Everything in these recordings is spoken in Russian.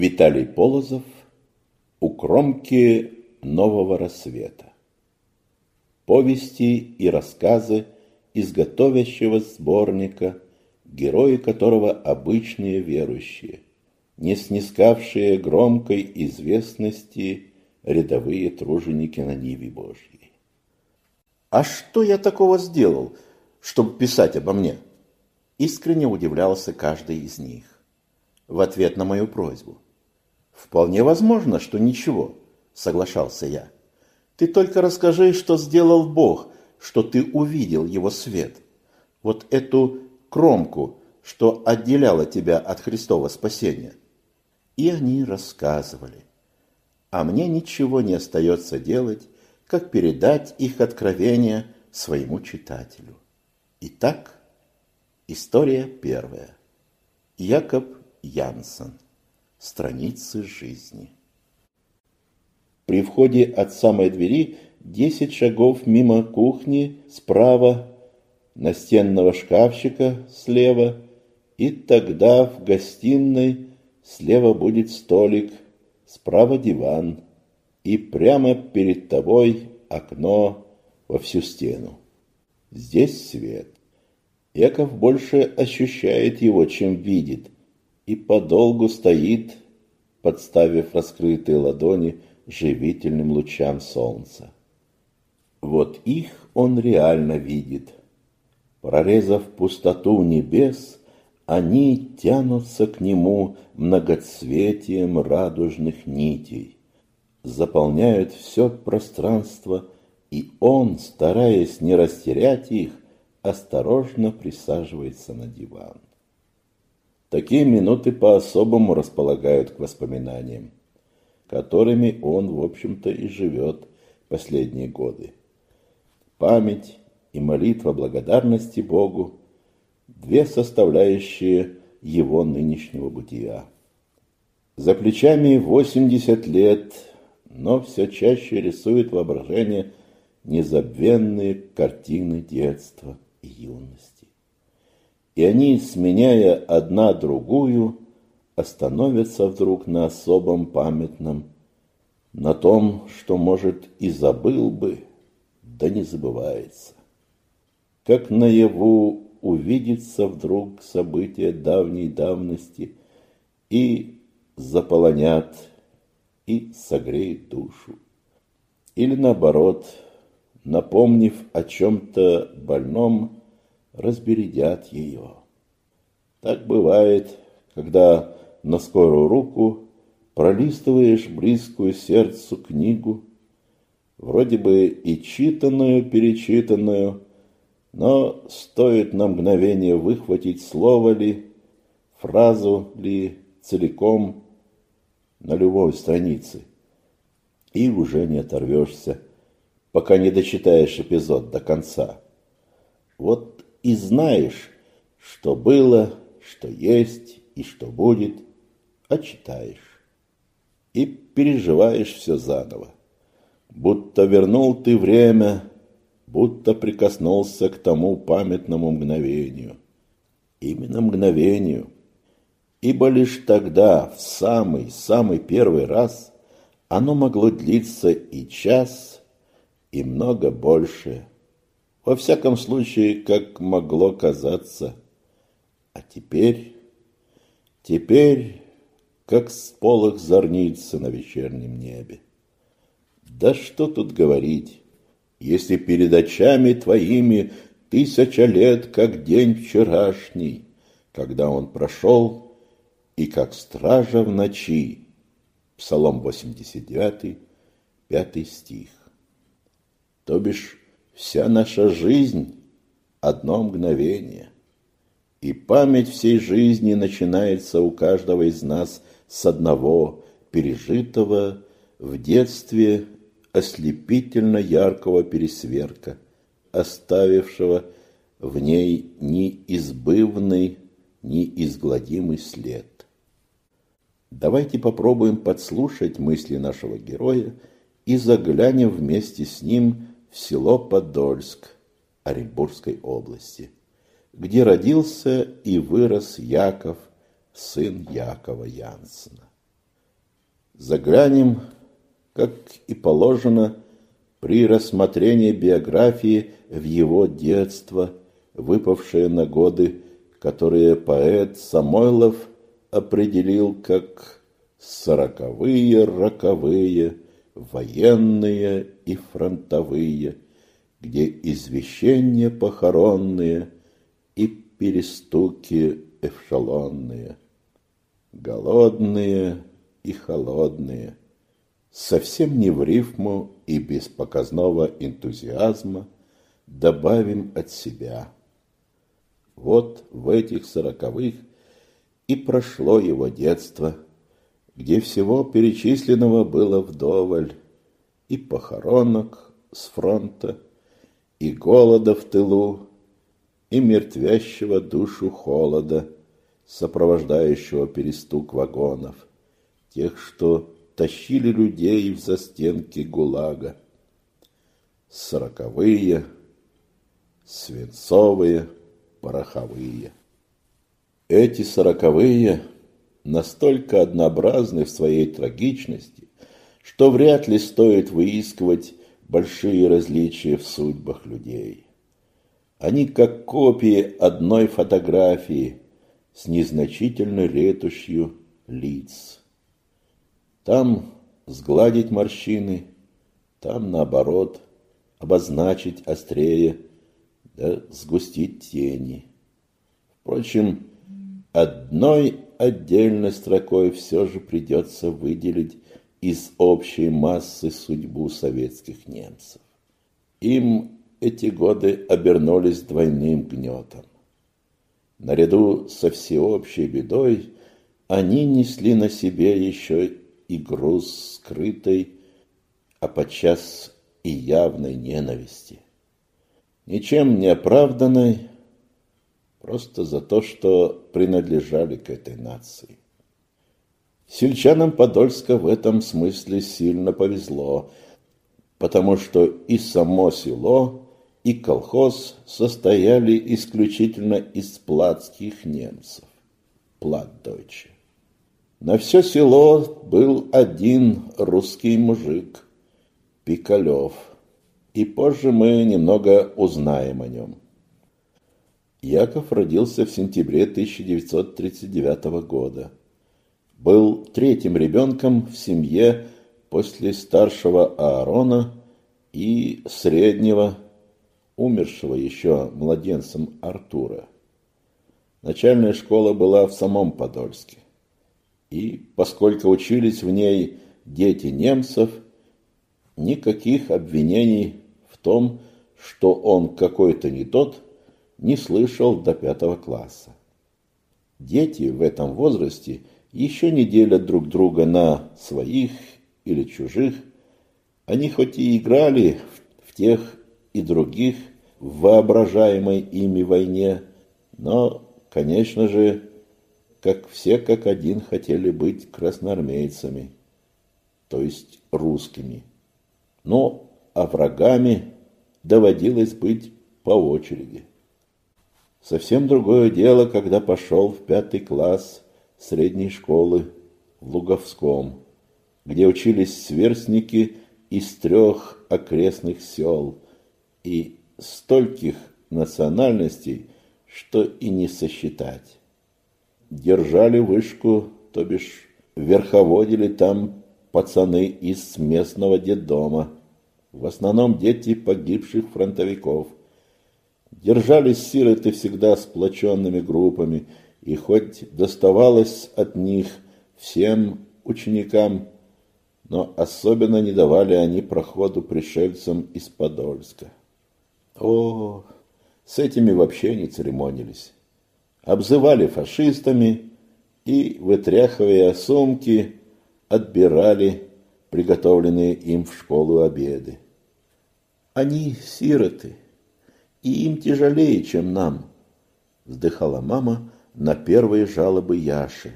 Виталий Полозов «У кромки нового рассвета». Повести и рассказы из готовящего сборника, герои которого обычные верующие, не снискавшие громкой известности рядовые труженики на Ниве Божьей. «А что я такого сделал, чтобы писать обо мне?» Искренне удивлялся каждый из них в ответ на мою просьбу. «Вполне возможно, что ничего», — соглашался я. «Ты только расскажи, что сделал Бог, что ты увидел Его свет. Вот эту кромку, что отделяла тебя от Христова спасения». И они рассказывали. А мне ничего не остается делать, как передать их откровения своему читателю. Итак, история первая. Якоб Янсен. Страницы жизни. При входе от самой двери десять шагов мимо кухни справа, настенного шкафчика слева, и тогда в гостиной слева будет столик, справа диван, и прямо перед тобой окно во всю стену. Здесь свет. Яков больше ощущает его, чем видит – и подолгу стоит, подставив раскрытые ладони живительным лучам солнца. Вот их он реально видит. Прорезав пустоту небес, они тянутся к нему многоцветием радужных нитей, заполняют все пространство, и он, стараясь не растерять их, осторожно присаживается на диван. Такие минуты по-особому располагают к воспоминаниям, которыми он, в общем-то, и живет последние годы. Память и молитва благодарности Богу – две составляющие его нынешнего бытия. За плечами 80 лет, но все чаще рисует воображение незабвенные картины детства и юности и они, сменяя одна другую, остановятся вдруг на особом памятном, на том, что, может, и забыл бы, да не забывается. Как наяву увидится вдруг события давней давности и заполонят, и согреет душу. Или наоборот, напомнив о чем-то больном, разбередят ее. Так бывает, когда на скорую руку пролистываешь близкую сердцу книгу, вроде бы и читанную, перечитанную, но стоит на мгновение выхватить слово ли, фразу ли целиком на любой странице, и уже не оторвешься, пока не дочитаешь эпизод до конца. Вот и знаешь, что было, что есть и что будет, а читаешь. И переживаешь все заново. Будто вернул ты время, будто прикоснулся к тому памятному мгновению. Именно мгновению. Ибо лишь тогда, в самый-самый первый раз, оно могло длиться и час, и много больше – во всяком случае, как могло казаться. А теперь, теперь, как сполох зорницы на вечернем небе. Да что тут говорить, если перед очами твоими тысяча лет, как день вчерашний, когда он прошел, и как стража в ночи. Псалом 89, пятый стих. То бишь, Вся наша жизнь – одно мгновение. И память всей жизни начинается у каждого из нас с одного пережитого в детстве ослепительно яркого пересверка, оставившего в ней неизбывный, неизгладимый след. Давайте попробуем подслушать мысли нашего героя и заглянем вместе с ним в село Подольск Оренбургской области, где родился и вырос Яков, сын Якова Янсена. Заглянем, как и положено, при рассмотрении биографии в его детство, выпавшее на годы, которые поэт Самойлов определил как сороковые, роковые, военные и фронтовые, где извещения похоронные и перестуки эшелонные, голодные и холодные, совсем не в рифму и без показного энтузиазма добавим от себя. Вот в этих сороковых и прошло его детство, где всего перечисленного было вдоволь, и похоронок с фронта, и голода в тылу, и мертвящего душу холода, сопровождающего перестук вагонов, тех, что тащили людей в застенки ГУЛАГа. Сороковые, свинцовые, пороховые. Эти сороковые настолько однообразны в своей трагичности, что вряд ли стоит выискивать большие различия в судьбах людей. Они как копии одной фотографии с незначительной ретушью лиц. Там сгладить морщины, там, наоборот, обозначить острее, да сгустить тени. Впрочем, одной отдельной строкой все же придется выделить из общей массы судьбу советских немцев. Им эти годы обернулись двойным гнетом. Наряду со всеобщей бедой они несли на себе еще и груз скрытой, а подчас и явной ненависти. Ничем не оправданной, просто за то, что принадлежали к этой нации. Сельчанам Подольска в этом смысле сильно повезло, потому что и само село и колхоз состояли исключительно из платских немцев, платдойче. На все село был один русский мужик, Пикалев, и позже мы немного узнаем о нем. Яков родился в сентябре 1939 года. Был третьим ребенком в семье после старшего Аарона и среднего умершего еще младенцем Артура. Начальная школа была в самом Подольске. И, поскольку учились в ней дети немцев, никаких обвинений в том, что он какой-то не тот, не слышал до пятого класса. Дети в этом возрасте еще не делят друг друга на своих или чужих. Они хоть и играли в тех и других в воображаемой ими войне, но, конечно же, как все как один хотели быть красноармейцами, то есть русскими. Но а врагами доводилось быть по очереди. Совсем другое дело, когда пошел в пятый класс средней школы в Луговском, где учились сверстники из трех окрестных сел и стольких национальностей, что и не сосчитать. Держали вышку, то бишь верховодили там пацаны из местного детдома, в основном дети погибших фронтовиков. Держались сироты всегда сплоченными группами, и хоть доставалось от них всем ученикам, но особенно не давали они проходу пришельцам из Подольска. О, с этими вообще не церемонились. Обзывали фашистами и, вытряхивая сумки, отбирали приготовленные им в школу обеды. Они сироты, и им тяжелее, чем нам, вздыхала мама на первые жалобы Яши.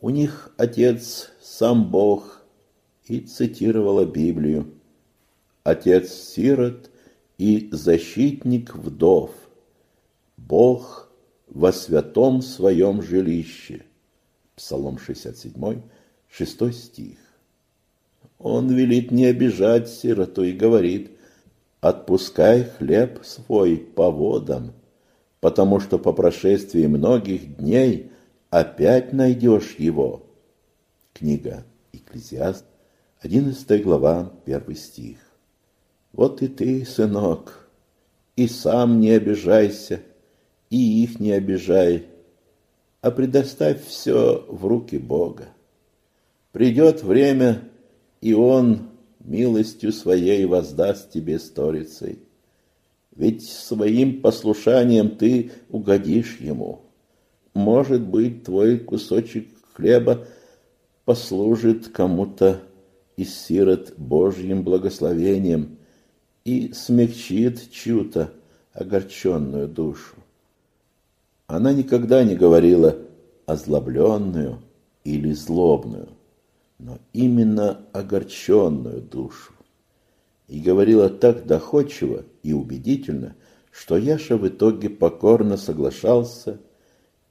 У них отец сам Бог и цитировала Библию. Отец сирот и защитник вдов, Бог во святом своем жилище. Псалом 67, 6 стих. Он велит не обижать сироту и говорит, «Отпускай хлеб свой по водам, потому что по прошествии многих дней опять найдешь его». Книга Экклезиаст, 11 глава, 1 стих. Вот и ты, сынок, и сам не обижайся, и их не обижай, а предоставь все в руки Бога. Придет время, и Он милостью Своей воздаст тебе сторицей. Ведь своим послушанием ты угодишь Ему. Может быть, твой кусочек хлеба послужит кому-то из сирот Божьим благословением и смягчит чью-то огорченную душу. Она никогда не говорила озлобленную или злобную, но именно огорченную душу. И говорила так доходчиво и убедительно, что Яша в итоге покорно соглашался,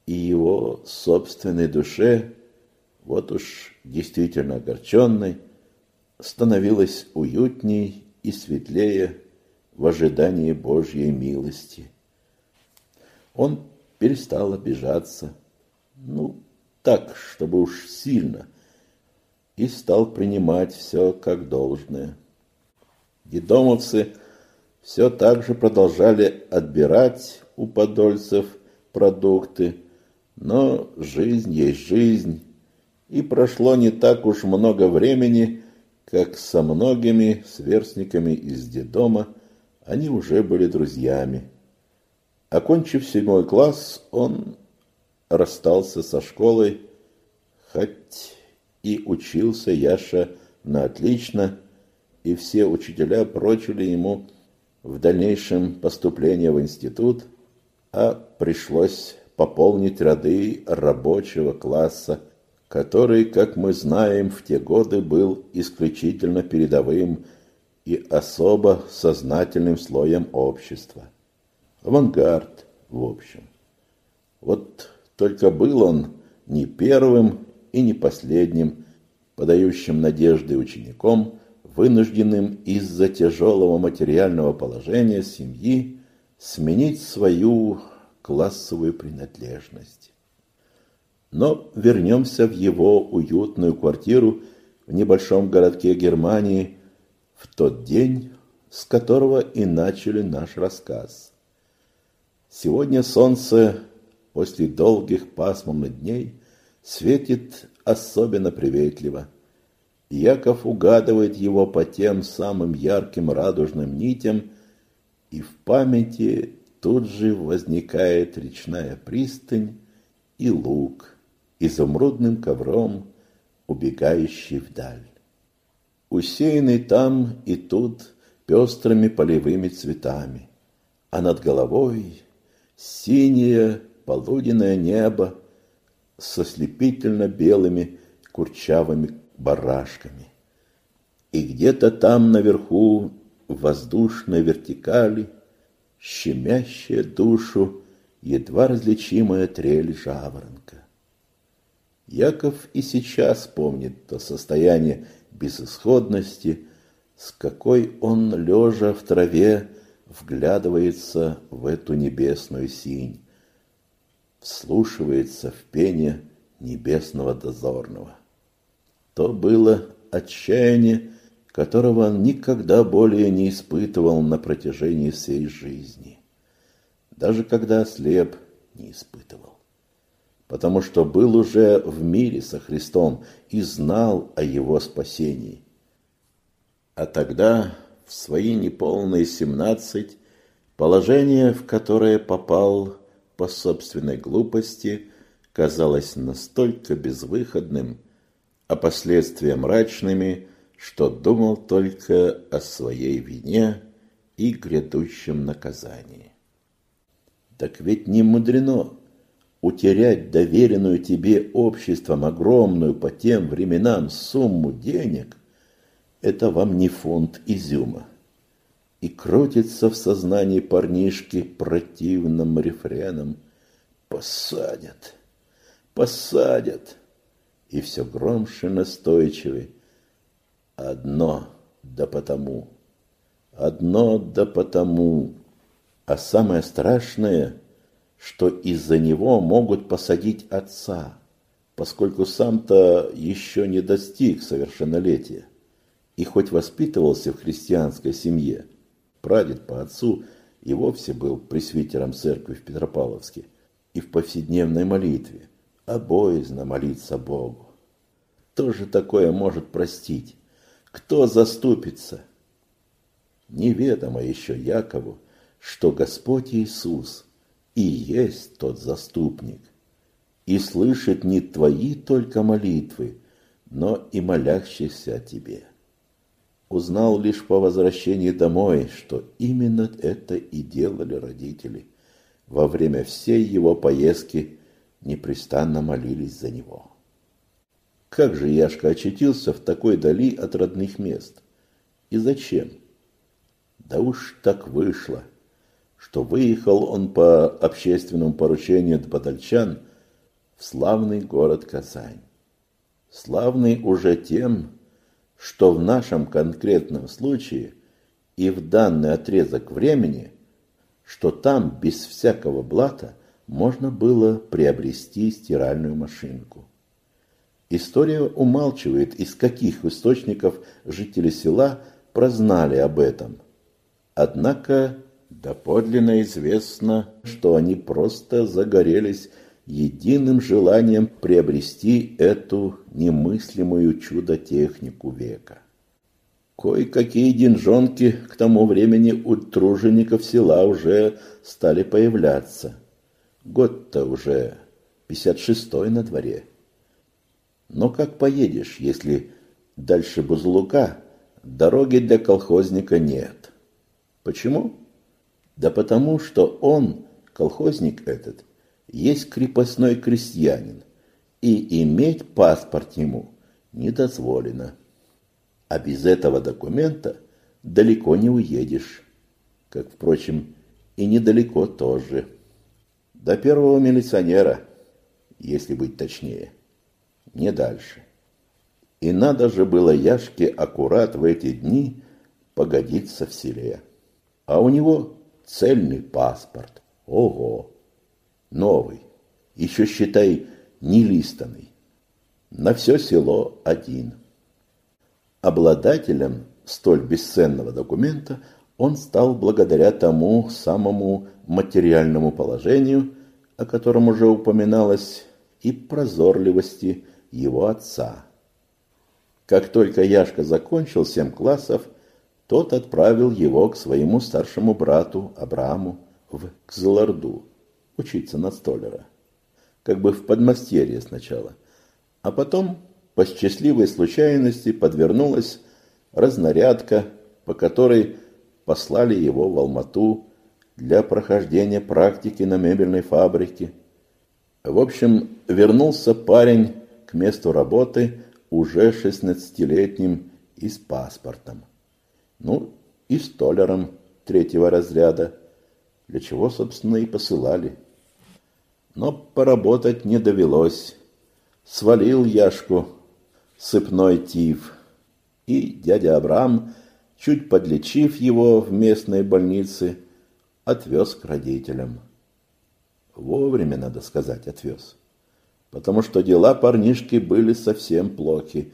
и его собственной душе, вот уж действительно огорченной, становилось уютней и светлее в ожидании Божьей милости. Он перестал обижаться, ну, так, чтобы уж сильно, и стал принимать все как должное. Дедомовцы все так же продолжали отбирать у подольцев продукты, но жизнь есть жизнь, и прошло не так уж много времени, как со многими сверстниками из детдома они уже были друзьями. Окончив седьмой класс, он расстался со школой, хоть и учился Яша на отлично, и все учителя прочили ему в дальнейшем поступление в институт, а пришлось пополнить ряды рабочего класса, который, как мы знаем, в те годы был исключительно передовым и особо сознательным слоем общества авангард, в общем. Вот только был он не первым и не последним, подающим надежды учеником, вынужденным из-за тяжелого материального положения семьи сменить свою классовую принадлежность. Но вернемся в его уютную квартиру в небольшом городке Германии в тот день, с которого и начали наш рассказ. Сегодня солнце после долгих пасмурных дней светит особенно приветливо. Яков угадывает его по тем самым ярким радужным нитям, и в памяти тут же возникает речная пристань и луг, изумрудным ковром, убегающий вдаль. Усеянный там и тут пестрыми полевыми цветами, а над головой синее полуденное небо со слепительно-белыми курчавыми барашками. И где-то там наверху, в воздушной вертикали, щемящая душу, едва различимая трель жаворонка. Яков и сейчас помнит то состояние безысходности, с какой он, лежа в траве, вглядывается в эту небесную синь, вслушивается в пение небесного дозорного. То было отчаяние, которого он никогда более не испытывал на протяжении всей жизни. Даже когда слеп, не испытывал. Потому что был уже в мире со Христом и знал о его спасении. А тогда в свои неполные семнадцать положение, в которое попал по собственной глупости, казалось настолько безвыходным, а последствия мрачными, что думал только о своей вине и грядущем наказании. Так ведь не мудрено утерять доверенную тебе обществом огромную по тем временам сумму денег – это вам не фунт изюма. И крутится в сознании парнишки противным рефреном «Посадят! Посадят!» И все громче настойчивый Одно да потому. Одно да потому. А самое страшное, что из-за него могут посадить отца, поскольку сам-то еще не достиг совершеннолетия. И хоть воспитывался в христианской семье, прадед по отцу и вовсе был пресвитером церкви в Петропавловске, и в повседневной молитве, обоязно молиться Богу. Кто же такое может простить? Кто заступится? Неведомо еще Якову, что Господь Иисус и есть тот заступник, и слышит не твои только молитвы, но и молящихся о тебе. Узнал лишь по возвращении домой, что именно это и делали родители. Во время всей его поездки непрестанно молились за него. Как же Яшка очутился в такой дали от родных мест? И зачем? Да уж так вышло, что выехал он по общественному поручению подольчан в славный город Казань. Славный уже тем, что в нашем конкретном случае и в данный отрезок времени, что там без всякого блата можно было приобрести стиральную машинку. История умалчивает, из каких источников жители села прознали об этом. Однако доподлинно известно, что они просто загорелись единым желанием приобрести эту немыслимую чудо-технику века. Кое-какие деньжонки к тому времени у тружеников села уже стали появляться. Год-то уже 56-й на дворе. Но как поедешь, если дальше Бузлука дороги для колхозника нет? Почему? Да потому, что он, колхозник этот, есть крепостной крестьянин, и иметь паспорт ему не дозволено. А без этого документа далеко не уедешь, как, впрочем, и недалеко тоже. До первого милиционера, если быть точнее не дальше. И надо же было Яшке аккурат в эти дни погодиться в селе. А у него цельный паспорт. Ого! Новый. Еще, считай, нелистанный. На все село один. Обладателем столь бесценного документа он стал благодаря тому самому материальному положению, о котором уже упоминалось, и прозорливости его отца. Как только Яшка закончил семь классов, тот отправил его к своему старшему брату Абраму в Кзларду учиться на столяра. Как бы в подмастерье сначала. А потом, по счастливой случайности, подвернулась разнарядка, по которой послали его в Алмату для прохождения практики на мебельной фабрике. В общем, вернулся парень к месту работы уже шестнадцатилетним и с паспортом. Ну, и столяром третьего разряда, для чего, собственно, и посылали. Но поработать не довелось. Свалил Яшку сыпной тиф. И дядя Абрам, чуть подлечив его в местной больнице, отвез к родителям. Вовремя, надо сказать, отвез потому что дела парнишки были совсем плохи,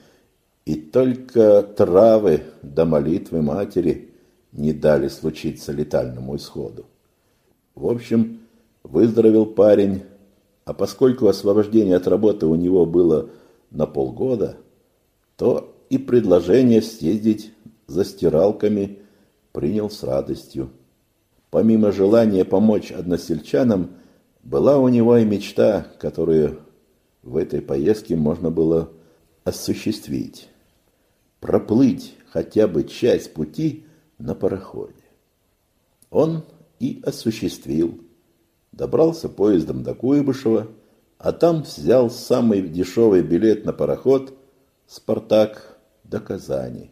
и только травы до молитвы матери не дали случиться летальному исходу. В общем, выздоровел парень, а поскольку освобождение от работы у него было на полгода, то и предложение съездить за стиралками принял с радостью. Помимо желания помочь односельчанам, была у него и мечта, которую в этой поездке можно было осуществить. Проплыть хотя бы часть пути на пароходе. Он и осуществил. Добрался поездом до Куйбышева, а там взял самый дешевый билет на пароход «Спартак» до Казани.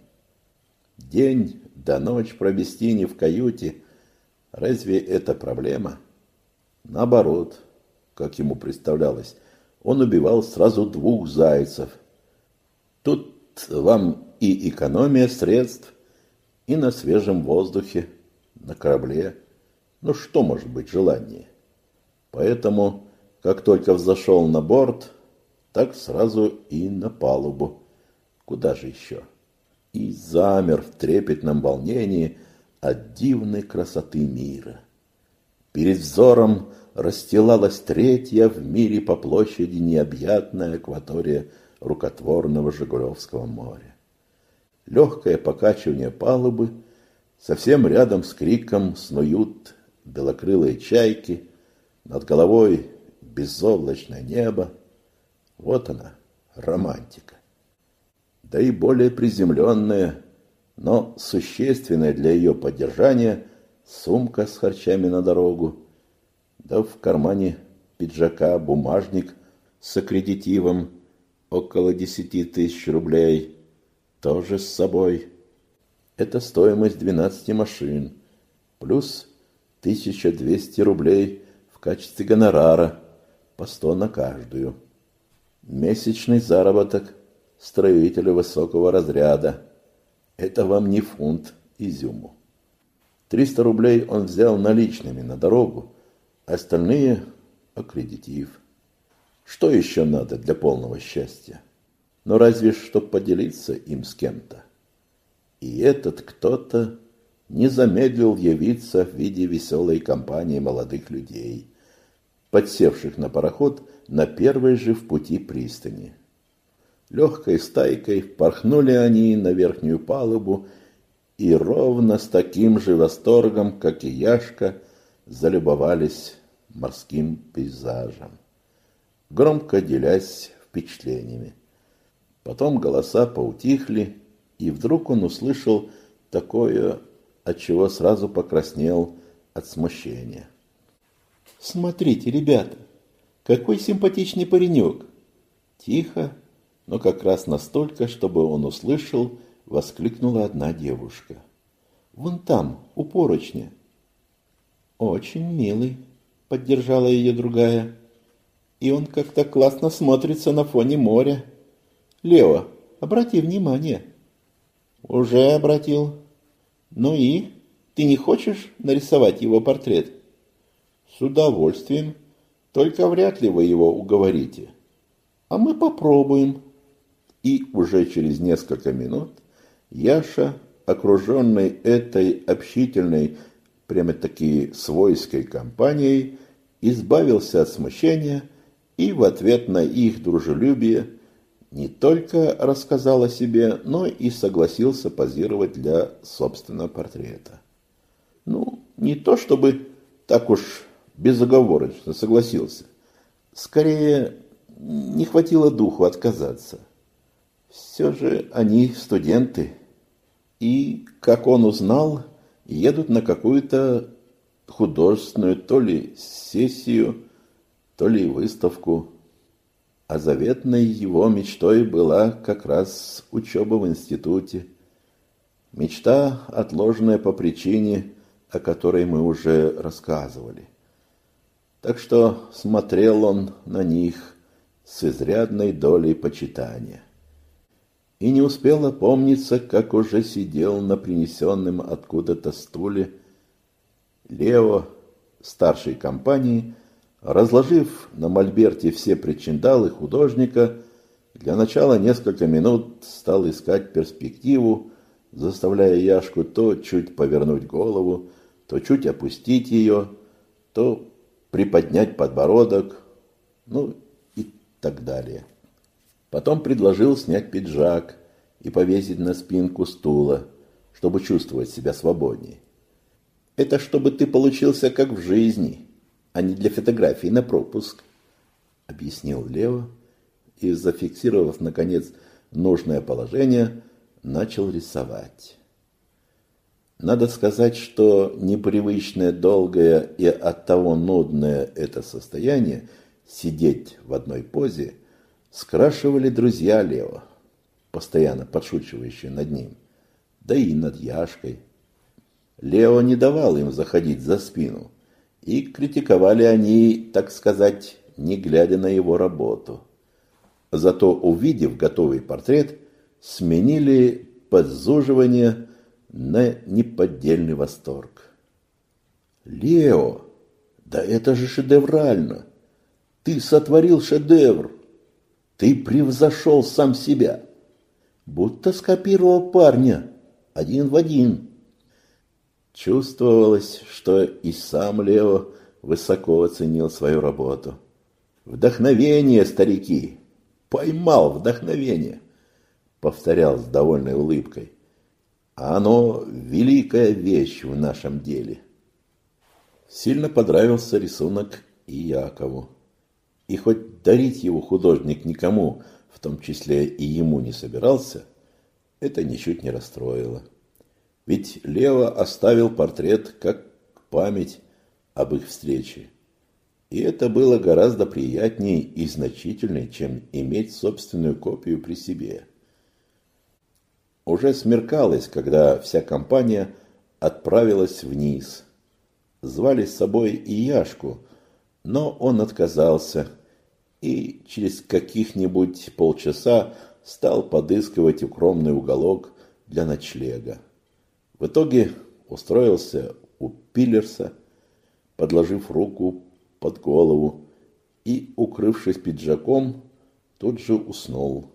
День до ночь провести не в каюте. Разве это проблема? Наоборот, как ему представлялось, он убивал сразу двух зайцев. Тут вам и экономия средств, и на свежем воздухе, на корабле. Ну что может быть желание? Поэтому, как только взошел на борт, так сразу и на палубу. Куда же еще? И замер в трепетном волнении от дивной красоты мира. Перед взором расстилалась третья в мире по площади необъятная акватория рукотворного Жигулевского моря. Легкое покачивание палубы, совсем рядом с криком снуют белокрылые чайки, над головой безоблачное небо. Вот она, романтика. Да и более приземленная, но существенная для ее поддержания сумка с харчами на дорогу, да в кармане пиджака бумажник с аккредитивом около десяти тысяч рублей, тоже с собой. Это стоимость двенадцати машин, плюс 1200 рублей качестве гонорара, по сто на каждую. Месячный заработок строителя высокого разряда. Это вам не фунт изюму. 300 рублей он взял наличными на дорогу, остальные – аккредитив. Что еще надо для полного счастья? Но разве что поделиться им с кем-то. И этот кто-то не замедлил явиться в виде веселой компании молодых людей, подсевших на пароход на первой же в пути пристани. Легкой стайкой порхнули они на верхнюю палубу и ровно с таким же восторгом, как и Яшка, залюбовались морским пейзажем, громко делясь впечатлениями. Потом голоса поутихли, и вдруг он услышал такое, от чего сразу покраснел от смущения. «Смотрите, ребята, какой симпатичный паренек!» Тихо, но как раз настолько, чтобы он услышал, воскликнула одна девушка. «Вон там, у поручня». «Очень милый», — поддержала ее другая. «И он как-то классно смотрится на фоне моря. Лео, обрати внимание». «Уже обратил». «Ну и? Ты не хочешь нарисовать его портрет?» «С удовольствием. Только вряд ли вы его уговорите». «А мы попробуем». И уже через несколько минут Яша, окруженный этой общительной, прямо-таки свойской компанией, избавился от смущения и в ответ на их дружелюбие не только рассказал о себе, но и согласился позировать для собственного портрета. Ну, не то чтобы так уж безоговорочно согласился. Скорее, не хватило духу отказаться. Все же они студенты, и, как он узнал, едут на какую-то художественную то ли сессию, то ли выставку. А заветной его мечтой была как раз учеба в институте. Мечта, отложенная по причине, о которой мы уже рассказывали. Так что смотрел он на них с изрядной долей почитания. И не успел опомниться, как уже сидел на принесенном откуда-то стуле Лео старшей компании, разложив на мольберте все причиндалы художника, для начала несколько минут стал искать перспективу, заставляя Яшку то чуть повернуть голову, то чуть опустить ее, то приподнять подбородок, ну и так далее. Потом предложил снять пиджак и повесить на спинку стула, чтобы чувствовать себя свободнее. Это чтобы ты получился как в жизни, а не для фотографии на пропуск, объяснил Лео и, зафиксировав, наконец, нужное положение, начал рисовать. Надо сказать, что непривычное, долгое и оттого нудное это состояние сидеть в одной позе – скрашивали друзья Лео, постоянно подшучивающие над ним, да и над Яшкой. Лео не давал им заходить за спину, и критиковали они, так сказать, не глядя на его работу. Зато, увидев готовый портрет, сменили подзуживания на неподдельный восторг. «Лео, да это же шедеврально! Ты сотворил шедевр! Ты превзошел сам себя! Будто скопировал парня, один в один!» Чувствовалось, что и сам Лео высоко оценил свою работу. «Вдохновение, старики! Поймал вдохновение!» Повторял с довольной улыбкой. А оно великая вещь в нашем деле. Сильно понравился рисунок и Якову. И хоть дарить его художник никому, в том числе и ему не собирался, это ничуть не расстроило. Ведь Лева оставил портрет как память об их встрече. И это было гораздо приятнее и значительнее, чем иметь собственную копию при себе. Уже смеркалось, когда вся компания отправилась вниз. Звали с собой и Яшку, но он отказался и через каких-нибудь полчаса стал подыскивать укромный уголок для ночлега. В итоге устроился у Пиллерса, подложив руку под голову и, укрывшись пиджаком, тут же уснул,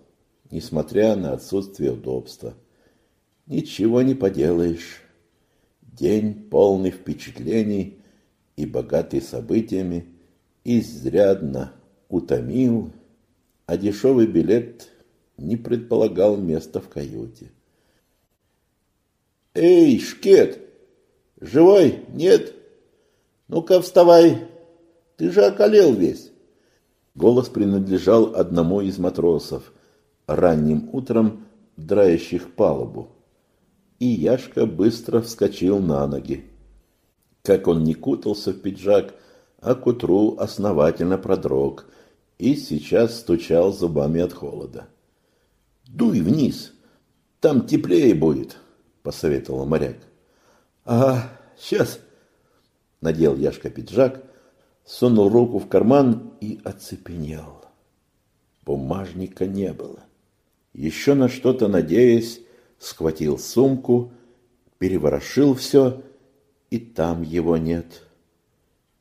несмотря на отсутствие удобства. Ничего не поделаешь. День полный впечатлений и богатый событиями изрядно утомил, а дешевый билет не предполагал места в каюте. «Эй, Шкет! Живой? Нет? Ну-ка вставай! Ты же околел весь!» Голос принадлежал одному из матросов, ранним утром драющих палубу. И Яшка быстро вскочил на ноги. Как он не кутался в пиджак, а к утру основательно продрог и сейчас стучал зубами от холода. «Дуй вниз, там теплее будет!» посоветовал моряк. «Ага, сейчас!» Надел Яшка пиджак, сунул руку в карман и оцепенел. Бумажника не было. Еще на что-то надеясь, схватил сумку, переворошил все, и там его нет.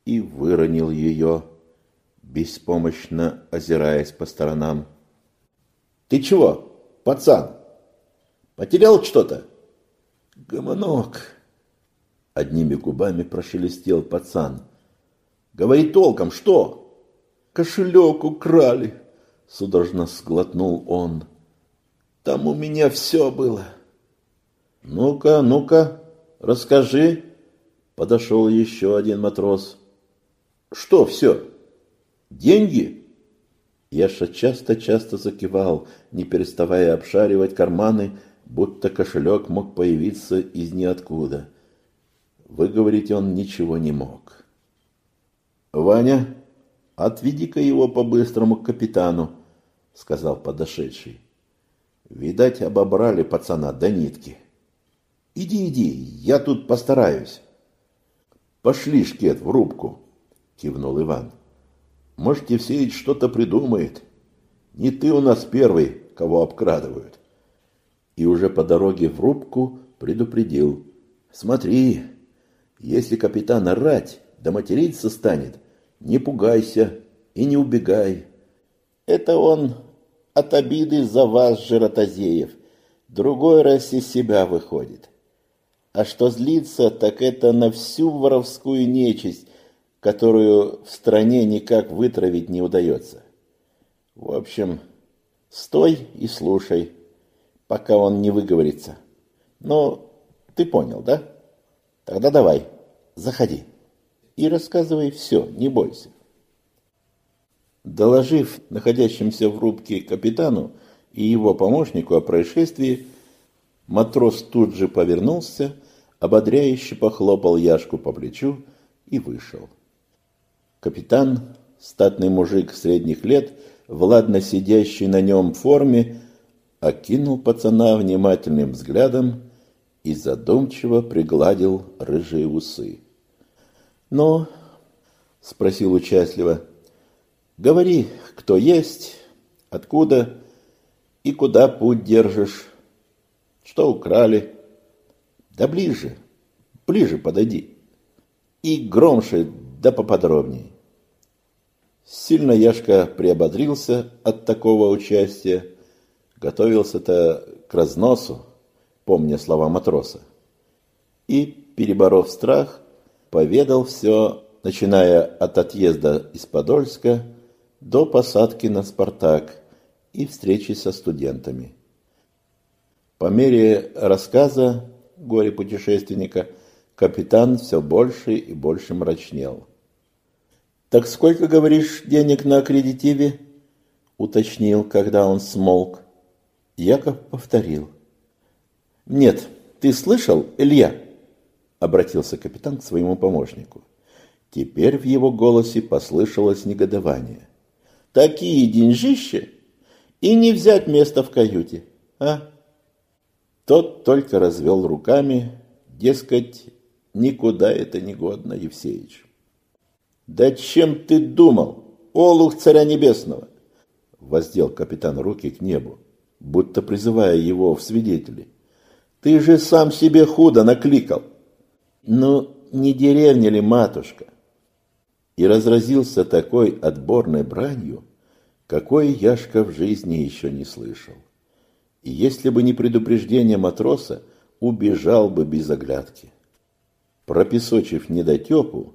И выронил ее, беспомощно озираясь по сторонам. «Ты чего, пацан? Потерял что-то?» «Гомонок!» Одними губами прошелестел пацан. «Говори толком, что?» «Кошелек украли!» Судорожно сглотнул он. «Там у меня все было!» «Ну-ка, ну-ка, расскажи!» Подошел еще один матрос. «Что все? Деньги?» Яша часто-часто закивал, не переставая обшаривать карманы, будто кошелек мог появиться из ниоткуда. Выговорить он ничего не мог. «Ваня, отведи-ка его по-быстрому к капитану», — сказал подошедший. «Видать, обобрали пацана до нитки». «Иди, иди, я тут постараюсь». «Пошли, Шкет, в рубку», — кивнул Иван. «Может, Евсеич что-то придумает. Не ты у нас первый, кого обкрадывают» и уже по дороге в рубку предупредил. «Смотри, если капитан орать, да материться станет, не пугайся и не убегай. Это он от обиды за вас, Жиротозеев, другой раз из себя выходит. А что злится, так это на всю воровскую нечисть, которую в стране никак вытравить не удается. В общем, стой и слушай» пока он не выговорится. Ну, ты понял, да? Тогда давай, заходи и рассказывай все, не бойся. Доложив находящимся в рубке капитану и его помощнику о происшествии, матрос тут же повернулся, ободряюще похлопал Яшку по плечу и вышел. Капитан, статный мужик средних лет, в ладно сидящей на нем форме, окинул пацана внимательным взглядом и задумчиво пригладил рыжие усы. «Ну?» – спросил участливо. «Говори, кто есть, откуда и куда путь держишь?» Что украли? Да ближе, ближе подойди. И громче, да поподробнее. Сильно Яшка приободрился от такого участия, готовился-то к разносу, помня слова матроса. И, переборов страх, поведал все, начиная от отъезда из Подольска до посадки на «Спартак» и встречи со студентами. По мере рассказа горе-путешественника капитан все больше и больше мрачнел. «Так сколько, говоришь, денег на аккредитиве?» – уточнил, когда он смолк. Яков повторил. «Нет, ты слышал, Илья?» – обратился капитан к своему помощнику. Теперь в его голосе послышалось негодование. «Такие деньжища! И не взять место в каюте, а?» Тот только развел руками, дескать, никуда это не годно, Евсеич. «Да чем ты думал, олух царя небесного?» Воздел капитан руки к небу, будто призывая его в свидетели. «Ты же сам себе худо накликал!» «Ну, не деревня ли, матушка?» И разразился такой отборной бранью, какой Яшка в жизни еще не слышал и если бы не предупреждение матроса, убежал бы без оглядки. Пропесочив недотепу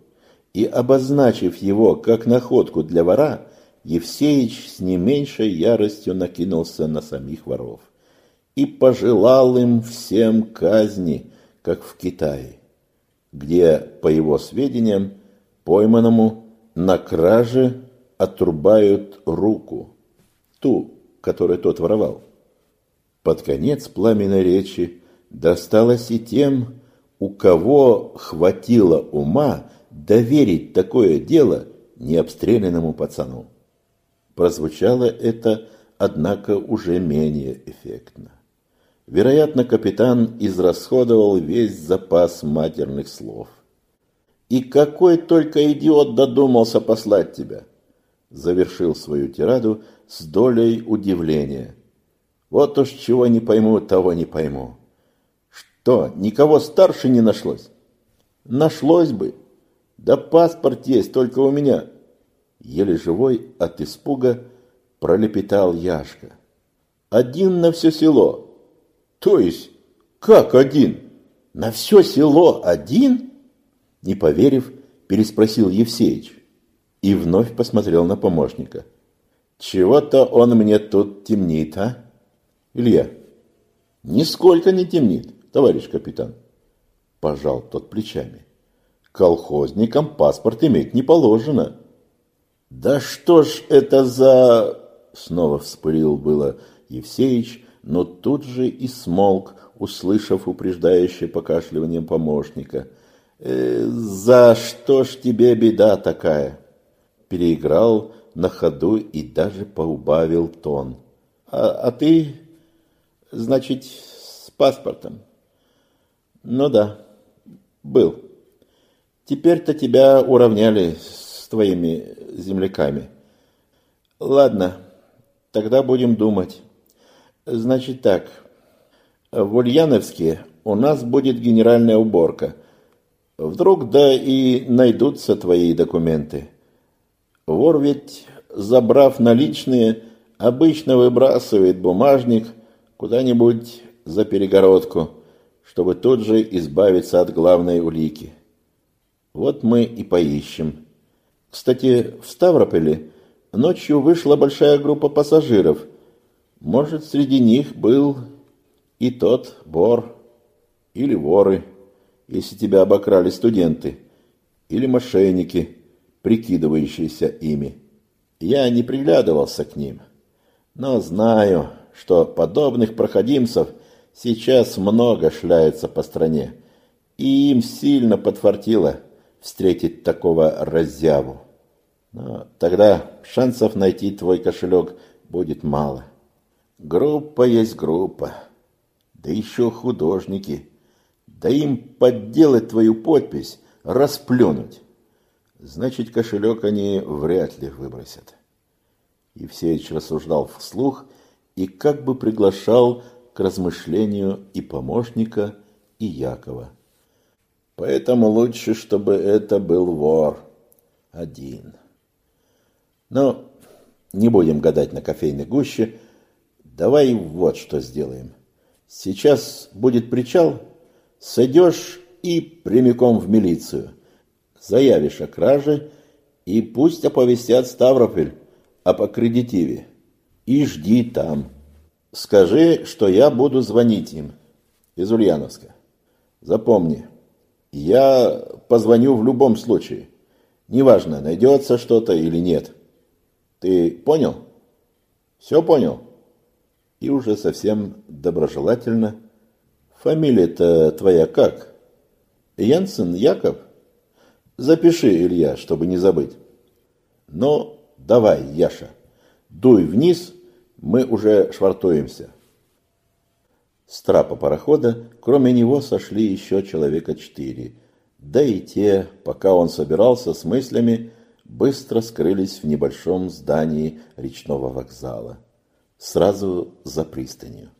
и обозначив его как находку для вора, Евсеич с не меньшей яростью накинулся на самих воров и пожелал им всем казни, как в Китае, где, по его сведениям, пойманному на краже отрубают руку, ту, которую тот воровал. Под конец пламенной речи досталось и тем, у кого хватило ума доверить такое дело необстрелянному пацану. Прозвучало это, однако, уже менее эффектно. Вероятно, капитан израсходовал весь запас матерных слов. «И какой только идиот додумался послать тебя!» Завершил свою тираду с долей удивления – вот уж чего не пойму, того не пойму. Что, никого старше не нашлось? Нашлось бы. Да паспорт есть только у меня. Еле живой от испуга пролепетал Яшка. Один на все село. То есть, как один? На все село один? Не поверив, переспросил Евсеич и вновь посмотрел на помощника. Чего-то он мне тут темнит, а? Илья, нисколько не темнит, товарищ капитан. Пожал тот плечами. Колхозникам паспорт иметь не положено. Да что ж это за... Снова вспылил было Евсеич, но тут же и смолк, услышав упреждающее покашливание помощника. «Э, «За что ж тебе беда такая?» Переиграл на ходу и даже поубавил тон. «А, а ты Значит, с паспортом. Ну да, был. Теперь-то тебя уравняли с твоими земляками. Ладно, тогда будем думать. Значит так, в Ульяновске у нас будет генеральная уборка. Вдруг да и найдутся твои документы. Вор ведь, забрав наличные, обычно выбрасывает бумажник – куда-нибудь за перегородку, чтобы тут же избавиться от главной улики. Вот мы и поищем. Кстати, в Ставрополе ночью вышла большая группа пассажиров. Может, среди них был и тот вор, или воры, если тебя обокрали студенты, или мошенники, прикидывающиеся ими. Я не приглядывался к ним, но знаю, что подобных проходимцев сейчас много шляется по стране, и им сильно подфартило встретить такого раззяву. Но тогда шансов найти твой кошелек будет мало. Группа есть группа, да еще художники, да им подделать твою подпись, расплюнуть. Значит, кошелек они вряд ли выбросят. Евсеич рассуждал вслух и как бы приглашал к размышлению и помощника, и Якова. Поэтому лучше, чтобы это был вор один. Но не будем гадать на кофейной гуще. Давай вот что сделаем. Сейчас будет причал, сойдешь и прямиком в милицию. Заявишь о краже, и пусть оповестят Ставрополь об аккредитиве. И жди там. Скажи, что я буду звонить им из Ульяновска. Запомни, я позвоню в любом случае. Неважно, найдется что-то или нет. Ты понял? Все понял? И уже совсем доброжелательно. Фамилия-то твоя как? Янсен Яков? Запиши, Илья, чтобы не забыть. Ну, давай, Яша, дуй вниз, мы уже швартуемся. С трапа парохода, кроме него, сошли еще человека четыре. Да и те, пока он собирался с мыслями, быстро скрылись в небольшом здании речного вокзала, сразу за пристанью.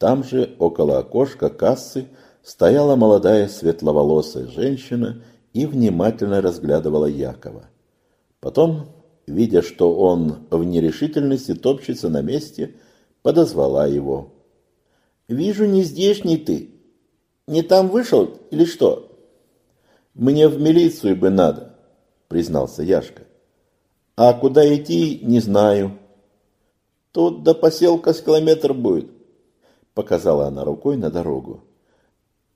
Там же, около окошка кассы, стояла молодая светловолосая женщина и внимательно разглядывала Якова. Потом, видя, что он в нерешительности топчется на месте, подозвала его. Вижу, не здешний ты. Не там вышел или что? Мне в милицию бы надо, признался Яшка. А куда идти, не знаю. Тут до поселка с километр будет, показала она рукой на дорогу.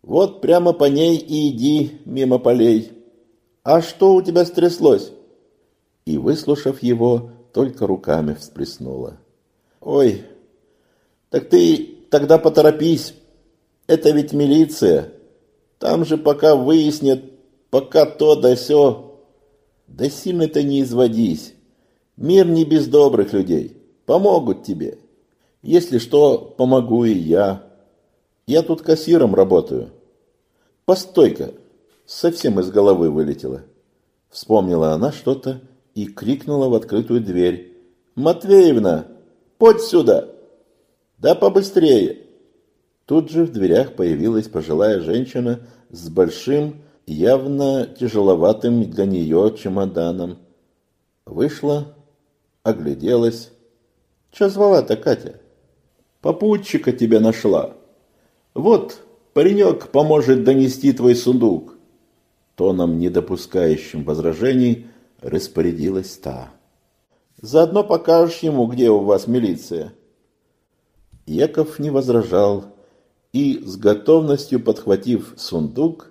Вот прямо по ней и иди мимо полей. А что у тебя стряслось? И, выслушав его, только руками всплеснула. Ой, так ты Тогда поторопись. Это ведь милиция. Там же пока выяснят, пока то да сё. Да сильно-то не изводись. Мир не без добрых людей. Помогут тебе. Если что, помогу и я. Я тут кассиром работаю. Постой-ка. Совсем из головы вылетело. Вспомнила она что-то и крикнула в открытую дверь. «Матвеевна, подь сюда!» Да побыстрее!» Тут же в дверях появилась пожилая женщина с большим, явно тяжеловатым для нее чемоданом. Вышла, огляделась. «Че звала-то, Катя?» «Попутчика тебя нашла. Вот, паренек поможет донести твой сундук». Тоном, не допускающим возражений, распорядилась та. «Заодно покажешь ему, где у вас милиция». Яков не возражал и, с готовностью подхватив сундук,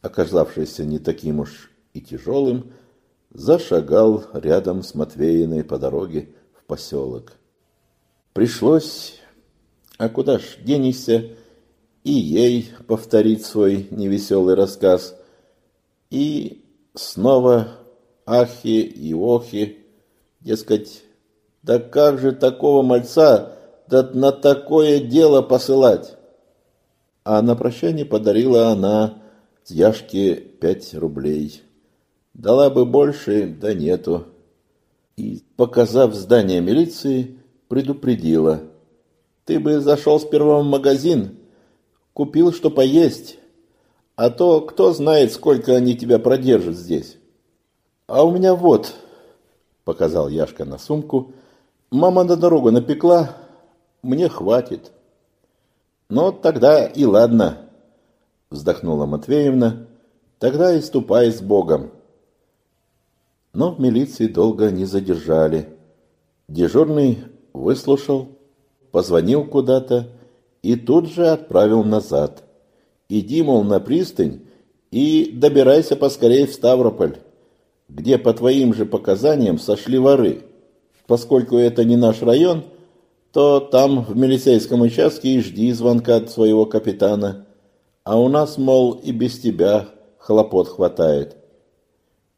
оказавшийся не таким уж и тяжелым, зашагал рядом с Матвеиной по дороге в поселок. Пришлось, а куда ж денешься, и ей повторить свой невеселый рассказ, и снова ахи и охи, дескать, да как же такого мальца да на такое дело посылать. А на прощание подарила она Яшке пять рублей. Дала бы больше, да нету. И, показав здание милиции, предупредила. Ты бы зашел сперва в магазин, купил что поесть, а то кто знает, сколько они тебя продержат здесь. А у меня вот, показал Яшка на сумку, мама на дорогу напекла, мне хватит. Но тогда и ладно, вздохнула Матвеевна, тогда и ступай с Богом. Но в милиции долго не задержали. Дежурный выслушал, позвонил куда-то и тут же отправил назад. Иди, мол, на пристань и добирайся поскорее в Ставрополь, где по твоим же показаниям сошли воры. Поскольку это не наш район – то там, в милицейском участке, и жди звонка от своего капитана. А у нас, мол, и без тебя хлопот хватает.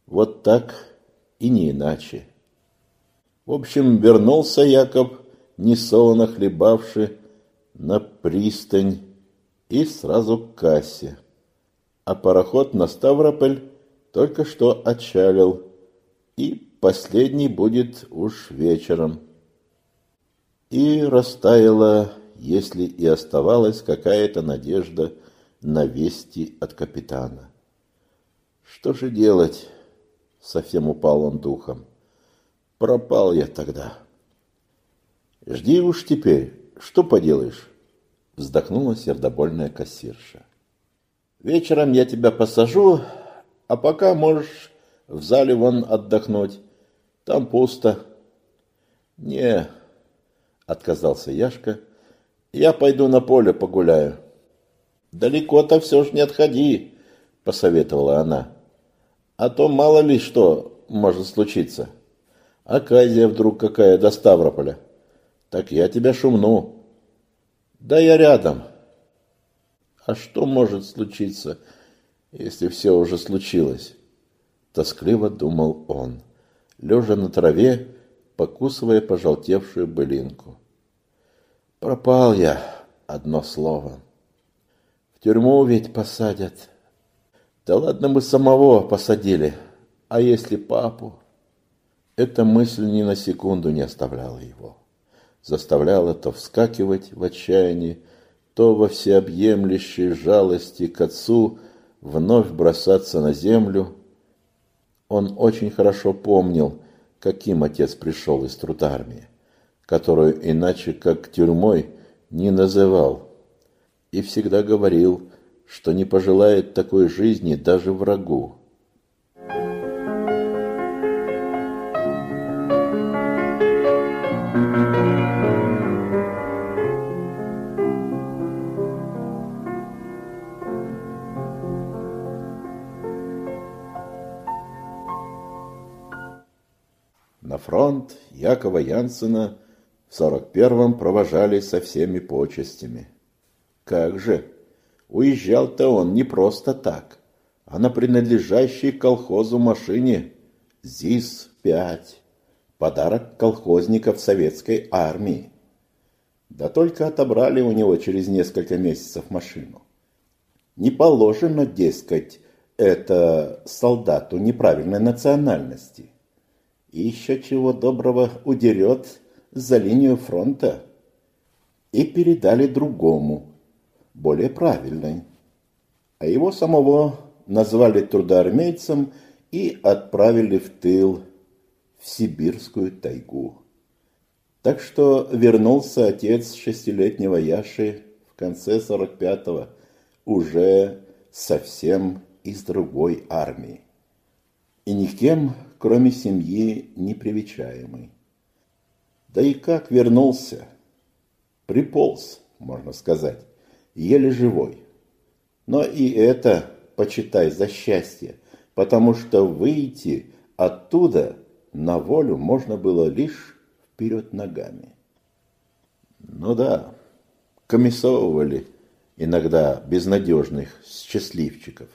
Вот так и не иначе. В общем, вернулся Яков, несолоно хлебавший, на пристань и сразу к кассе. А пароход на Ставрополь только что отчалил, и последний будет уж вечером и растаяла если и оставалась какая-то надежда на вести от капитана. Что же делать? Совсем упал он духом. Пропал я тогда. Жди уж теперь, что поделаешь? Вздохнула сердобольная кассирша. Вечером я тебя посажу, а пока можешь в зале вон отдохнуть. Там пусто. Не, отказался Яшка. Я пойду на поле погуляю. Далеко-то все ж не отходи, посоветовала она. А то мало ли что может случиться. Аказия вдруг какая до Ставрополя. Так я тебя шумну. Да я рядом. А что может случиться, если все уже случилось? Тоскливо думал он, лежа на траве, покусывая пожелтевшую былинку. Пропал я, одно слово. В тюрьму ведь посадят. Да ладно мы самого посадили, а если папу? Эта мысль ни на секунду не оставляла его. Заставляла то вскакивать в отчаянии, то во всеобъемлющей жалости к отцу вновь бросаться на землю. Он очень хорошо помнил, каким отец пришел из трудармии, которую иначе как тюрьмой не называл, и всегда говорил, что не пожелает такой жизни даже врагу. Фронт Якова Янсена в 41-м провожали со всеми почестями. Как же! Уезжал-то он не просто так, а на принадлежащей колхозу машине ЗИС-5. Подарок колхозников советской армии. Да только отобрали у него через несколько месяцев машину. Не положено, дескать, это солдату неправильной национальности. И еще чего доброго удерет за линию фронта. И передали другому, более правильной. А его самого назвали трудоармейцем и отправили в тыл, в сибирскую тайгу. Так что вернулся отец шестилетнего Яши в конце 45-го, уже совсем из другой армии. И никем, кроме семьи, не привечаемый. Да и как вернулся? Приполз, можно сказать еле живой. Но и это почитай за счастье, потому что выйти оттуда на волю можно было лишь вперед ногами. Ну да, комиссовывали иногда безнадежных счастливчиков.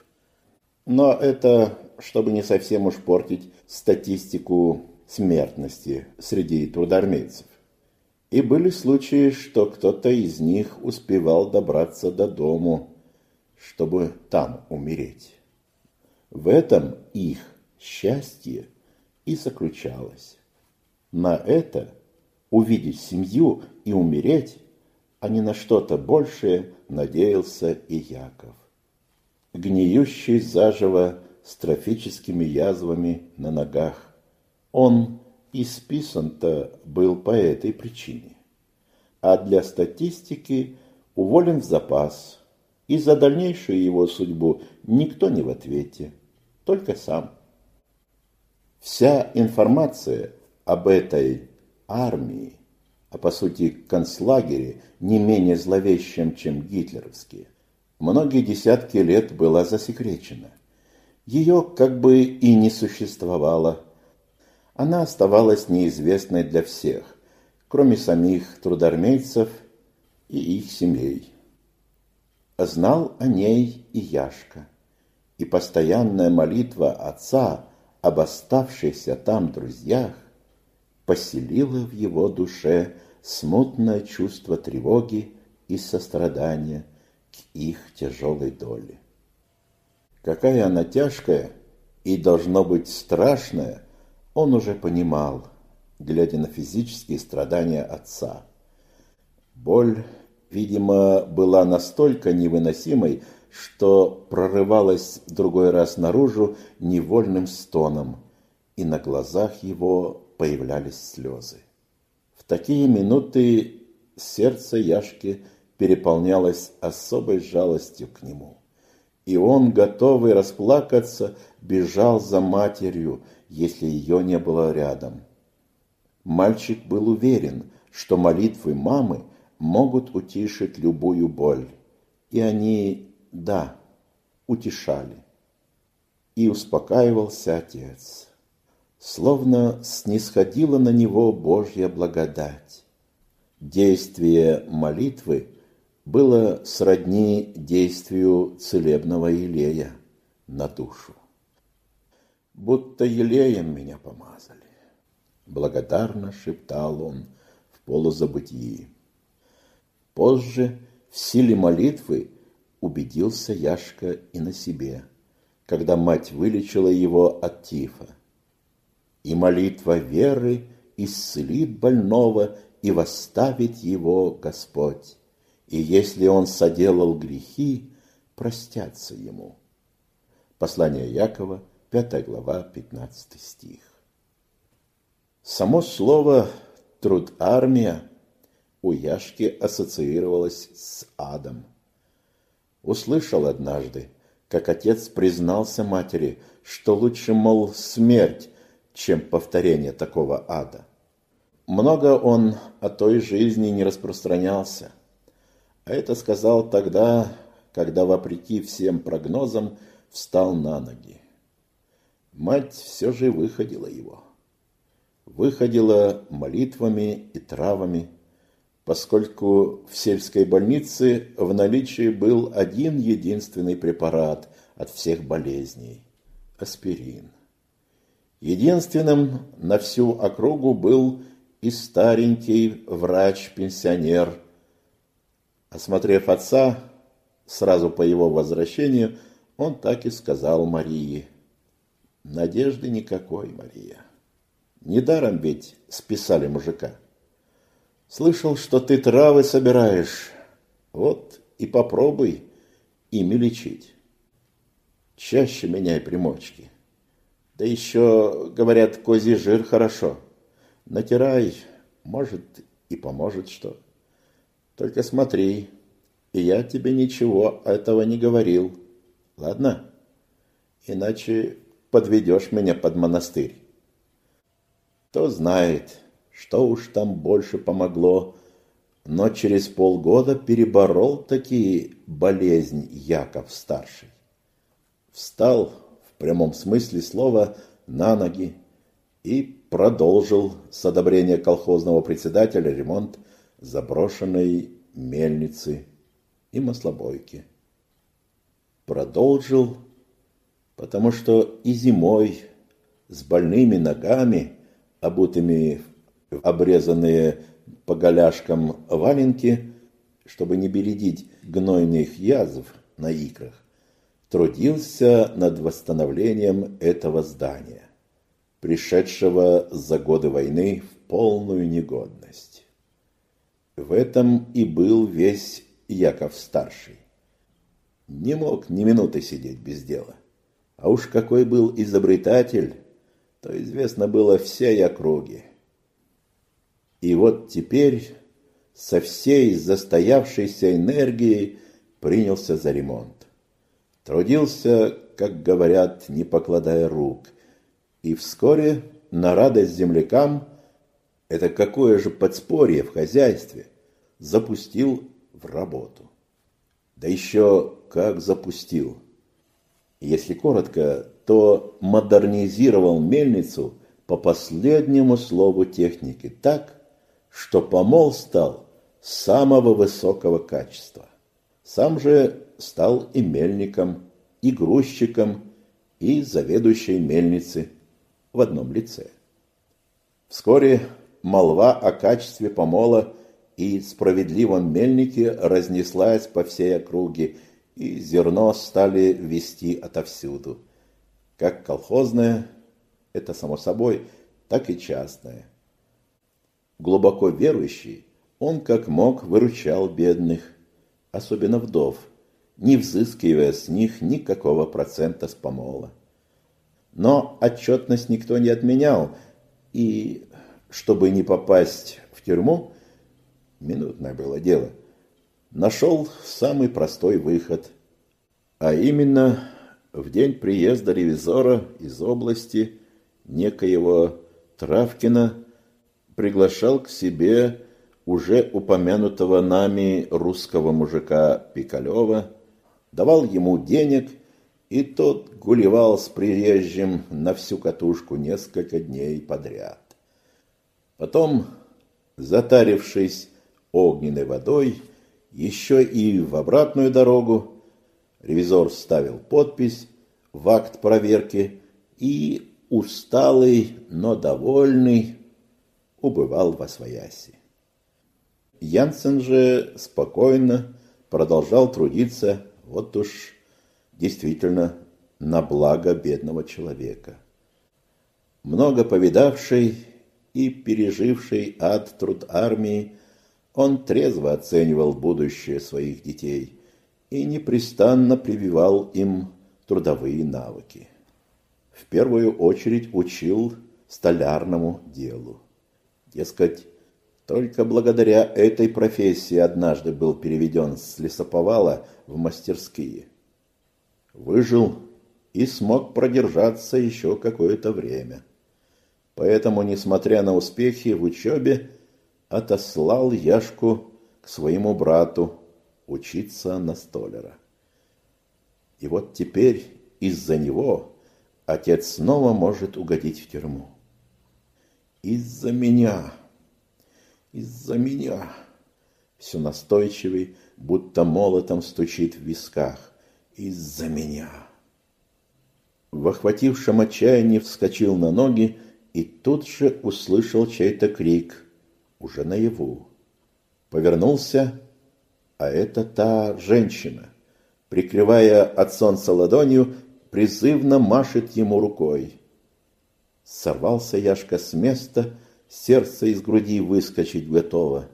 Но это, чтобы не совсем уж портить статистику смертности среди трудоармейцев. И были случаи, что кто-то из них успевал добраться до дому, чтобы там умереть. В этом их счастье и заключалось. На это увидеть семью и умереть, а не на что-то большее надеялся и Яков. Гниющий заживо с трофическими язвами на ногах, он и списан-то был по этой причине. А для статистики уволен в запас, и за дальнейшую его судьбу никто не в ответе, только сам. Вся информация об этой армии, а по сути концлагере, не менее зловещем, чем гитлеровские, многие десятки лет была засекречена. Ее как бы и не существовало она оставалась неизвестной для всех, кроме самих трудоармейцев и их семей. Знал о ней и Яшка, и постоянная молитва отца об оставшихся там друзьях поселила в его душе смутное чувство тревоги и сострадания их тяжелой доле. Какая она тяжкая и, должно быть, страшная – он уже понимал, глядя на физические страдания отца. Боль видимо, была настолько невыносимой, что прорывалась другой раз наружу невольным стоном, и на глазах его появлялись слезы. В такие минуты сердце Яшки переполнялось особой жалостью к нему, и он, готовый расплакаться, бежал за матерью, если ее не было рядом. Мальчик был уверен, что молитвы мамы могут утишить любую боль, и они, да, утешали. И успокаивался отец, словно снисходила на него Божья благодать. Действие молитвы было сродни действию целебного елея на душу. Будто елеем меня помазали. Благодарно шептал он в полузабытии. Позже в силе молитвы убедился Яшка и на себе, когда мать вылечила его от тифа. И молитва веры исцелит больного и восставит его Господь. И если он соделал грехи, простятся ему. Послание Якова, 5 глава, 15 стих. Само слово «труд армия» у Яшки ассоциировалось с адом. Услышал однажды, как отец признался матери, что лучше, мол, смерть, чем повторение такого ада. Много он о той жизни не распространялся. А это сказал тогда, когда, вопреки всем прогнозам, встал на ноги. Мать все же выходила его. Выходила молитвами и травами, поскольку в сельской больнице в наличии был один единственный препарат от всех болезней – аспирин. Единственным на всю округу был и старенький врач-пенсионер. Осмотрев отца, сразу по его возвращению, он так и сказал Марии. «Надежды никакой, Мария. Недаром ведь списали мужика». Слышал, что ты травы собираешь. Вот и попробуй ими лечить. Чаще меняй примочки. Да еще, говорят, козий жир хорошо. Натирай, может, и поможет что. Только смотри, и я тебе ничего этого не говорил. Ладно? Иначе подведешь меня под монастырь. Кто знает, что уж там больше помогло, но через полгода переборол такие болезнь Яков-старший. Встал, в прямом смысле слова, на ноги и продолжил с одобрения колхозного председателя ремонт заброшенной мельницы и маслобойки. Продолжил, потому что и зимой с больными ногами, обутыми обрезанные по голяшкам валенки, чтобы не бередить гнойных язв на икрах, трудился над восстановлением этого здания, пришедшего за годы войны в полную негодность. В этом и был весь Яков-старший. Не мог ни минуты сидеть без дела. А уж какой был изобретатель, то известно было всей округе. И вот теперь со всей застоявшейся энергией принялся за ремонт. Трудился, как говорят, не покладая рук. И вскоре, на радость землякам, это какое же подспорье в хозяйстве, запустил в работу. Да еще как запустил. Если коротко, то модернизировал мельницу по последнему слову техники так, что помол стал самого высокого качества. Сам же стал и мельником, и грузчиком, и заведующей мельницы в одном лице. Вскоре молва о качестве помола и справедливом мельнике разнеслась по всей округе, и зерно стали вести отовсюду. Как колхозное, это само собой, так и частное. Глубоко верующие, Он как мог выручал бедных, особенно вдов, не взыскивая с них никакого процента с помола. Но отчетность никто не отменял, и, чтобы не попасть в тюрьму, минутное было дело, нашел самый простой выход, а именно в день приезда ревизора из области некоего Травкина приглашал к себе уже упомянутого нами русского мужика Пикалева, давал ему денег, и тот гулевал с приезжим на всю катушку несколько дней подряд. Потом, затарившись огненной водой, еще и в обратную дорогу, ревизор ставил подпись в акт проверки и, усталый, но довольный, убывал во свояси. Янсен же спокойно продолжал трудиться, вот уж действительно на благо бедного человека. Много повидавший и переживший ад труд армии, он трезво оценивал будущее своих детей и непрестанно прививал им трудовые навыки. В первую очередь учил столярному делу. Дескать, только благодаря этой профессии однажды был переведен с лесоповала в мастерские. Выжил и смог продержаться еще какое-то время. Поэтому, несмотря на успехи в учебе, отослал Яшку к своему брату учиться на столяра. И вот теперь из-за него отец снова может угодить в тюрьму. Из-за меня из-за меня. Все настойчивый, будто молотом стучит в висках. Из-за меня. В охватившем отчаянии вскочил на ноги и тут же услышал чей-то крик, уже наяву. Повернулся, а это та женщина, прикрывая от солнца ладонью, призывно машет ему рукой. Сорвался Яшка с места, сердце из груди выскочить готово.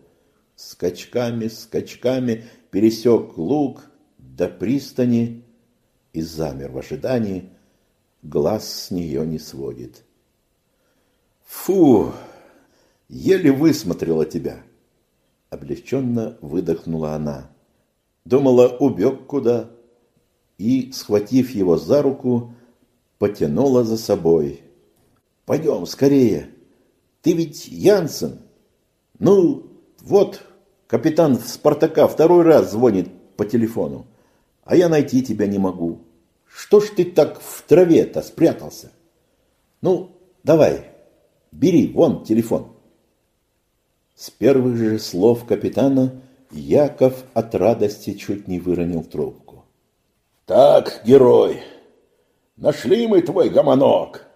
Скачками, скачками пересек луг до пристани и замер в ожидании, глаз с нее не сводит. «Фу! Еле высмотрела тебя!» Облегченно выдохнула она. Думала, убег куда. И, схватив его за руку, потянула за собой. «Пойдем скорее!» Ты ведь Янсен. Ну, вот, капитан Спартака второй раз звонит по телефону, а я найти тебя не могу. Что ж ты так в траве-то спрятался? Ну, давай, бери, вон телефон. С первых же слов капитана Яков от радости чуть не выронил трубку. «Так, герой, нашли мы твой гомонок!»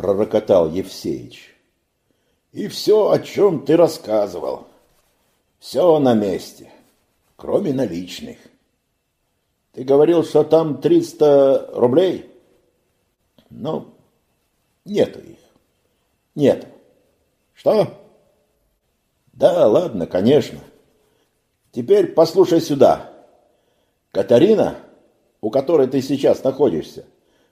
пророкотал Евсеич. И все, о чем ты рассказывал. Все на месте, кроме наличных. Ты говорил, что там 300 рублей? Ну, нету их. Нет. Что? Да, ладно, конечно. Теперь послушай сюда. Катарина, у которой ты сейчас находишься,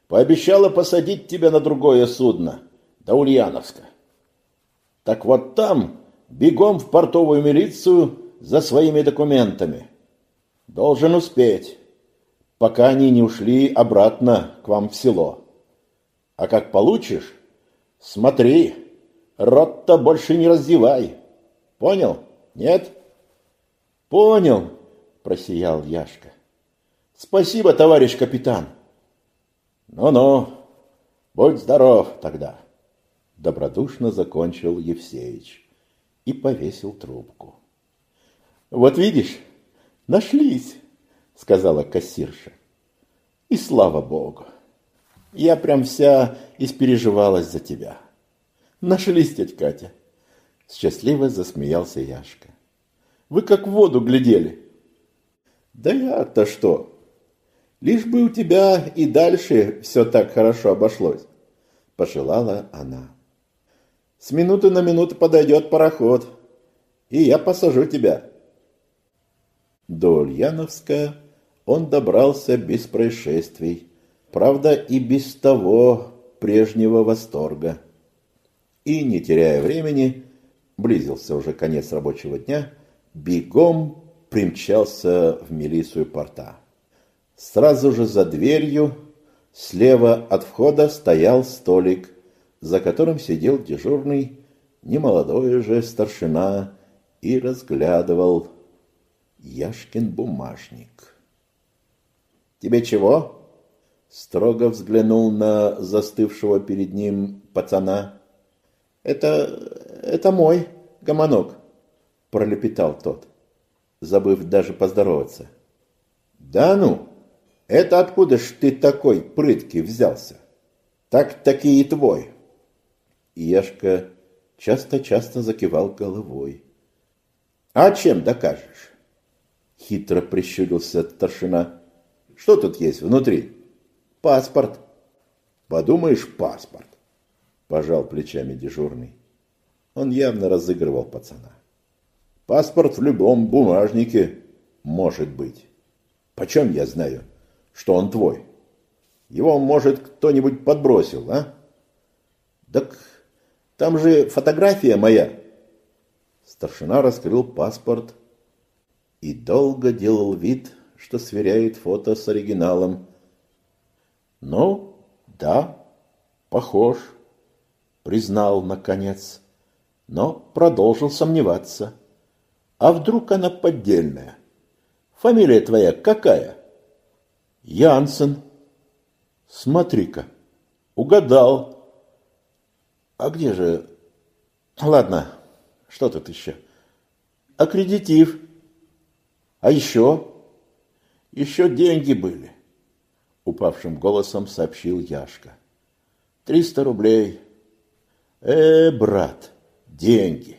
пообещала посадить тебя на другое судно, до Ульяновска. Так вот там бегом в портовую милицию за своими документами. Должен успеть, пока они не ушли обратно к вам в село. А как получишь, смотри, рот-то больше не раздевай. Понял? Нет? Понял, просиял Яшка. Спасибо, товарищ капитан. Ну-ну, будь здоров тогда добродушно закончил Евсеич и повесил трубку. «Вот видишь, нашлись», — сказала кассирша. «И слава богу! Я прям вся испереживалась за тебя. Нашлись, тетя Катя!» Счастливо засмеялся Яшка. «Вы как в воду глядели!» «Да я-то что? Лишь бы у тебя и дальше все так хорошо обошлось!» Пожелала она. С минуты на минуту подойдет пароход. и я посажу тебя. До Ульяновска он добрался без происшествий, правда и без того прежнего восторга. И, не теряя времени, близился уже конец рабочего дня, бегом примчался в милицию порта. Сразу же за дверью, слева от входа, стоял столик, за которым сидел дежурный, немолодой же старшина, и разглядывал Яшкин бумажник. «Тебе чего?» Строго взглянул на застывшего перед ним пацана. «Это... это мой гомонок», — пролепетал тот, забыв даже поздороваться. «Да ну!» Это откуда ж ты такой прыткий взялся? Так-таки и твой. Яшка часто-часто закивал головой. А чем докажешь? Хитро прищурился старшина. Что тут есть внутри? Паспорт. Подумаешь, паспорт. Пожал плечами дежурный. Он явно разыгрывал пацана. Паспорт в любом бумажнике может быть. Почем я знаю? что он твой. Его, может, кто-нибудь подбросил, а? Так там же фотография моя. Старшина раскрыл паспорт и долго делал вид, что сверяет фото с оригиналом. Ну, да, похож, признал наконец, но продолжил сомневаться. А вдруг она поддельная? Фамилия твоя какая? Янсен. Смотри-ка, угадал. А где же... Ладно, что тут еще? Аккредитив. А еще? Еще деньги были. Упавшим голосом сообщил Яшка. Триста рублей. Э, брат, деньги.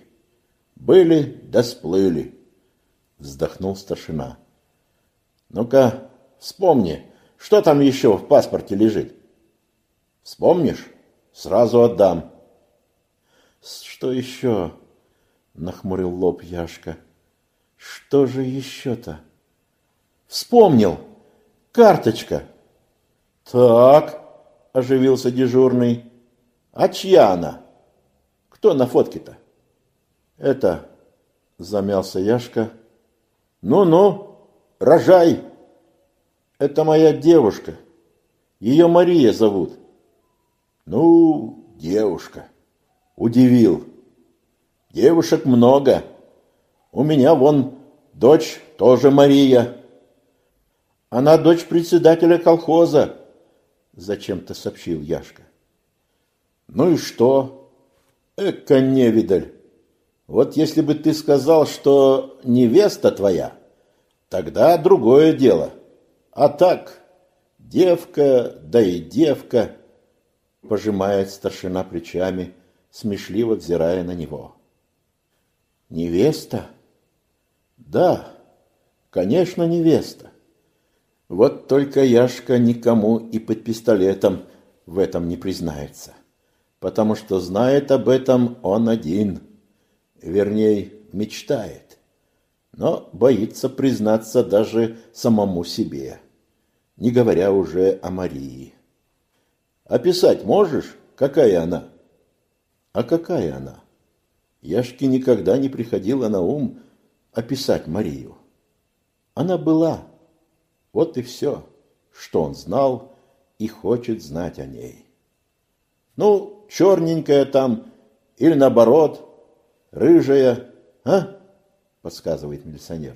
Были, да сплыли. Вздохнул старшина. Ну-ка, Вспомни, что там еще в паспорте лежит? Вспомнишь? Сразу отдам. Что еще? Нахмурил лоб Яшка. Что же еще-то? Вспомнил! Карточка! Так, оживился дежурный. А чья она? Кто на фотке-то? Это, замялся Яшка. Ну-ну, рожай! Это моя девушка. Ее Мария зовут. Ну, девушка. Удивил. Девушек много. У меня вон дочь тоже Мария. Она дочь председателя колхоза, зачем-то сообщил Яшка. Ну и что? Эка невидаль. Вот если бы ты сказал, что невеста твоя, тогда другое дело. А так, девка, да и девка, пожимает старшина плечами, смешливо взирая на него. Невеста? Да, конечно, невеста. Вот только Яшка никому и под пистолетом в этом не признается, потому что знает об этом он один, вернее, мечтает, но боится признаться даже самому себе не говоря уже о Марии. Описать можешь, какая она? А какая она? Яшке никогда не приходило на ум описать Марию. Она была. Вот и все, что он знал и хочет знать о ней. Ну, черненькая там, или наоборот, рыжая, а? Подсказывает милиционер.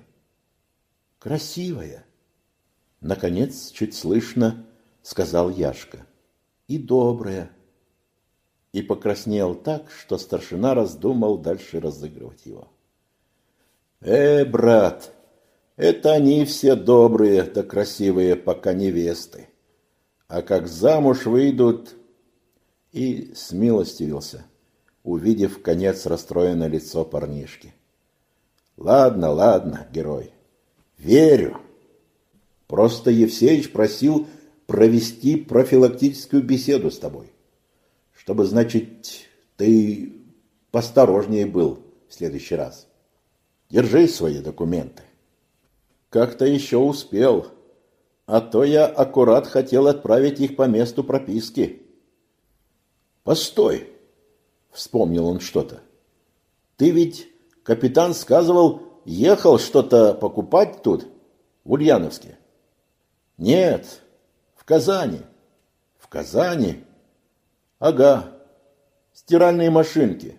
Красивая. Наконец, чуть слышно, сказал Яшка. И добрая. И покраснел так, что старшина раздумал дальше разыгрывать его. Э, брат, это они все добрые да красивые, пока невесты. А как замуж выйдут... И смилостивился, увидев конец расстроенное лицо парнишки. Ладно, ладно, герой, верю. Просто Евсеич просил провести профилактическую беседу с тобой. Чтобы, значит, ты посторожнее был в следующий раз. Держи свои документы. Как-то еще успел, а то я аккурат хотел отправить их по месту прописки. Постой, вспомнил он что-то. Ты ведь, капитан сказывал, ехал что-то покупать тут, в Ульяновске? Нет, в Казани. В Казани? Ага, стиральные машинки.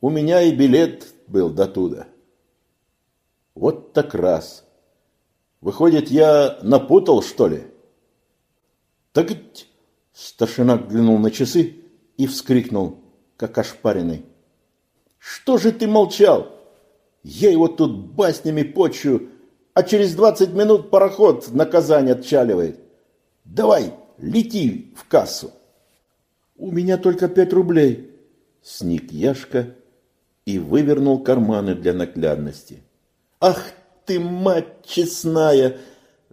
У меня и билет был до туда. Вот так раз. Выходит, я напутал, что ли? Так ведь... Старшина глянул на часы и вскрикнул, как ошпаренный. Что же ты молчал? Я его тут баснями почую, а через двадцать минут пароход на Казань отчаливает. Давай, лети в кассу. У меня только пять рублей. Сник Яшка и вывернул карманы для наглядности. Ах ты, мать честная!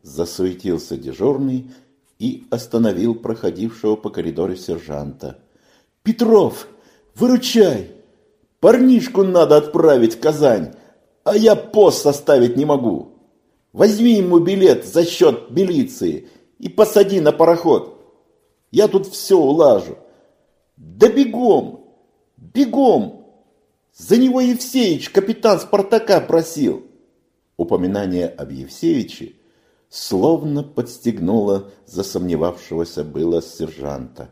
Засуетился дежурный и остановил проходившего по коридору сержанта. Петров, выручай! Парнишку надо отправить в Казань, а я пост составить не могу. Возьми ему билет за счет милиции и посади на пароход. Я тут все улажу. Да бегом, бегом. За него Евсеич, капитан Спартака, просил. Упоминание об Евсеиче словно подстегнуло засомневавшегося было сержанта.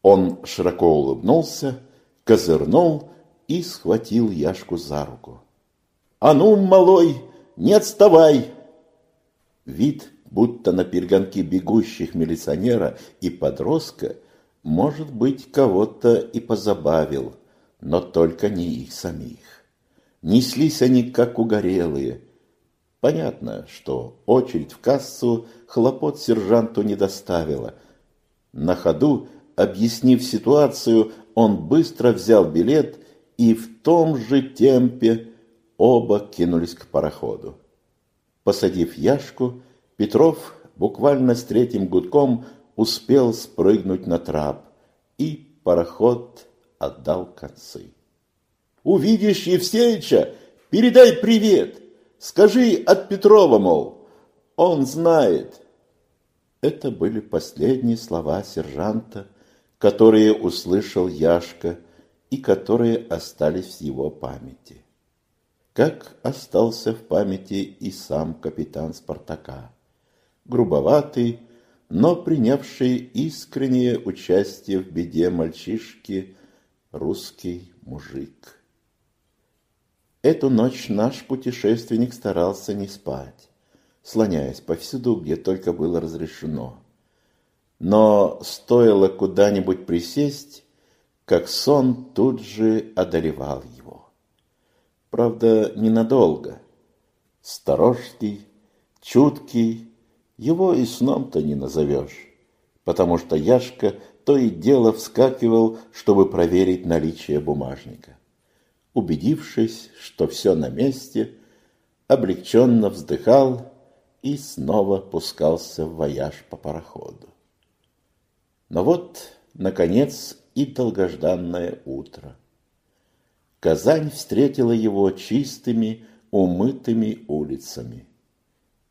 Он широко улыбнулся, козырнул и схватил Яшку за руку. «А ну, малой, не отставай!» Вид, будто на перегонки бегущих милиционера и подростка, может быть, кого-то и позабавил, но только не их самих. Неслись они, как угорелые. Понятно, что очередь в кассу хлопот сержанту не доставила. На ходу, объяснив ситуацию, он быстро взял билет и в том же темпе оба кинулись к пароходу. Посадив Яшку, Петров буквально с третьим гудком успел спрыгнуть на трап, и пароход отдал концы. «Увидишь Евсеича, передай привет! Скажи от Петрова, мол, он знает!» Это были последние слова сержанта, которые услышал Яшка и которые остались в его памяти как остался в памяти и сам капитан Спартака. Грубоватый, но принявший искреннее участие в беде мальчишки русский мужик. Эту ночь наш путешественник старался не спать, слоняясь повсюду, где только было разрешено. Но стоило куда-нибудь присесть, как сон тут же одолевал его. Правда, ненадолго. Сторожкий, чуткий, его и сном-то не назовешь, потому что Яшка то и дело вскакивал, чтобы проверить наличие бумажника. Убедившись, что все на месте, облегченно вздыхал и снова пускался в вояж по пароходу. Но вот, наконец, и долгожданное утро. Казань встретила его чистыми, умытыми улицами.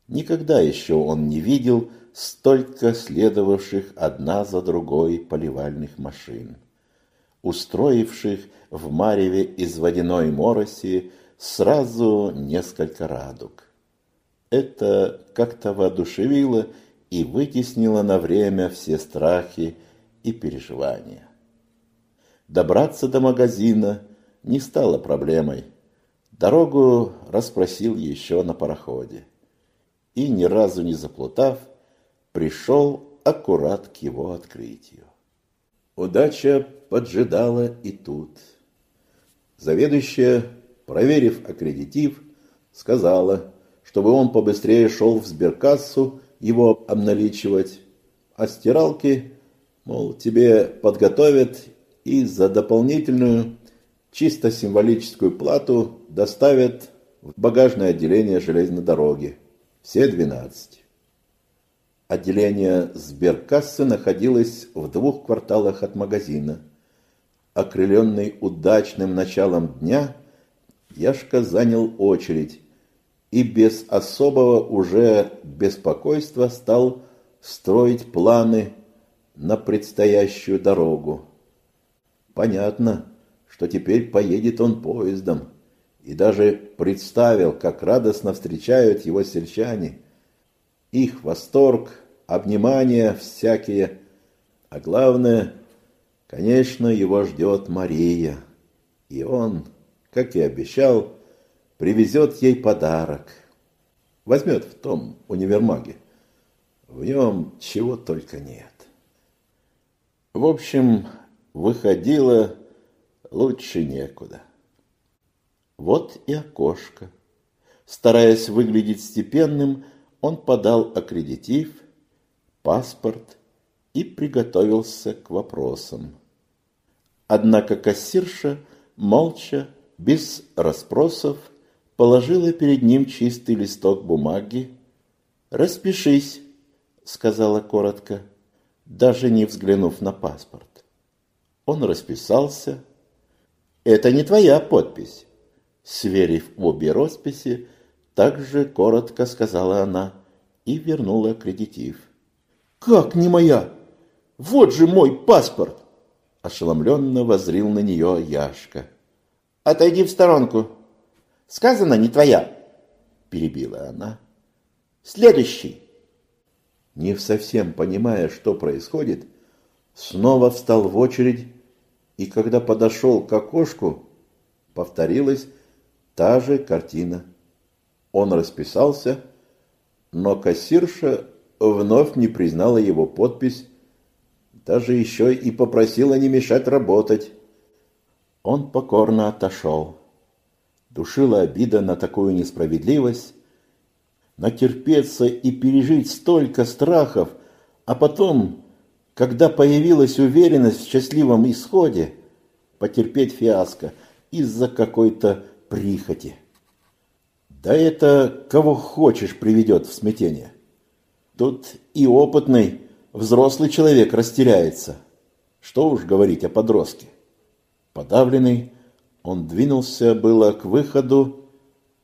Никогда еще он не видел столько следовавших одна за другой поливальных машин, устроивших в Мареве из водяной мороси сразу несколько радуг. Это как-то воодушевило и вытеснило на время все страхи и переживания. Добраться до магазина – не стало проблемой. Дорогу расспросил еще на пароходе. И, ни разу не заплутав, пришел аккурат к его открытию. Удача поджидала и тут. Заведующая, проверив аккредитив, сказала, чтобы он побыстрее шел в сберкассу его обналичивать, а стиралки, мол, тебе подготовят и за дополнительную чисто символическую плату доставят в багажное отделение железной дороги. Все 12. Отделение сберкассы находилось в двух кварталах от магазина. Окрыленный удачным началом дня, Яшка занял очередь и без особого уже беспокойства стал строить планы на предстоящую дорогу. Понятно, что теперь поедет он поездом, и даже представил, как радостно встречают его сельчане. Их восторг, обнимания всякие, а главное, конечно, его ждет Мария, и он, как и обещал, привезет ей подарок. Возьмет в том универмаге. В нем чего только нет. В общем, выходило лучше некуда. Вот и окошко. Стараясь выглядеть степенным, он подал аккредитив, паспорт и приготовился к вопросам. Однако кассирша молча, без расспросов, положила перед ним чистый листок бумаги. «Распишись», — сказала коротко, даже не взглянув на паспорт. Он расписался. «Это не твоя подпись», — сверив обе росписи, также коротко сказала она и вернула кредитив. «Как не моя? Вот же мой паспорт!» Ошеломленно возрил на нее Яшка. «Отойди в сторонку», Сказано не твоя, перебила она. Следующий. Не совсем понимая, что происходит, снова встал в очередь, и когда подошел к окошку, повторилась та же картина. Он расписался, но кассирша вновь не признала его подпись, даже еще и попросила не мешать работать. Он покорно отошел душила обида на такую несправедливость, натерпеться и пережить столько страхов, а потом, когда появилась уверенность в счастливом исходе, потерпеть фиаско из-за какой-то прихоти. Да это кого хочешь приведет в смятение. Тут и опытный, взрослый человек растеряется. Что уж говорить о подростке. Подавленный, он двинулся было к выходу,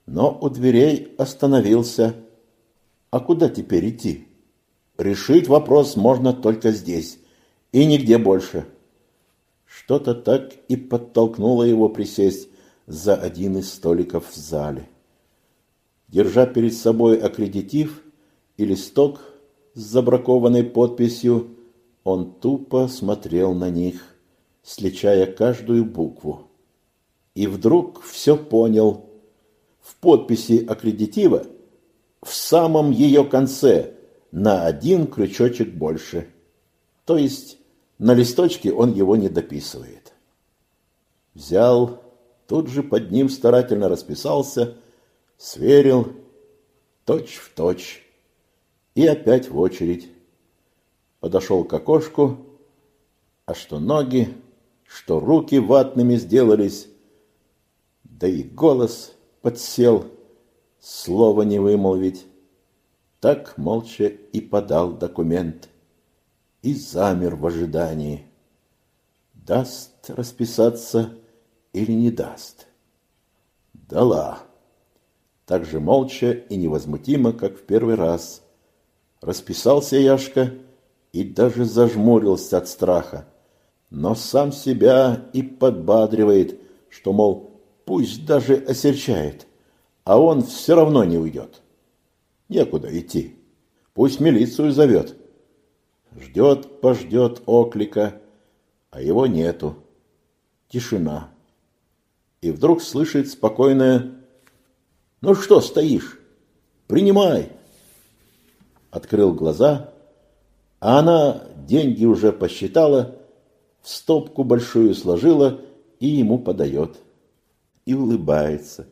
но у дверей остановился. А куда теперь идти? Решить вопрос можно только здесь и нигде больше. Что-то так и подтолкнуло его присесть за один из столиков в зале. Держа перед собой аккредитив и листок с забракованной подписью, он тупо смотрел на них, сличая каждую букву. И вдруг все понял. В подписи аккредитива в самом ее конце на один крючочек больше. То есть на листочке он его не дописывает. Взял, тут же под ним старательно расписался, сверил, точь в точь, и опять в очередь. Подошел к окошку, а что ноги, что руки ватными сделались, да и голос подсел, слова не вымолвить. Так молча и подал документ и замер в ожидании. Даст расписаться или не даст? Дала. Так же молча и невозмутимо, как в первый раз. Расписался Яшка и даже зажмурился от страха, но сам себя и подбадривает, что, мол, Пусть даже осерчает, а он все равно не уйдет. Некуда идти. Пусть милицию зовет. Ждет, пождет оклика, а его нету. Тишина. И вдруг слышит спокойное «Ну что стоишь? Принимай!» Открыл глаза, а она деньги уже посчитала, в стопку большую сложила и ему подает и улыбается.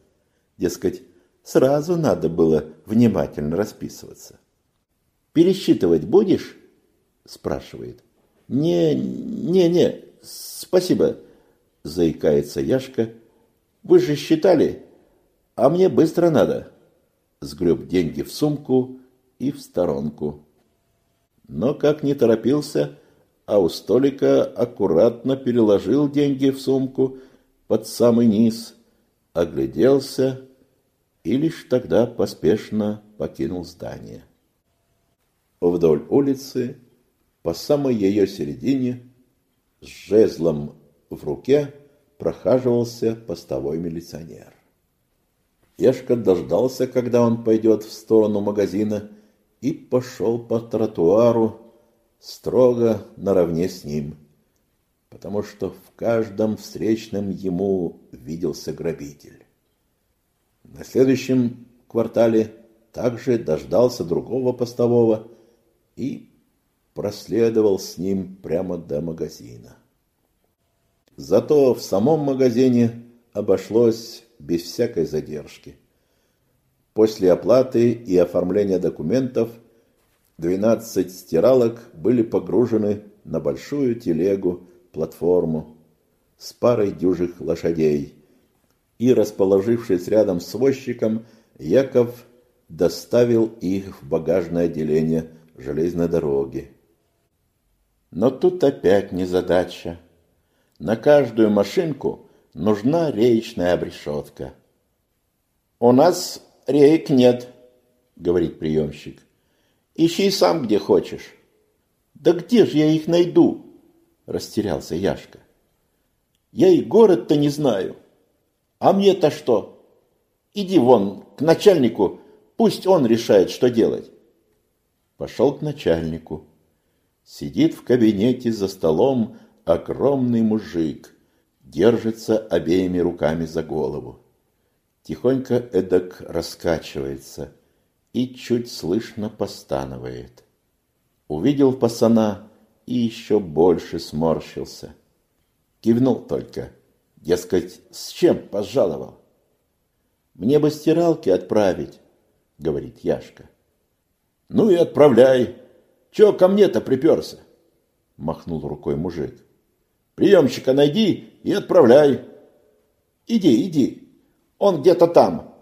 Дескать, сразу надо было внимательно расписываться. «Пересчитывать будешь?» – спрашивает. «Не, не, не, спасибо», – заикается Яшка. «Вы же считали, а мне быстро надо». Сгреб деньги в сумку и в сторонку. Но как не торопился, а у столика аккуратно переложил деньги в сумку под самый низ – огляделся и лишь тогда поспешно покинул здание. Вдоль улицы, по самой ее середине, с жезлом в руке прохаживался постовой милиционер. Ешка дождался, когда он пойдет в сторону магазина, и пошел по тротуару строго наравне с ним, потому что в каждом встречном ему виделся грабитель. На следующем квартале также дождался другого постового и проследовал с ним прямо до магазина. Зато в самом магазине обошлось без всякой задержки. После оплаты и оформления документов 12 стиралок были погружены на большую телегу, платформу с парой дюжих лошадей. И, расположившись рядом с возчиком, Яков доставил их в багажное отделение железной дороги. Но тут опять незадача. На каждую машинку нужна реечная обрешетка. «У нас реек нет», — говорит приемщик. «Ищи сам, где хочешь». «Да где же я их найду?» — растерялся Яшка. «Я и город-то не знаю. А мне-то что? Иди вон к начальнику, пусть он решает, что делать». Пошел к начальнику. Сидит в кабинете за столом огромный мужик, держится обеими руками за голову. Тихонько эдак раскачивается и чуть слышно постанывает. Увидел пацана и еще больше сморщился. Кивнул только, дескать, с чем пожаловал. «Мне бы стиралки отправить», — говорит Яшка. «Ну и отправляй. Чего ко мне-то приперся?» — махнул рукой мужик. «Приемщика найди и отправляй. Иди, иди, он где-то там».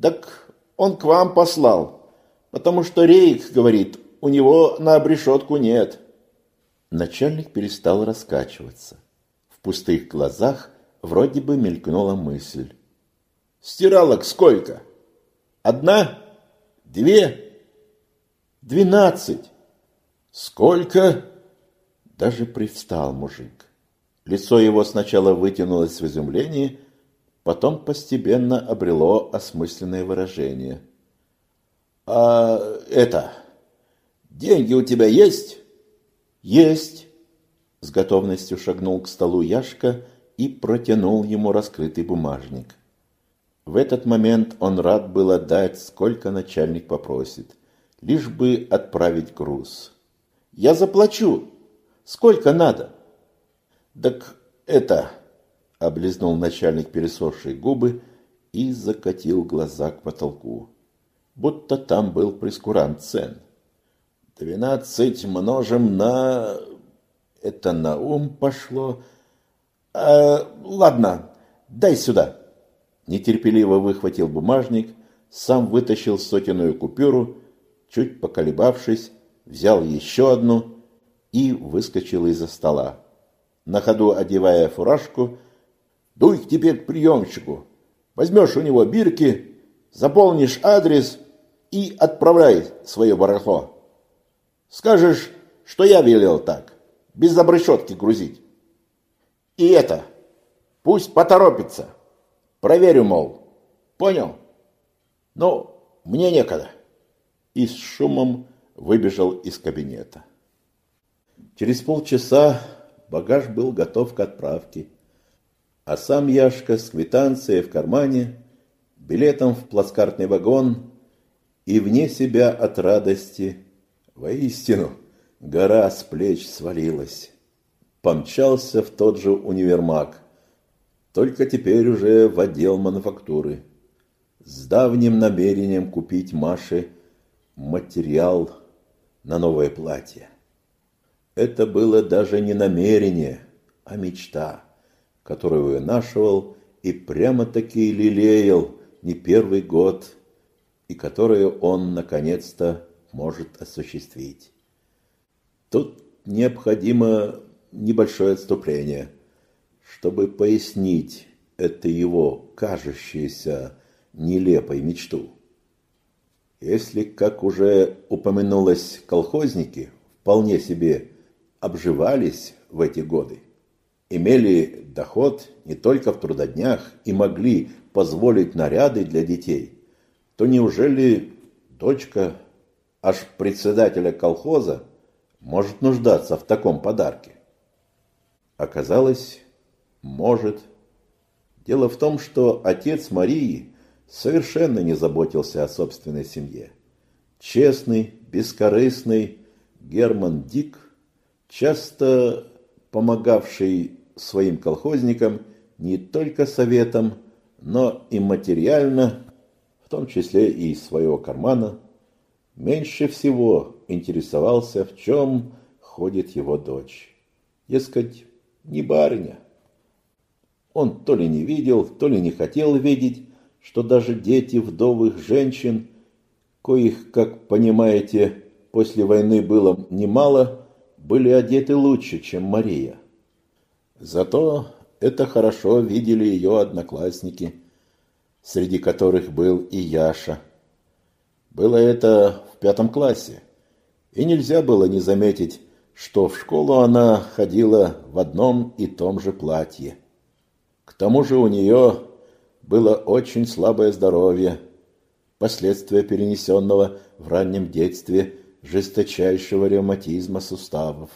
«Так он к вам послал, потому что Рейх, говорит, у него на обрешетку нет». Начальник перестал раскачиваться. В пустых глазах вроде бы мелькнула мысль. «Стиралок сколько? Одна? Две?» Двенадцать. Сколько? Даже привстал мужик. Лицо его сначала вытянулось в изумлении, потом постепенно обрело осмысленное выражение. «А это... деньги у тебя есть?» «Есть!» С готовностью шагнул к столу Яшка и протянул ему раскрытый бумажник. В этот момент он рад был отдать, сколько начальник попросит лишь бы отправить груз. «Я заплачу. Сколько надо?» «Так это...» — облизнул начальник пересохшие губы и закатил глаза к потолку. Будто там был прескурант цен. «Двенадцать множим на...» Это на ум пошло. «А, ладно, дай сюда!» Нетерпеливо выхватил бумажник, сам вытащил сотенную купюру чуть поколебавшись, взял еще одну и выскочил из-за стола. На ходу одевая фуражку, «Дуй теперь к приемщику, возьмешь у него бирки, заполнишь адрес и отправляй свое барахло. Скажешь, что я велел так, без обрешетки грузить. И это, пусть поторопится. Проверю, мол. Понял? Ну, мне некогда» и с шумом выбежал из кабинета. Через полчаса багаж был готов к отправке, а сам Яшка с квитанцией в кармане, билетом в плацкартный вагон и вне себя от радости, воистину, гора с плеч свалилась. Помчался в тот же универмаг, только теперь уже в отдел мануфактуры, с давним намерением купить Маше материал на новое платье. Это было даже не намерение, а мечта, которую вынашивал и прямо-таки лелеял не первый год, и которую он, наконец-то, может осуществить. Тут необходимо небольшое отступление, чтобы пояснить эту его кажущуюся нелепой мечту. Если, как уже упомянулось, колхозники вполне себе обживались в эти годы, имели доход не только в трудоднях и могли позволить наряды для детей, то неужели дочка аж председателя колхоза может нуждаться в таком подарке? Оказалось, может. Дело в том, что отец Марии совершенно не заботился о собственной семье. Честный, бескорыстный Герман Дик, часто помогавший своим колхозникам не только советом, но и материально, в том числе и из своего кармана, меньше всего интересовался, в чем ходит его дочь. Дескать, не барыня. Он то ли не видел, то ли не хотел видеть, что даже дети вдовых женщин, коих, как понимаете, после войны было немало, были одеты лучше, чем Мария. Зато это хорошо видели ее одноклассники, среди которых был и Яша. Было это в пятом классе, и нельзя было не заметить, что в школу она ходила в одном и том же платье. К тому же у нее было очень слабое здоровье, последствия перенесенного в раннем детстве жесточайшего ревматизма суставов.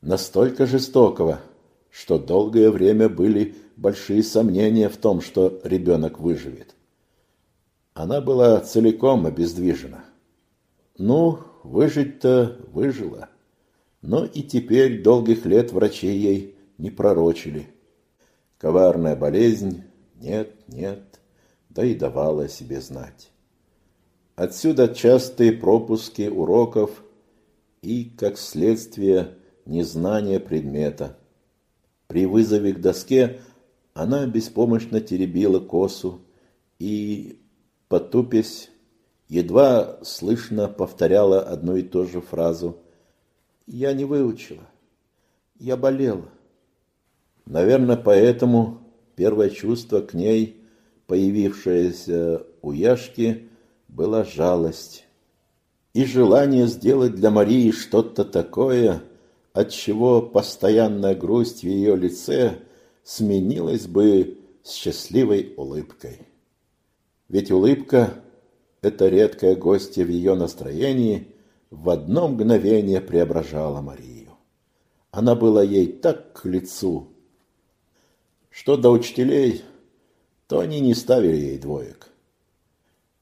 Настолько жестокого, что долгое время были большие сомнения в том, что ребенок выживет. Она была целиком обездвижена. Ну, выжить-то выжила. Но и теперь долгих лет врачи ей не пророчили. Коварная болезнь, нет, нет, да и давала о себе знать. Отсюда частые пропуски уроков и, как следствие, незнание предмета. При вызове к доске она беспомощно теребила косу и, потупясь, едва слышно повторяла одну и ту же фразу «Я не выучила, я болела». Наверное, поэтому первое чувство к ней, появившееся у Яшки, была жалость и желание сделать для Марии что-то такое, от чего постоянная грусть в ее лице сменилась бы счастливой улыбкой. Ведь улыбка – это редкое гостье в ее настроении, в одно мгновение преображала Марию. Она была ей так к лицу. Что до учителей, то они не ставили ей двоек.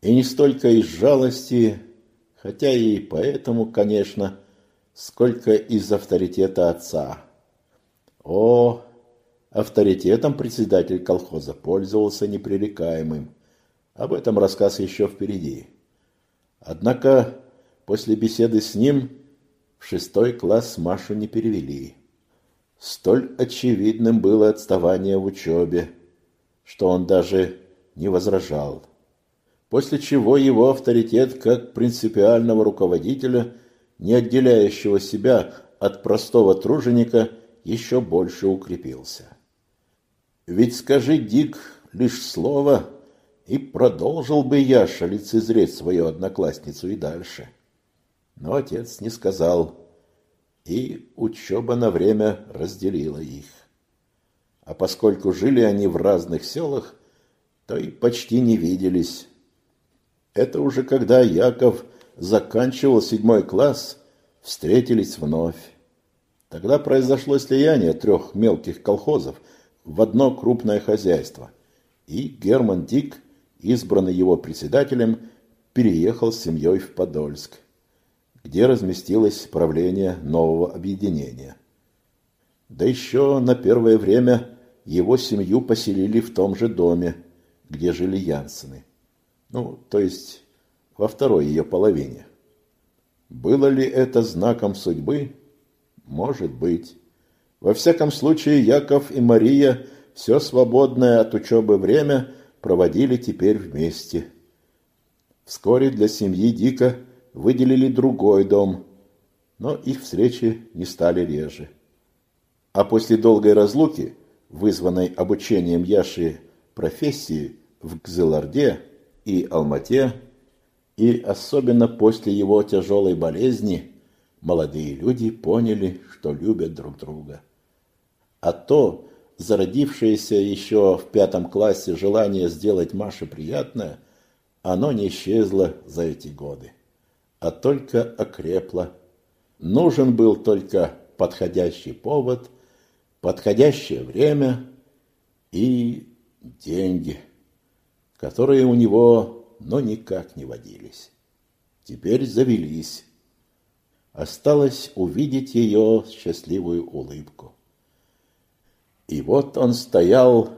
И не столько из жалости, хотя и поэтому, конечно, сколько из авторитета отца. О, авторитетом председатель колхоза пользовался непререкаемым. Об этом рассказ еще впереди. Однако после беседы с ним в шестой класс Машу не перевели. Столь очевидным было отставание в учебе, что он даже не возражал после чего его авторитет как принципиального руководителя, не отделяющего себя от простого труженика, еще больше укрепился. Ведь скажи, Дик, лишь слово, и продолжил бы Яша лицезреть свою одноклассницу и дальше. Но отец не сказал, и учеба на время разделила их. А поскольку жили они в разных селах, то и почти не виделись. Это уже когда Яков заканчивал седьмой класс, встретились вновь. Тогда произошло слияние трех мелких колхозов в одно крупное хозяйство, и Герман Дик, избранный его председателем, переехал с семьей в Подольск, где разместилось правление нового объединения. Да еще на первое время его семью поселили в том же доме, где жили Янсены. Ну, то есть во второй ее половине. Было ли это знаком судьбы? Может быть. Во всяком случае, Яков и Мария все свободное от учебы время проводили теперь вместе. Вскоре для семьи Дика выделили другой дом, но их встречи не стали реже. А после долгой разлуки вызванной обучением Яши профессии в Гзеларде и Алмате, и особенно после его тяжелой болезни, молодые люди поняли, что любят друг друга. А то, зародившееся еще в пятом классе желание сделать Маше приятное, оно не исчезло за эти годы, а только окрепло. Нужен был только подходящий повод, подходящее время и деньги, которые у него, но никак не водились. Теперь завелись. Осталось увидеть ее счастливую улыбку. И вот он стоял,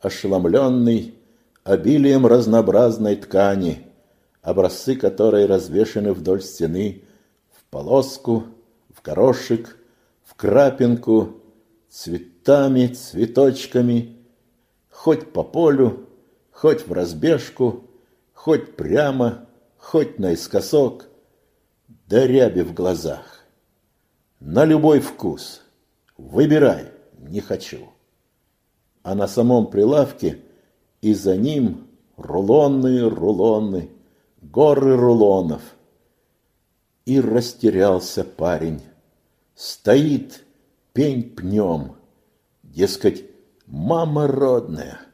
ошеломленный обилием разнообразной ткани, образцы которой развешаны вдоль стены в полоску, в горошек, в крапинку, цветами, цветочками, хоть по полю, хоть в разбежку, хоть прямо, хоть наискосок, да ряби в глазах. На любой вкус. Выбирай не хочу. А на самом прилавке и за ним рулонные рулоны, горы рулонов. И растерялся парень. Стоит пень пнем. Дескать, мама родная.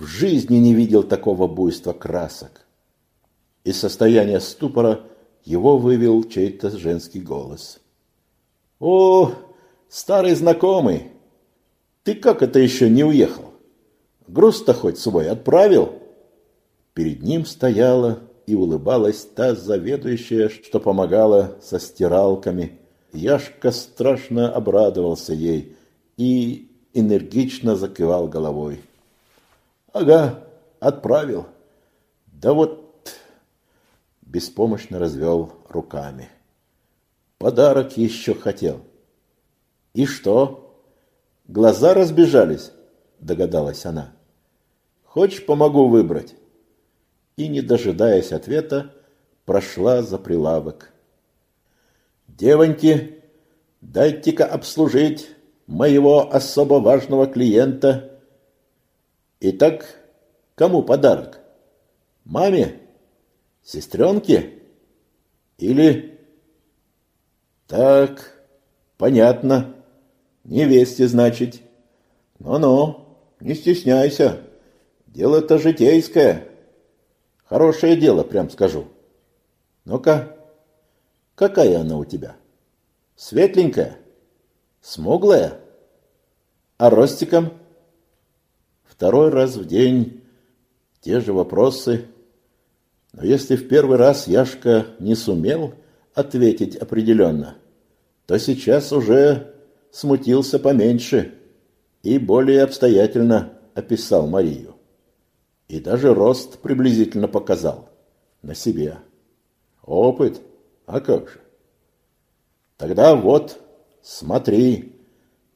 В жизни не видел такого буйства красок. Из состояния ступора его вывел чей-то женский голос. «О, старый знакомый, ты как это еще не уехал? Груз-то хоть свой отправил? Перед ним стояла и улыбалась та заведующая, что помогала со стиралками. Яшка страшно обрадовался ей и энергично закивал головой. «Ага, отправил. Да вот...» Беспомощно развел руками. «Подарок еще хотел». «И что?» Глаза разбежались, догадалась она. Хочешь, помогу выбрать? И, не дожидаясь ответа, прошла за прилавок. Девоньки, дайте-ка обслужить моего особо важного клиента. Итак, кому подарок? Маме? Сестренке? Или... Так, понятно. Невесте, значит. Ну-ну, не стесняйся. Дело-то житейское. Хорошее дело, прям скажу. Ну-ка, какая она у тебя? Светленькая? Смуглая? А ростиком? Второй раз в день те же вопросы. Но если в первый раз Яшка не сумел ответить определенно, то сейчас уже смутился поменьше и более обстоятельно описал Марию. И даже рост приблизительно показал на себе. Опыт? А как же? Тогда вот, смотри,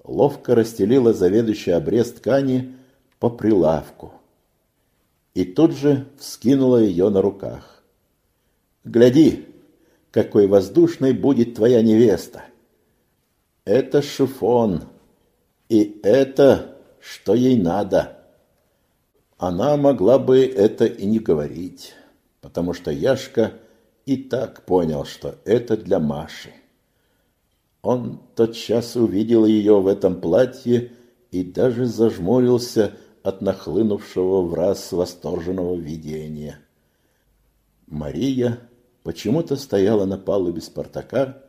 ловко расстелила заведующая обрез ткани по прилавку. И тут же вскинула ее на руках. Гляди, какой воздушной будет твоя невеста. Это шифон. И это, что ей надо. Она могла бы это и не говорить, потому что Яшка и так понял, что это для Маши. Он тотчас увидел ее в этом платье и даже зажмурился от нахлынувшего в раз восторженного видения. Мария почему-то стояла на палубе Спартака,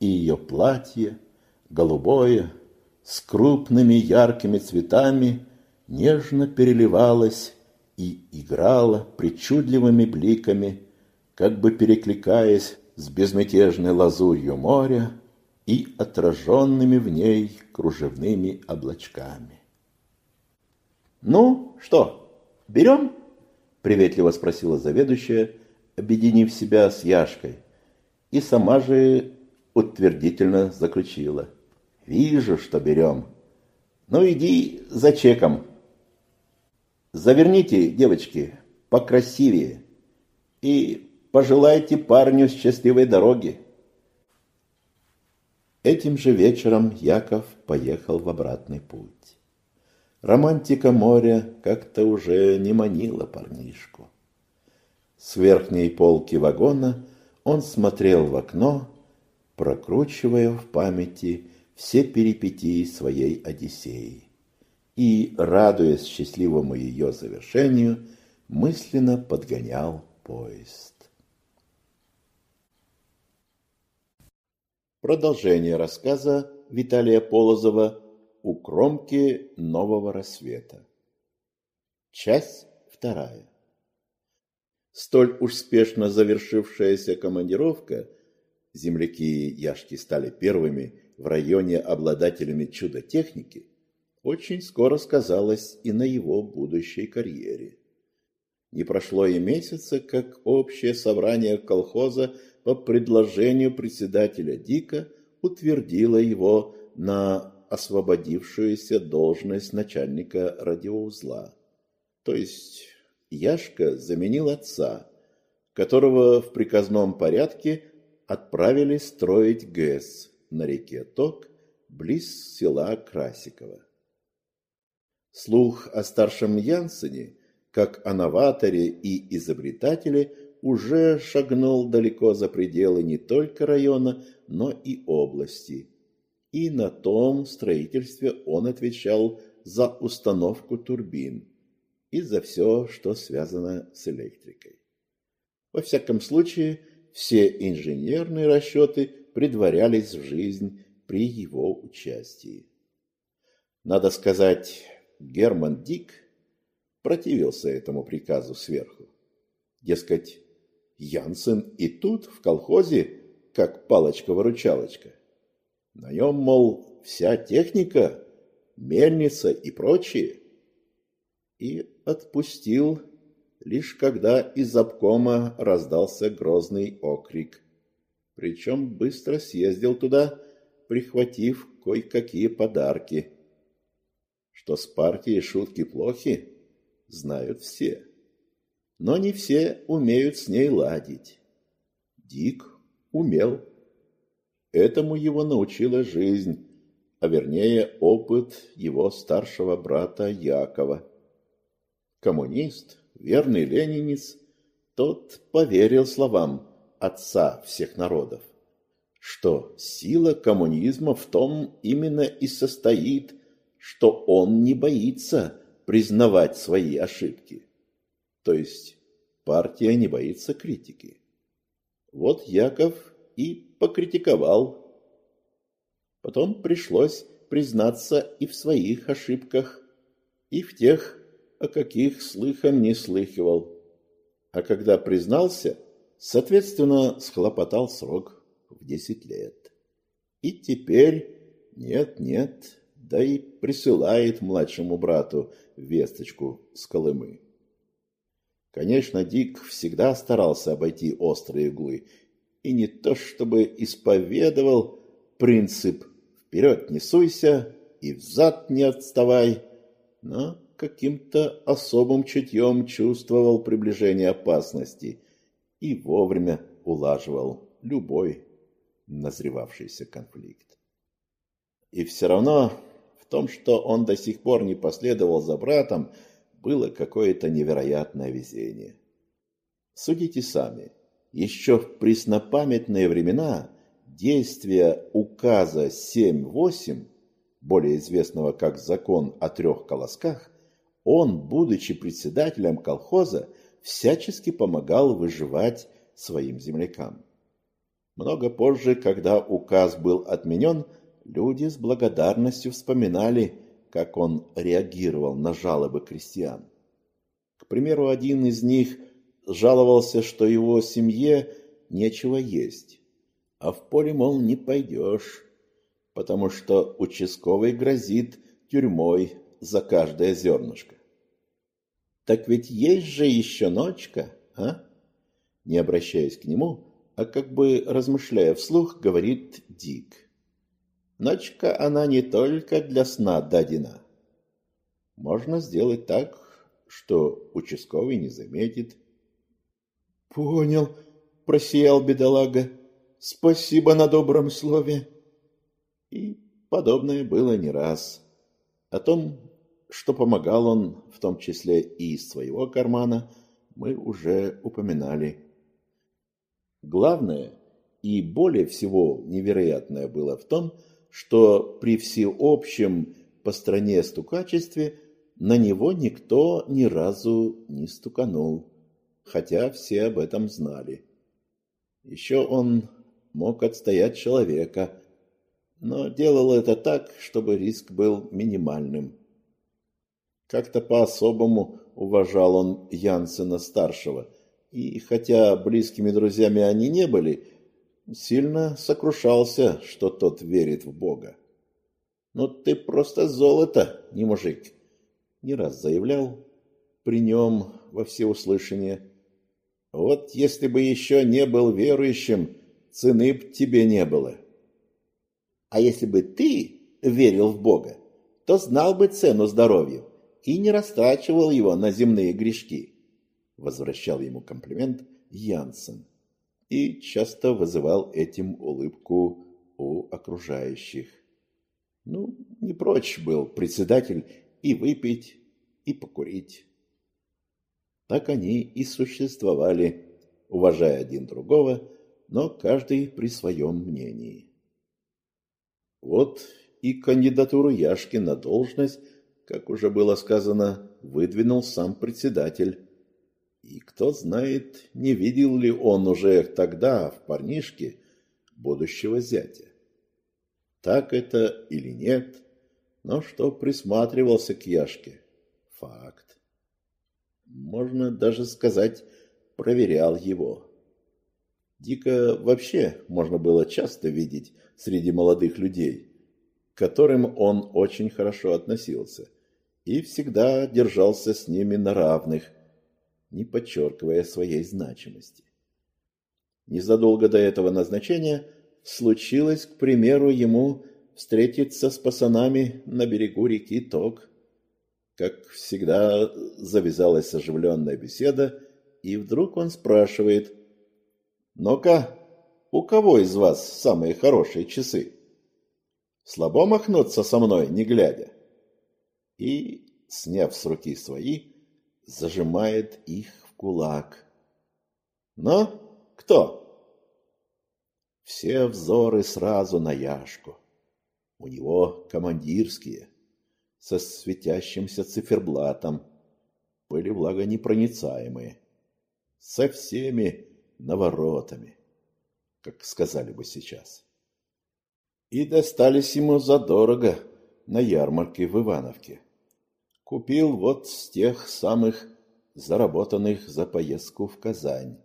и ее платье, голубое, с крупными яркими цветами, нежно переливалось и играло причудливыми бликами, как бы перекликаясь с безмятежной лазурью моря и отраженными в ней кружевными облачками. «Ну, что, берем?» — приветливо спросила заведующая, объединив себя с Яшкой, и сама же утвердительно заключила. Вижу, что берем. Ну, иди за чеком. Заверните, девочки, покрасивее. И пожелайте парню счастливой дороги. Этим же вечером Яков поехал в обратный путь. Романтика моря как-то уже не манила парнишку. С верхней полки вагона он смотрел в окно, прокручивая в памяти все перипетии своей Одиссеи. И, радуясь счастливому ее завершению, мысленно подгонял поезд. Продолжение рассказа Виталия Полозова «У кромки нового рассвета». Часть вторая. Столь уж спешно завершившаяся командировка, земляки Яшки стали первыми в районе обладателями чудо-техники, очень скоро сказалась и на его будущей карьере. Не прошло и месяца, как общее собрание колхоза по предложению председателя Дика утвердило его на освободившуюся должность начальника радиоузла. То есть Яшка заменил отца, которого в приказном порядке отправили строить ГЭС на реке Ток близ села Красиково. Слух о старшем Янсене как о новаторе и изобретателе, уже шагнул далеко за пределы не только района, но и области. И на том строительстве он отвечал за установку турбин и за все, что связано с электрикой. Во всяком случае, все инженерные расчеты предварялись в жизнь при его участии. Надо сказать, Герман Дик – противился этому приказу сверху. Дескать, Янсен и тут, в колхозе, как палочка-выручалочка. На нем, мол, вся техника, мельница и прочее. И отпустил, лишь когда из обкома раздался грозный окрик. Причем быстро съездил туда, прихватив кое-какие подарки. Что с партией шутки плохи, знают все. Но не все умеют с ней ладить. Дик умел. Этому его научила жизнь, а вернее опыт его старшего брата Якова. Коммунист, верный ленинец, тот поверил словам отца всех народов, что сила коммунизма в том именно и состоит, что он не боится признавать свои ошибки. То есть партия не боится критики. Вот Яков и покритиковал. Потом пришлось признаться и в своих ошибках, и в тех, о каких слыхом не слыхивал. А когда признался, соответственно, схлопотал срок в десять лет. И теперь нет-нет, да и присылает младшему брату весточку с Колымы. Конечно, Дик всегда старался обойти острые углы, и не то чтобы исповедовал принцип «вперед не суйся и взад не отставай», но каким-то особым чутьем чувствовал приближение опасности и вовремя улаживал любой назревавшийся конфликт. И все равно в том, что он до сих пор не последовал за братом, было какое-то невероятное везение. Судите сами. Еще в преснопамятные времена действия указа 7-8, более известного как закон о трех колосках, он, будучи председателем колхоза, всячески помогал выживать своим землякам. Много позже, когда указ был отменен, люди с благодарностью вспоминали, как он реагировал на жалобы крестьян. К примеру, один из них жаловался, что его семье нечего есть, а в поле, мол, не пойдешь, потому что участковый грозит тюрьмой за каждое зернышко. Так ведь есть же еще ночка, а? Не обращаясь к нему, а как бы размышляя вслух, говорит Дик. Ночка она не только для сна дадена. Можно сделать так, что участковый не заметит. Понял, просиял бедолага. Спасибо на добром слове. И подобное было не раз. О том что помогал он, в том числе и из своего кармана, мы уже упоминали. Главное и более всего невероятное было в том, что при всеобщем по стране стукачестве на него никто ни разу не стуканул, хотя все об этом знали. Еще он мог отстоять человека, но делал это так, чтобы риск был минимальным. Как-то по-особому уважал он Янсена-старшего, и хотя близкими друзьями они не были, сильно сокрушался, что тот верит в Бога. «Ну ты просто золото, не мужик!» Не раз заявлял при нем во всеуслышание. «Вот если бы еще не был верующим, цены б тебе не было». «А если бы ты верил в Бога, то знал бы цену здоровью и не растрачивал его на земные грешки», возвращал ему комплимент Янсен и часто вызывал этим улыбку у окружающих. Ну, не прочь был председатель и выпить, и покурить. Так они и существовали, уважая один другого, но каждый при своем мнении. Вот и кандидатуру Яшки на должность, как уже было сказано, выдвинул сам председатель. И кто знает, не видел ли он уже тогда в парнишке будущего зятя. Так это или нет, но что присматривался к Яшке – факт. Можно даже сказать, проверял его. Дика вообще можно было часто видеть среди молодых людей, к которым он очень хорошо относился и всегда держался с ними на равных, не подчеркивая своей значимости. Незадолго до этого назначения случилось, к примеру, ему встретиться с пацанами на берегу реки Ток. Как всегда, завязалась оживленная беседа, и вдруг он спрашивает, «Ну-ка, у кого из вас самые хорошие часы? Слабо махнуться со мной, не глядя?» И, сняв с руки свои, зажимает их в кулак. «Ну, кто?» Все взоры сразу на Яшку. У него командирские, со светящимся циферблатом, были влагонепроницаемые, со всеми наворотами, как сказали бы сейчас. И достались ему задорого на ярмарке в Ивановке. Купил вот с тех самых заработанных за поездку в Казань.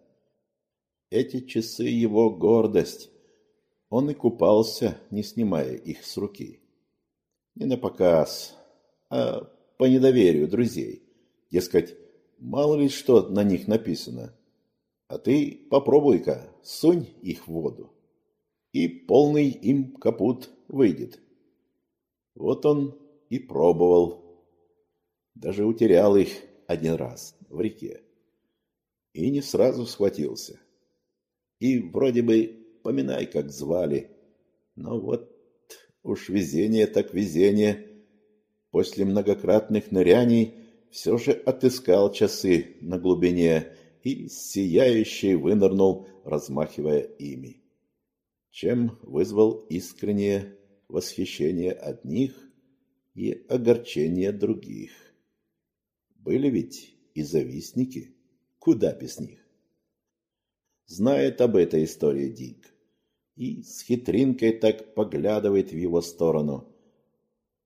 Эти часы его гордость. Он и купался, не снимая их с руки. Не на показ, а по недоверию друзей. Дескать, мало ли что на них написано. А ты попробуй-ка, сунь их в воду. И полный им капут выйдет. Вот он и пробовал. Даже утерял их один раз в реке. И не сразу схватился. И вроде бы поминай, как звали. Но вот уж везение так везение. После многократных ныряний все же отыскал часы на глубине и сияющий вынырнул, размахивая ими. Чем вызвал искреннее восхищение одних и огорчение других. Были ведь и завистники, куда без них знает об этой истории Дик. И с хитринкой так поглядывает в его сторону.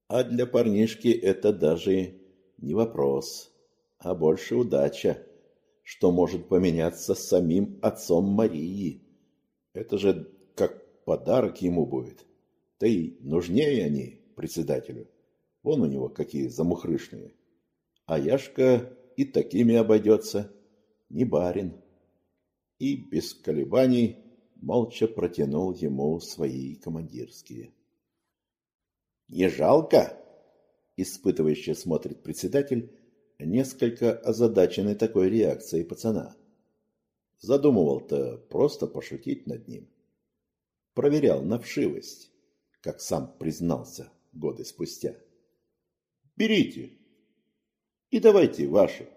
А для парнишки это даже не вопрос, а больше удача, что может поменяться с самим отцом Марии. Это же как подарок ему будет. Да и нужнее они председателю. Вон у него какие замухрышные. А Яшка и такими обойдется. Не барин и без колебаний молча протянул ему свои командирские. «Не жалко?» – испытывающе смотрит председатель, несколько озадаченный такой реакцией пацана. Задумывал-то просто пошутить над ним. Проверял на вшивость, как сам признался годы спустя. «Берите, И давайте ваши,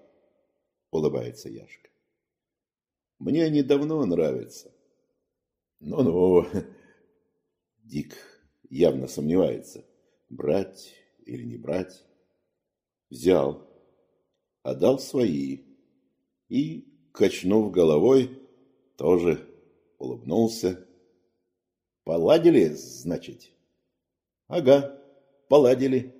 улыбается Яшка. Мне они давно нравятся. Ну-ну. Дик явно сомневается, брать или не брать. Взял, отдал свои и, качнув головой, тоже улыбнулся. Поладили, значит? Ага, поладили.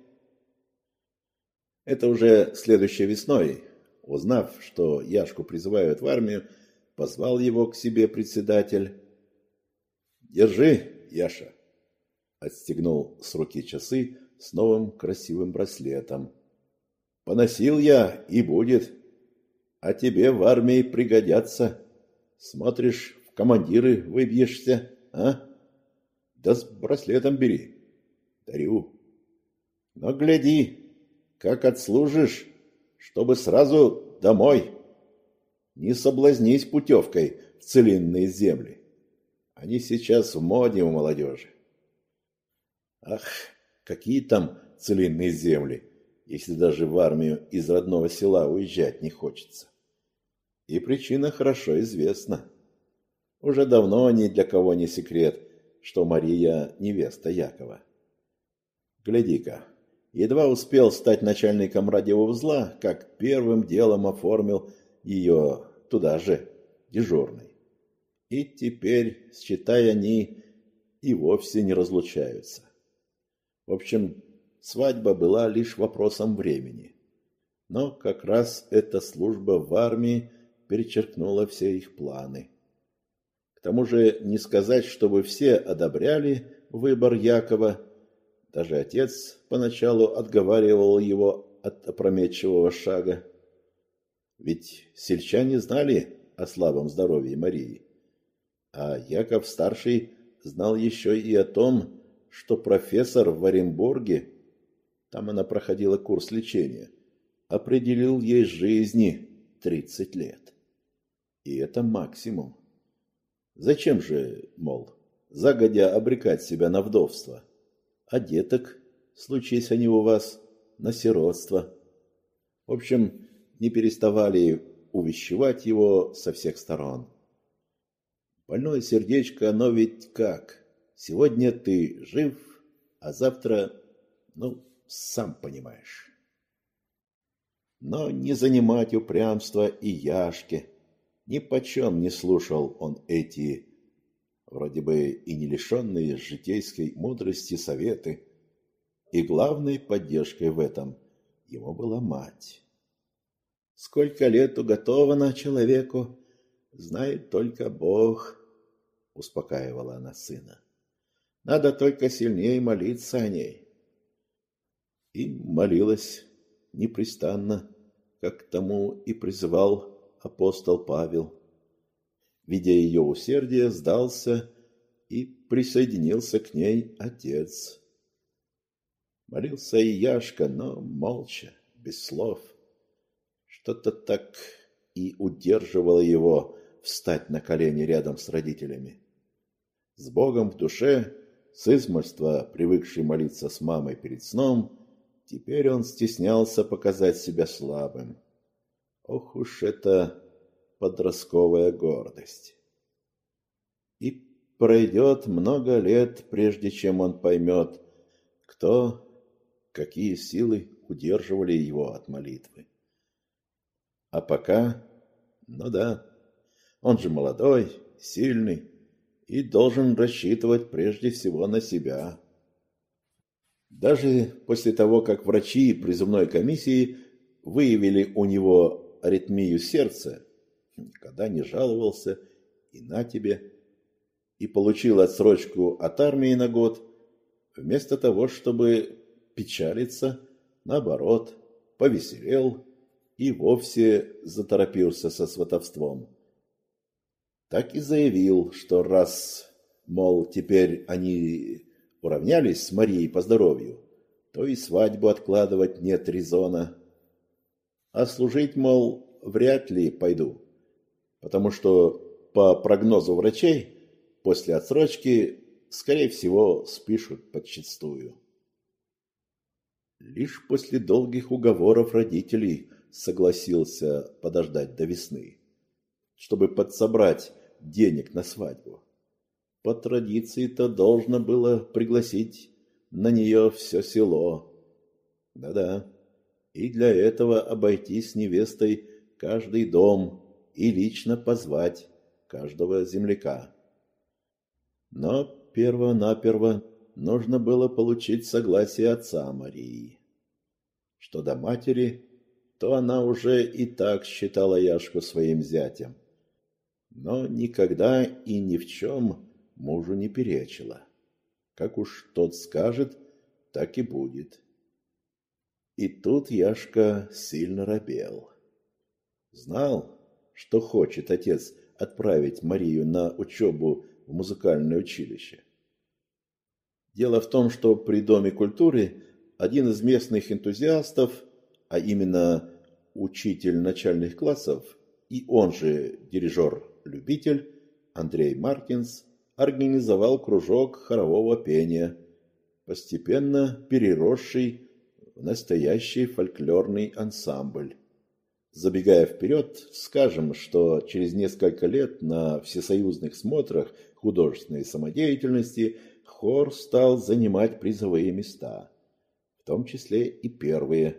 Это уже следующей весной, узнав, что Яшку призывают в армию, позвал его к себе председатель. «Держи, Яша!» Отстегнул с руки часы с новым красивым браслетом. «Поносил я, и будет. А тебе в армии пригодятся. Смотришь, в командиры выбьешься, а? Да с браслетом бери. Дарю. Но гляди, как отслужишь, чтобы сразу домой. Не соблазнись путевкой в целинные земли. Они сейчас в моде у молодежи. Ах, какие там целинные земли, если даже в армию из родного села уезжать не хочется. И причина хорошо известна. Уже давно ни для кого не секрет, что Мария невеста Якова. Гляди-ка, едва успел стать начальником радиоузла, как первым делом оформил ее туда же, дежурной. И теперь, считай, они и вовсе не разлучаются. В общем, свадьба была лишь вопросом времени. Но как раз эта служба в армии перечеркнула все их планы. К тому же не сказать, чтобы все одобряли выбор Якова, даже отец поначалу отговаривал его от опрометчивого шага. Ведь сельчане знали о слабом здоровье Марии. А Яков-старший знал еще и о том, что профессор в Оренбурге, там она проходила курс лечения, определил ей жизни 30 лет. И это максимум. Зачем же, мол, загодя обрекать себя на вдовство? а деток, случись они у вас, на сиротство. В общем, не переставали увещевать его со всех сторон. Больное сердечко, оно ведь как? Сегодня ты жив, а завтра, ну, сам понимаешь. Но не занимать упрямства и Яшке. Ни почем не слушал он эти вроде бы и не лишенные житейской мудрости советы. И главной поддержкой в этом ему была мать. Сколько лет уготовано человеку, знает только Бог, успокаивала она сына. Надо только сильнее молиться о ней. И молилась непрестанно, как к тому и призывал апостол Павел видя ее усердие, сдался и присоединился к ней отец. Молился и Яшка, но молча, без слов. Что-то так и удерживало его встать на колени рядом с родителями. С Богом в душе, с измольства, привыкший молиться с мамой перед сном, теперь он стеснялся показать себя слабым. Ох уж это подростковая гордость. И пройдет много лет, прежде чем он поймет, кто, какие силы удерживали его от молитвы. А пока, ну да, он же молодой, сильный и должен рассчитывать прежде всего на себя. Даже после того, как врачи призывной комиссии выявили у него аритмию сердца, никогда не жаловался, и на тебе, и получил отсрочку от армии на год, вместо того, чтобы печалиться, наоборот, повеселел и вовсе заторопился со сватовством. Так и заявил, что раз, мол, теперь они уравнялись с Марией по здоровью, то и свадьбу откладывать нет резона. А служить, мол, вряд ли пойду потому что по прогнозу врачей после отсрочки, скорее всего, спишут подчистую. Лишь после долгих уговоров родителей согласился подождать до весны, чтобы подсобрать денег на свадьбу. По традиции-то должно было пригласить на нее все село. Да-да, и для этого обойти с невестой каждый дом и лично позвать каждого земляка. Но перво-наперво нужно было получить согласие отца Марии. Что до матери, то она уже и так считала Яшку своим зятем. Но никогда и ни в чем мужу не перечила. Как уж тот скажет, так и будет. И тут Яшка сильно робел. Знал, что хочет отец отправить Марию на учебу в музыкальное училище. Дело в том, что при Доме культуры один из местных энтузиастов, а именно учитель начальных классов и он же дирижер-любитель Андрей Мартинс, организовал кружок хорового пения, постепенно переросший в настоящий фольклорный ансамбль. Забегая вперед, скажем, что через несколько лет на всесоюзных смотрах художественной самодеятельности хор стал занимать призовые места, в том числе и первые.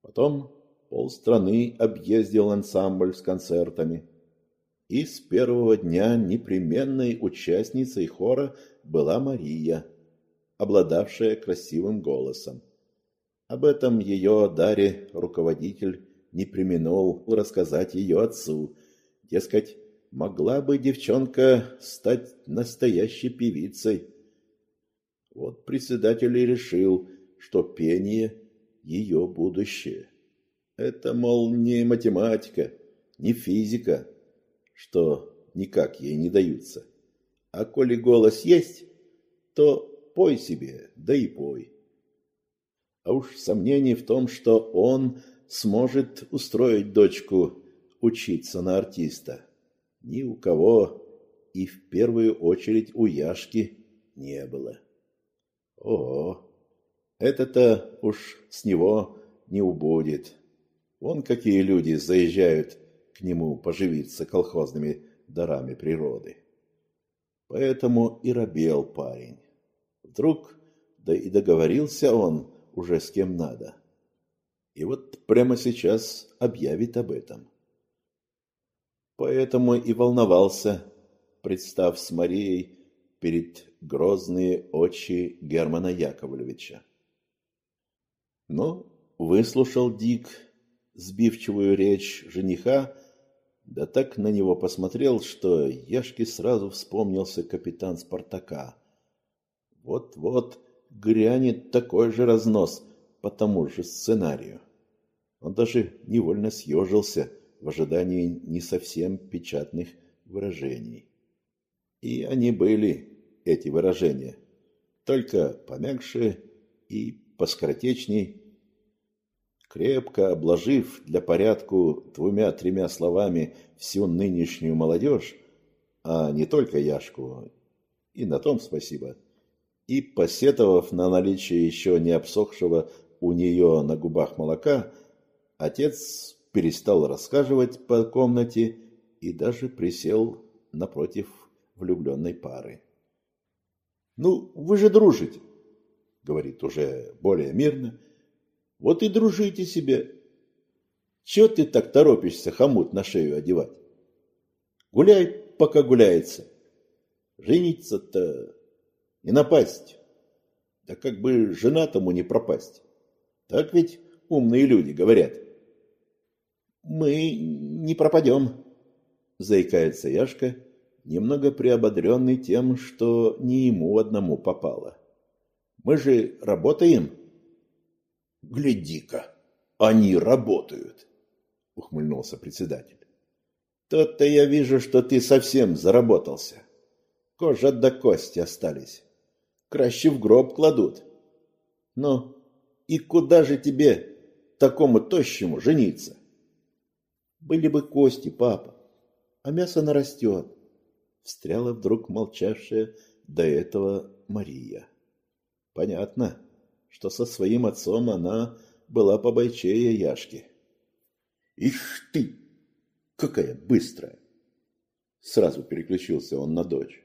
Потом полстраны объездил ансамбль с концертами. И с первого дня непременной участницей хора была Мария, обладавшая красивым голосом. Об этом ее даре руководитель не применул рассказать ее отцу. Дескать, могла бы девчонка стать настоящей певицей. Вот председатель и решил, что пение – ее будущее. Это, мол, не математика, не физика, что никак ей не даются. А коли голос есть, то пой себе, да и пой. А уж сомнений в том, что он сможет устроить дочку учиться на артиста, ни у кого и в первую очередь у Яшки не было. О, это-то уж с него не убудет. Вон какие люди заезжают к нему поживиться колхозными дарами природы. Поэтому и робел парень. Вдруг, да и договорился он уже с кем надо. И вот прямо сейчас объявит об этом. Поэтому и волновался, представ с Марией перед грозные очи Германа Яковлевича. Но выслушал Дик сбивчивую речь жениха, да так на него посмотрел, что Яшке сразу вспомнился капитан Спартака. Вот-вот грянет такой же разнос по тому же сценарию. Он даже невольно съежился в ожидании не совсем печатных выражений. И они были, эти выражения, только помягче и поскоротечней, крепко обложив для порядку двумя-тремя словами всю нынешнюю молодежь, а не только Яшку, и на том спасибо, и, посетовав на наличие еще не обсохшего у нее на губах молока, отец перестал рассказывать по комнате и даже присел напротив влюбленной пары. «Ну, вы же дружите», — говорит уже более мирно, — вот и дружите себе. Чего ты так торопишься хомут на шею одевать? Гуляй, пока гуляется. Жениться-то не напасть. Да как бы женатому не пропасть. Так ведь умные люди говорят. Мы не пропадем, заикается Яшка, немного приободренный тем, что не ему одному попало. Мы же работаем. Гляди-ка, они работают, ухмыльнулся председатель. Тот-то я вижу, что ты совсем заработался. Кожа до кости остались. Краще в гроб кладут. Ну, и куда же тебе, такому тощему, жениться? Были бы кости, папа, а мясо нарастет. Встряла вдруг молчавшая до этого Мария. Понятно что со своим отцом она была побойчее Яшки. «Ишь ты! Какая быстрая!» Сразу переключился он на дочь.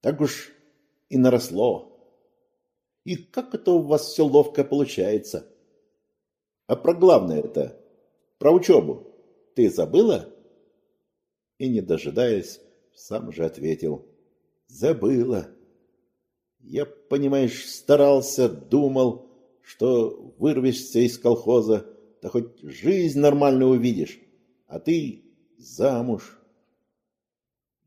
«Так уж и наросло. И как это у вас все ловко получается? А про главное это, про учебу, ты забыла?» И, не дожидаясь, сам же ответил. «Забыла. Я, понимаешь, старался, думал, что вырвешься из колхоза, да хоть жизнь нормально увидишь, а ты замуж.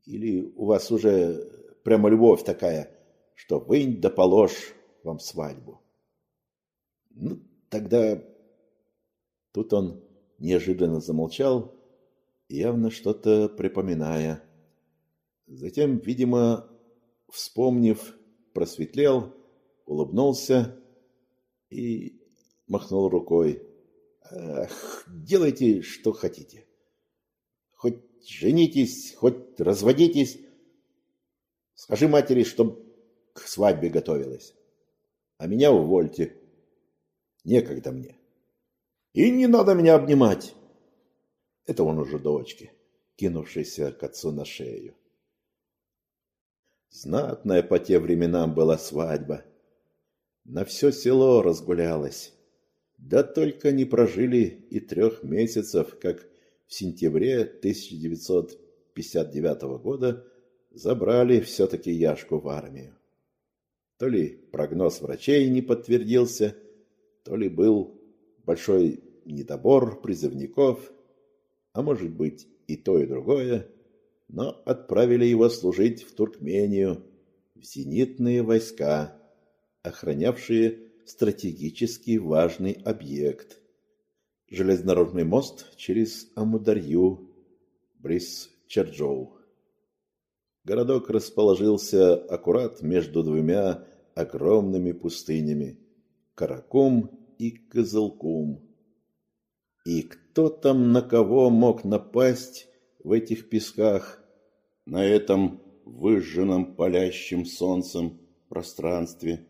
Или у вас уже прямо любовь такая, что вынь да положь вам свадьбу. Ну, тогда... Тут он неожиданно замолчал, явно что-то припоминая. Затем, видимо, вспомнив, просветлел, улыбнулся и махнул рукой. Ах, делайте, что хотите. Хоть женитесь, хоть разводитесь. Скажи матери, чтоб к свадьбе готовилась. А меня увольте. Некогда мне. И не надо меня обнимать. Это он уже дочке, кинувшейся к отцу на шею. Знатная по тем временам была свадьба. На все село разгулялась. Да только не прожили и трех месяцев, как в сентябре 1959 года забрали все-таки Яшку в армию. То ли прогноз врачей не подтвердился, то ли был большой недобор призывников, а может быть и то, и другое, но отправили его служить в Туркмению, в зенитные войска, охранявшие стратегически важный объект железнодорожный мост через Амударью, близ Черджоу. Городок расположился аккурат между двумя огромными пустынями – Каракум и Кызылкум. И кто там на кого мог напасть в этих песках, на этом выжженном палящим солнцем пространстве?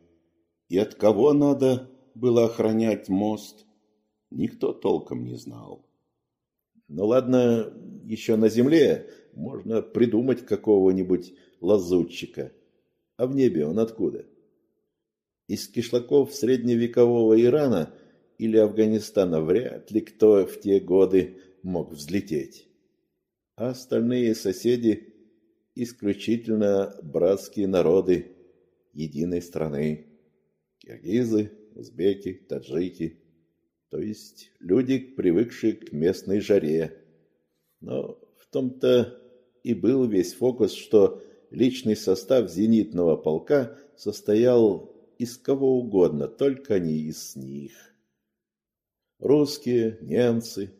И от кого надо было охранять мост – никто толком не знал. Ну ладно, еще на земле можно придумать какого-нибудь лазутчика. А в небе он откуда? Из кишлаков средневекового Ирана или Афганистана вряд ли кто в те годы мог взлететь. А остальные соседи исключительно братские народы единой страны. Киргизы, узбеки, таджики, то есть люди, привыкшие к местной жаре. Но в том-то и был весь фокус, что личный состав зенитного полка состоял из кого угодно, только не из них. Русские, немцы,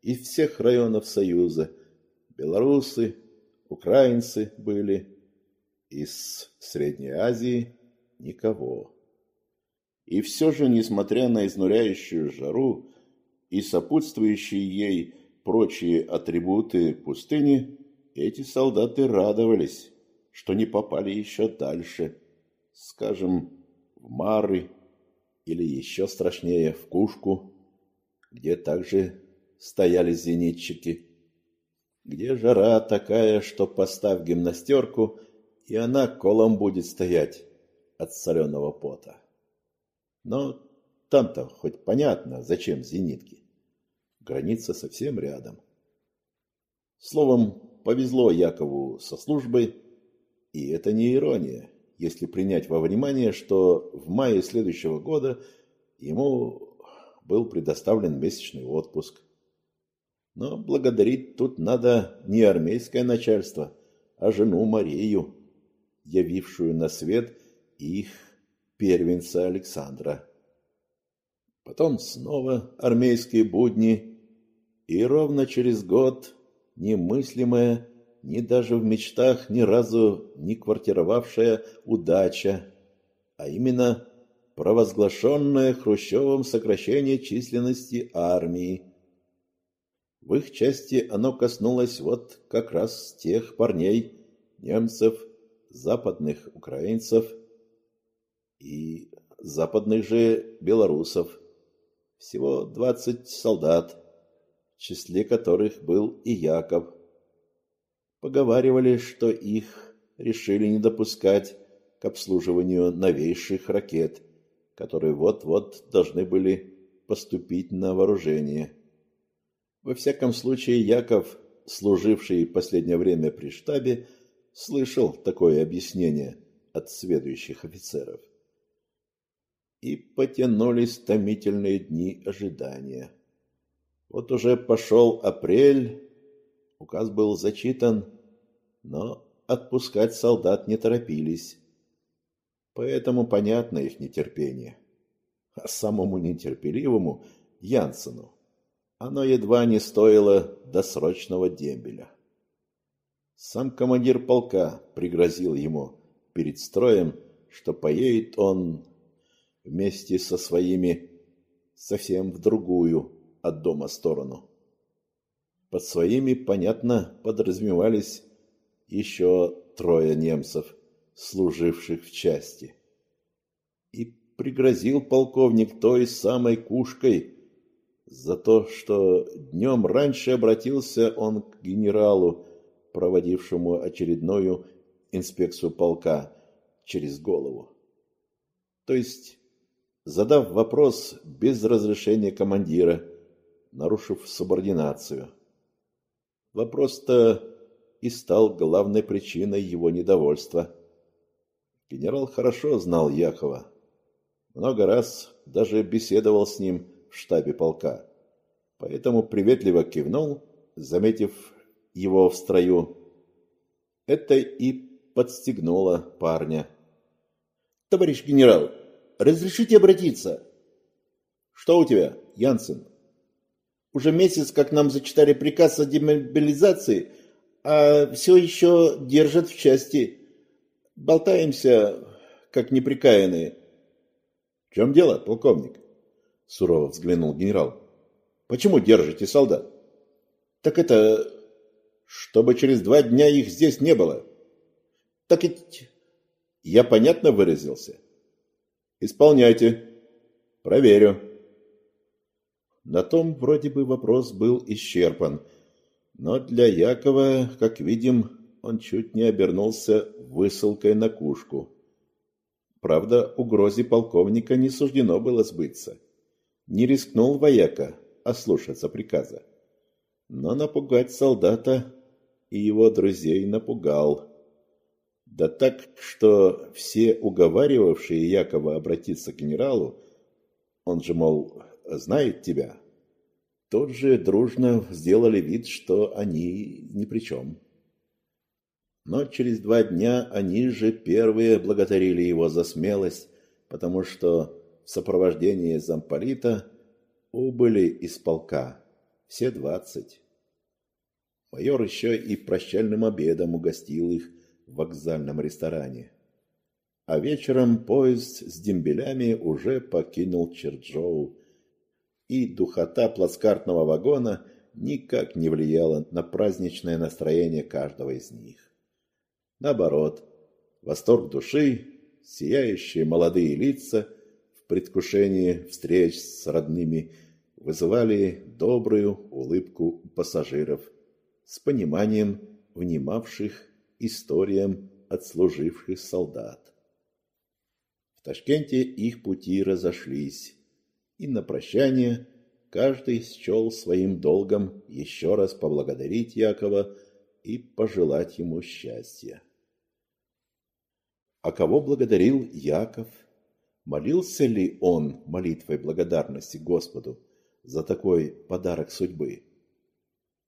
из всех районов Союза, белорусы, украинцы были, из Средней Азии никого. И все же, несмотря на изнуряющую жару и сопутствующие ей прочие атрибуты пустыни, эти солдаты радовались, что не попали еще дальше, скажем, в Мары или еще страшнее в Кушку, где также стояли зенитчики, где жара такая, что поставь гимнастерку, и она колом будет стоять от соленого пота. Но там-то хоть понятно, зачем зенитки. Граница совсем рядом. Словом, повезло Якову со службой, и это не ирония, если принять во внимание, что в мае следующего года ему был предоставлен месячный отпуск. Но благодарить тут надо не армейское начальство, а жену Марию, явившую на свет их первенца Александра. Потом снова армейские будни, и ровно через год немыслимая, ни даже в мечтах ни разу не квартировавшая удача, а именно провозглашенное Хрущевым сокращение численности армии. В их части оно коснулось вот как раз тех парней, немцев, западных украинцев, и западных же белорусов. Всего двадцать солдат, в числе которых был и Яков. Поговаривали, что их решили не допускать к обслуживанию новейших ракет, которые вот-вот должны были поступить на вооружение. Во всяком случае, Яков, служивший последнее время при штабе, слышал такое объяснение от следующих офицеров. И потянулись томительные дни ожидания. Вот уже пошел апрель, указ был зачитан, но отпускать солдат не торопились. Поэтому понятно их нетерпение. А самому нетерпеливому Янсену оно едва не стоило досрочного дембеля. Сам командир полка пригрозил ему перед строем, что поедет он вместе со своими совсем в другую от дома сторону. Под своими, понятно, подразумевались еще трое немцев, служивших в части. И пригрозил полковник той самой кушкой за то, что днем раньше обратился он к генералу, проводившему очередную инспекцию полка через голову. То есть, задав вопрос без разрешения командира, нарушив субординацию. Вопрос-то и стал главной причиной его недовольства. Генерал хорошо знал Якова. Много раз даже беседовал с ним в штабе полка. Поэтому приветливо кивнул, заметив его в строю. Это и подстегнуло парня. «Товарищ генерал, разрешите обратиться?» «Что у тебя, Янсен?» «Уже месяц, как нам зачитали приказ о демобилизации, а все еще держат в части. Болтаемся, как неприкаянные». «В чем дело, полковник?» Сурово взглянул генерал. «Почему держите солдат?» «Так это чтобы через два дня их здесь не было. Так ведь я понятно выразился? Исполняйте. Проверю. На том вроде бы вопрос был исчерпан, но для Якова, как видим, он чуть не обернулся высылкой на кушку. Правда, угрозе полковника не суждено было сбыться. Не рискнул вояка ослушаться приказа. Но напугать солдата и его друзей напугал. Да так, что все уговаривавшие Якова обратиться к генералу, он же, мол, знает тебя, тот же дружно сделали вид, что они ни при чем. Но через два дня они же первые благодарили его за смелость, потому что в сопровождении замполита убыли из полка все двадцать. Майор еще и прощальным обедом угостил их в вокзальном ресторане. А вечером поезд с дембелями уже покинул Черджоу, и духота плацкартного вагона никак не влияла на праздничное настроение каждого из них. Наоборот, восторг души, сияющие молодые лица предвкушении встреч с родными вызывали добрую улыбку пассажиров с пониманием внимавших историям отслуживших солдат. В Ташкенте их пути разошлись, и на прощание каждый счел своим долгом еще раз поблагодарить Якова и пожелать ему счастья. А кого благодарил Яков? Молился ли он молитвой благодарности Господу за такой подарок судьбы?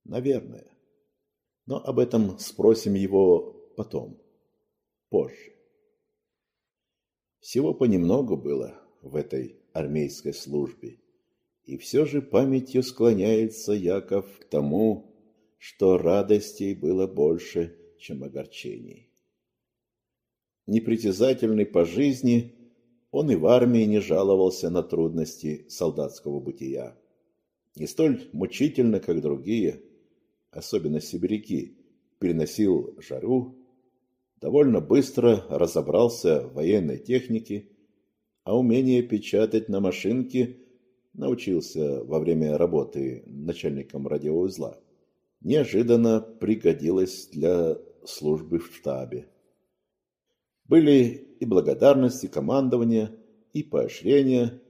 Наверное. Но об этом спросим его потом, позже. Всего понемногу было в этой армейской службе, и все же памятью склоняется Яков к тому, что радостей было больше, чем огорчений. Непритязательный по жизни, он и в армии не жаловался на трудности солдатского бытия. Не столь мучительно, как другие – особенно сибиряки, переносил жару, довольно быстро разобрался в военной технике, а умение печатать на машинке научился во время работы начальником радиоузла. Неожиданно пригодилось для службы в штабе. Были и благодарности командования, и поощрения.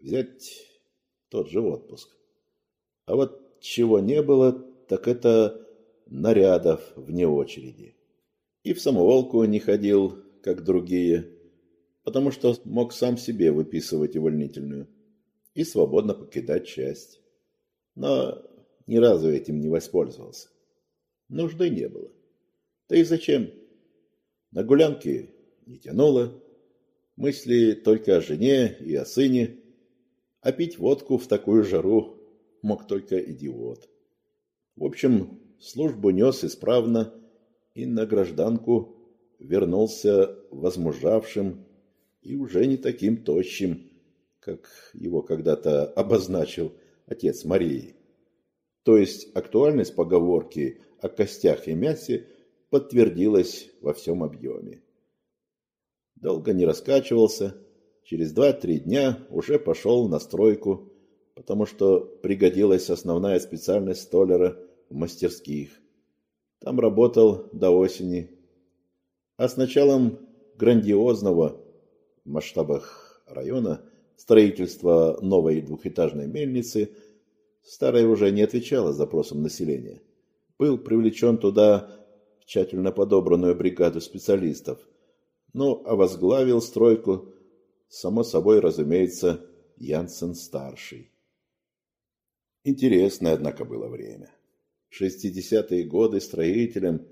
Взять тот же отпуск. А вот чего не было, так это нарядов вне очереди. И в самоволку не ходил, как другие, потому что мог сам себе выписывать увольнительную и свободно покидать часть. Но ни разу этим не воспользовался. Нужды не было. Да и зачем? На гулянке не тянуло. Мысли только о жене и о сыне. А пить водку в такую жару мог только идиот. В общем, службу нес исправно и на гражданку вернулся возмужавшим и уже не таким тощим, как его когда-то обозначил отец Марии. То есть актуальность поговорки о костях и мясе подтвердилась во всем объеме. Долго не раскачивался, через два-три дня уже пошел на стройку, потому что пригодилась основная специальность столяра в мастерских. Там работал до осени. А с началом грандиозного в масштабах района строительства новой двухэтажной мельницы старая уже не отвечала запросам населения. Был привлечен туда тщательно подобранную бригаду специалистов. Ну, а возглавил стройку, само собой, разумеется, Янсен-старший. Интересное, однако, было время. Шестидесятые годы строителям,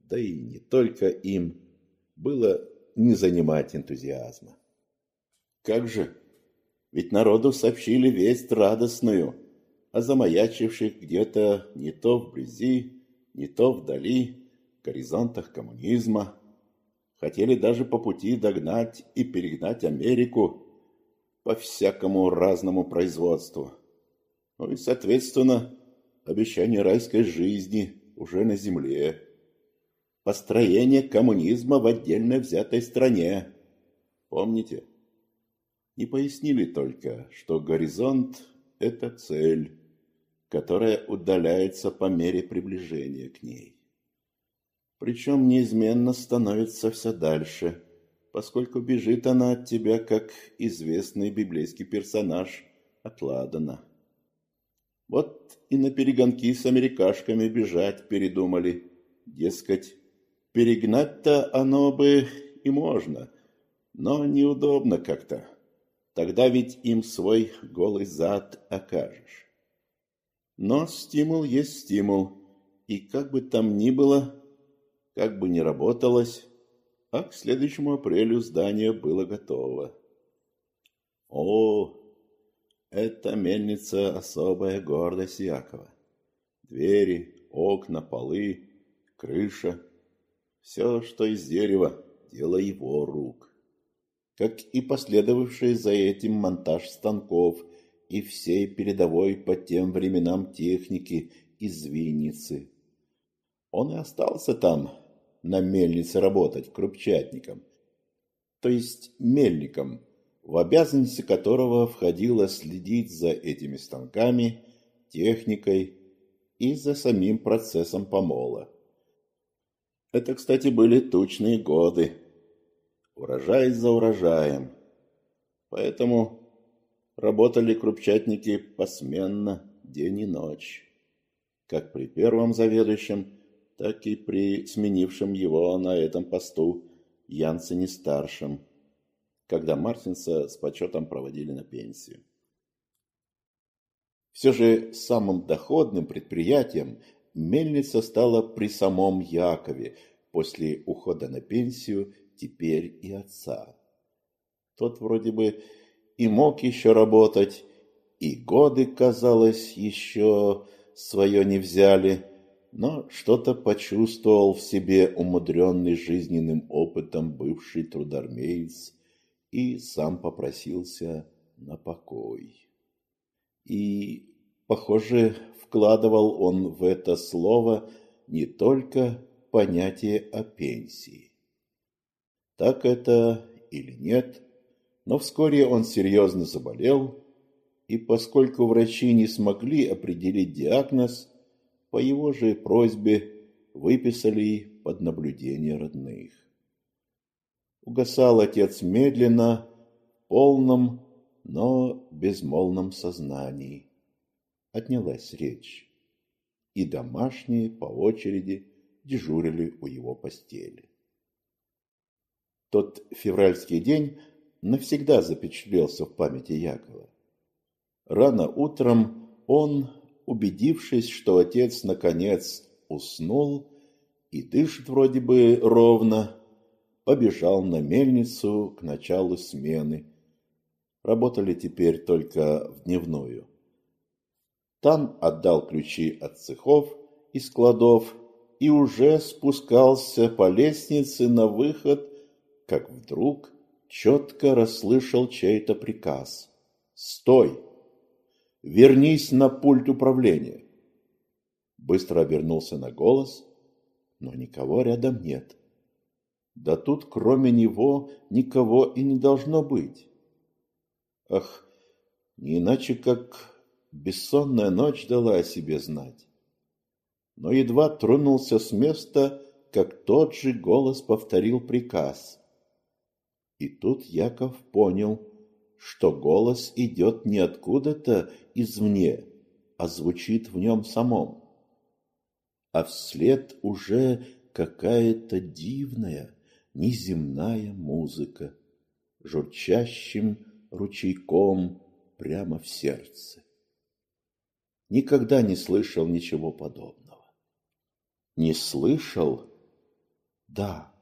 да и не только им, было не занимать энтузиазма. Как же? Ведь народу сообщили весть радостную о замаячивших где-то не то вблизи, не то вдали горизонтах коммунизма. Хотели даже по пути догнать и перегнать Америку по всякому разному производству. Ну и, соответственно, обещание райской жизни уже на земле. Построение коммунизма в отдельно взятой стране. Помните? Не пояснили только, что горизонт – это цель, которая удаляется по мере приближения к ней. Причем неизменно становится все дальше, поскольку бежит она от тебя, как известный библейский персонаж от Ладана. Вот и на перегонки с америкашками бежать передумали. Дескать, перегнать-то оно бы и можно, но неудобно как-то. Тогда ведь им свой голый зад окажешь. Но стимул есть стимул, и как бы там ни было, как бы ни работалось, а к следующему апрелю здание было готово. О, эта мельница – особая гордость Якова. Двери, окна, полы, крыша – все, что из дерева, дело его рук. Как и последовавший за этим монтаж станков и всей передовой по тем временам техники из Винницы. Он и остался там, на мельнице работать, крупчатником, то есть мельником – в обязанности которого входило следить за этими станками, техникой и за самим процессом помола. Это, кстати, были тучные годы, урожай за урожаем. Поэтому работали крупчатники посменно, день и ночь. Как при первом заведующем, так и при сменившем его на этом посту Янсене-старшем когда Мартинса с почетом проводили на пенсию. Все же самым доходным предприятием мельница стала при самом Якове после ухода на пенсию теперь и отца. Тот вроде бы и мог еще работать, и годы, казалось, еще свое не взяли, но что-то почувствовал в себе умудренный жизненным опытом бывший трудармеец и сам попросился на покой. И, похоже, вкладывал он в это слово не только понятие о пенсии. Так это или нет, но вскоре он серьезно заболел, и поскольку врачи не смогли определить диагноз, по его же просьбе выписали под наблюдение родных. Угасал отец медленно, в полном, но безмолвном сознании. Отнялась речь, и домашние по очереди дежурили у его постели. Тот февральский день навсегда запечатлелся в памяти Якова. Рано утром он, убедившись, что отец наконец уснул и дышит вроде бы ровно, побежал на мельницу к началу смены. Работали теперь только в дневную. Там отдал ключи от цехов и складов и уже спускался по лестнице на выход, как вдруг четко расслышал чей-то приказ. «Стой! Вернись на пульт управления!» Быстро обернулся на голос, но никого рядом нет. Да тут кроме него никого и не должно быть. Ах, не иначе как бессонная ночь дала о себе знать но едва тронулся с места, как тот же голос повторил приказ. И тут Яков понял, что голос идет не откуда-то извне, а звучит в нем самом. А вслед уже какая-то дивная, неземная музыка, журчащим ручейком прямо в сердце. Никогда не слышал ничего подобного. Не слышал? Да.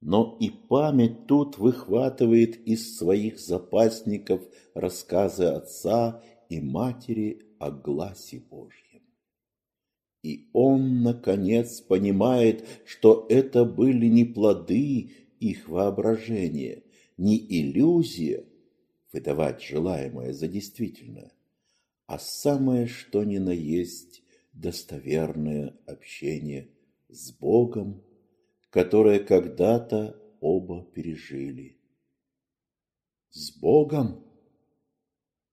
Но и память тут выхватывает из своих запасников рассказы отца и матери о гласе Божьем. И он, наконец, понимает, что это были не плоды их воображения, не иллюзия, выдавать желаемое за действительное, а самое что ни на есть достоверное общение с Богом, которое когда-то оба пережили. С Богом?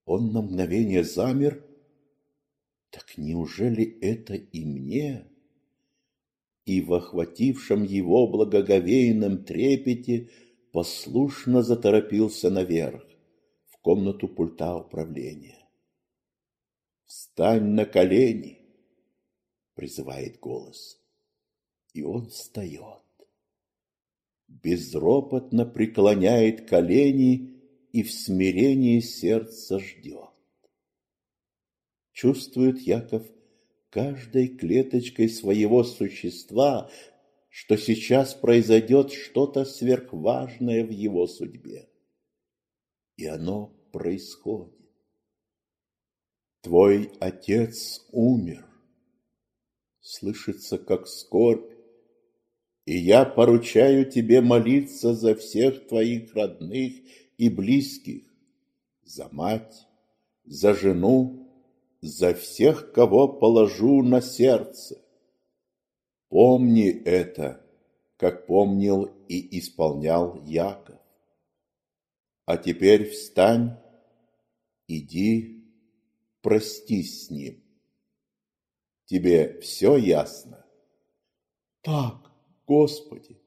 Он на мгновение замер. Так неужели это и мне? И в охватившем его благоговейном трепете послушно заторопился наверх, в комнату пульта управления. «Встань на колени!» призывает голос. И он встает. Безропотно преклоняет колени и в смирении сердца ждет. Чувствует Яков каждой клеточкой своего существа, что сейчас произойдет что-то сверхважное в его судьбе. И оно происходит. Твой отец умер слышится как скорбь, и я поручаю тебе молиться за всех твоих родных и близких, за мать, за жену, за всех, кого положу на сердце. Помни это, как помнил и исполнял Яков. А теперь встань, иди, простись с ним. Тебе все ясно? Так, Господи,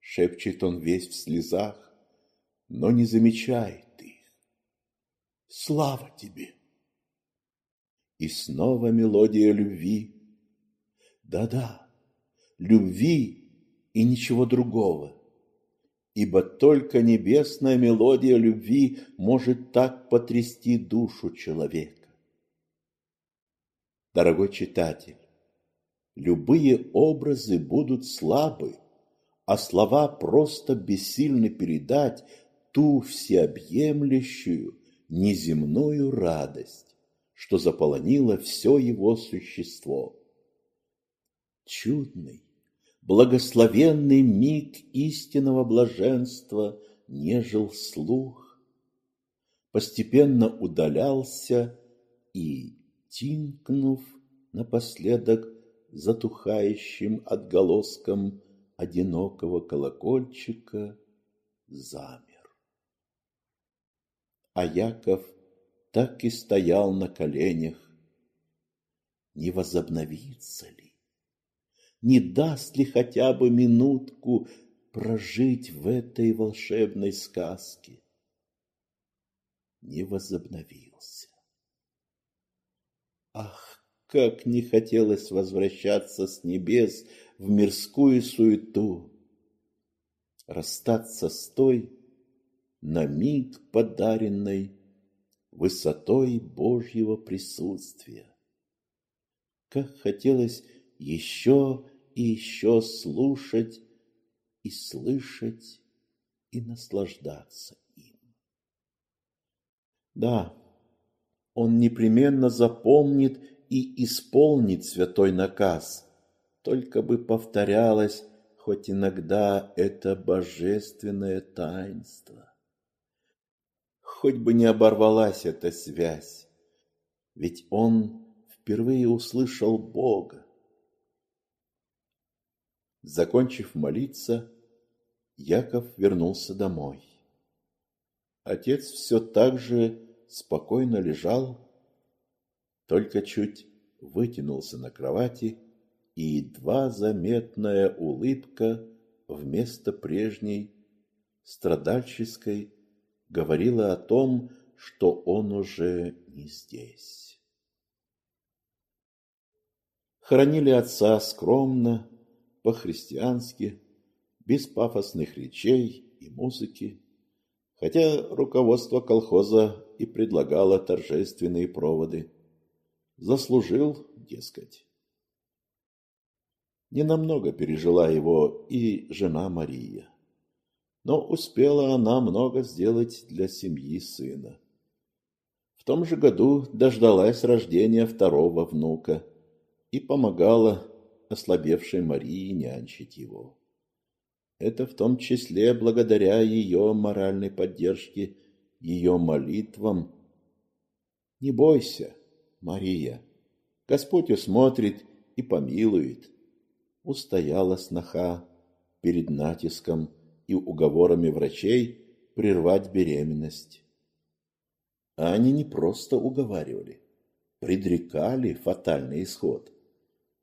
шепчет он весь в слезах, но не замечает их. Слава тебе! И снова мелодия любви. Да-да, любви и ничего другого. Ибо только небесная мелодия любви может так потрясти душу человека. Дорогой читатель, любые образы будут слабы, а слова просто бессильны передать ту всеобъемлющую, неземную радость, что заполонило все его существо. Чудный, благословенный миг истинного блаженства нежил слух, постепенно удалялся и тинкнув напоследок затухающим отголоском одинокого колокольчика, замер. А Яков так и стоял на коленях. Не возобновится ли? Не даст ли хотя бы минутку прожить в этой волшебной сказке? Не возобновился. Ах, как не хотелось возвращаться с небес в мирскую суету, расстаться с той, на миг подаренной высотой Божьего присутствия. Как хотелось еще и еще слушать и слышать и наслаждаться им. Да, он непременно запомнит и исполнит святой наказ, только бы повторялось хоть иногда это божественное таинство. Хоть бы не оборвалась эта связь, ведь он впервые услышал Бога. Закончив молиться, Яков вернулся домой. Отец все так же спокойно лежал, только чуть вытянулся на кровати, и едва заметная улыбка вместо прежней страдальческой говорила о том, что он уже не здесь. Хоронили отца скромно, по-христиански, без пафосных речей и музыки, хотя руководство колхоза и предлагало торжественные проводы. Заслужил, дескать. Ненамного пережила его и жена Мария. Но успела она много сделать для семьи сына. В том же году дождалась рождения второго внука и помогала ослабевшей Марии нянчить его. Это в том числе благодаря ее моральной поддержке, ее молитвам. Не бойся, Мария, Господь усмотрит и помилует устояла сноха перед натиском и уговорами врачей прервать беременность. А они не просто уговаривали, предрекали фатальный исход.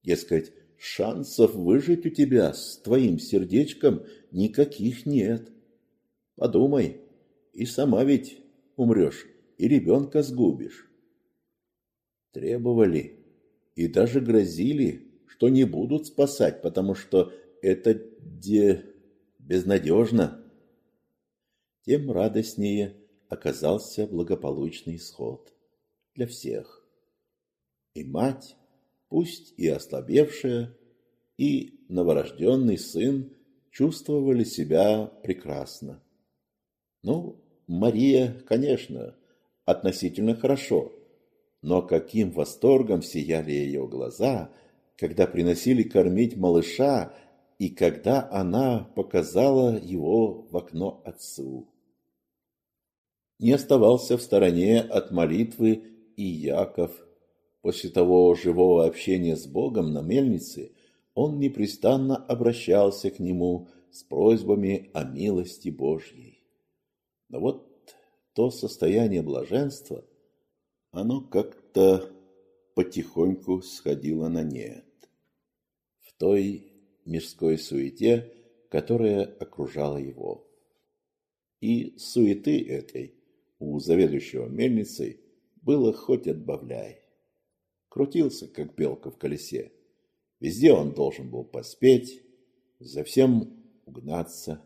Дескать, шансов выжить у тебя с твоим сердечком никаких нет. Подумай, и сама ведь умрешь, и ребенка сгубишь. Требовали и даже грозили что не будут спасать, потому что это де... безнадежно. Тем радостнее оказался благополучный исход для всех. И мать, пусть и ослабевшая, и новорожденный сын чувствовали себя прекрасно. Ну, Мария, конечно, относительно хорошо, но каким восторгом сияли ее глаза – когда приносили кормить малыша и когда она показала его в окно отцу. Не оставался в стороне от молитвы и Яков. После того живого общения с Богом на мельнице он непрестанно обращался к нему с просьбами о милости Божьей. Но вот то состояние блаженства, оно как-то потихоньку сходило на нет той мирской суете, которая окружала его. И суеты этой у заведующего мельницей было хоть отбавляй. Крутился, как белка в колесе. Везде он должен был поспеть, за всем угнаться.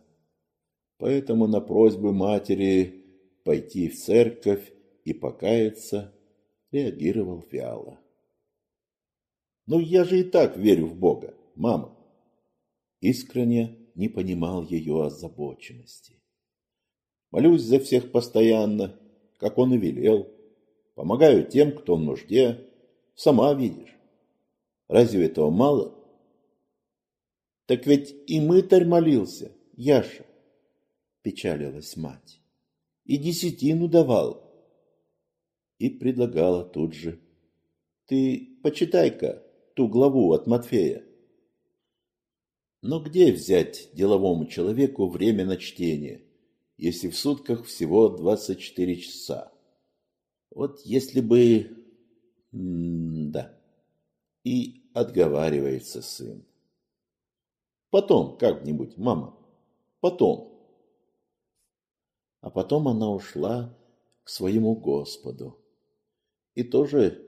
Поэтому на просьбу матери пойти в церковь и покаяться реагировал вяло. «Ну, я же и так верю в Бога мама!» Искренне не понимал ее озабоченности. Молюсь за всех постоянно, как он и велел. Помогаю тем, кто в нужде. Сама видишь. Разве этого мало? Так ведь и мытарь молился, Яша, печалилась мать. И десятину давал. И предлагала тут же. Ты почитай-ка ту главу от Матфея. Но где взять деловому человеку время на чтение, если в сутках всего 24 часа? Вот если бы... М да. И отговаривается сын. Потом как-нибудь, мама. Потом. А потом она ушла к своему Господу. И тоже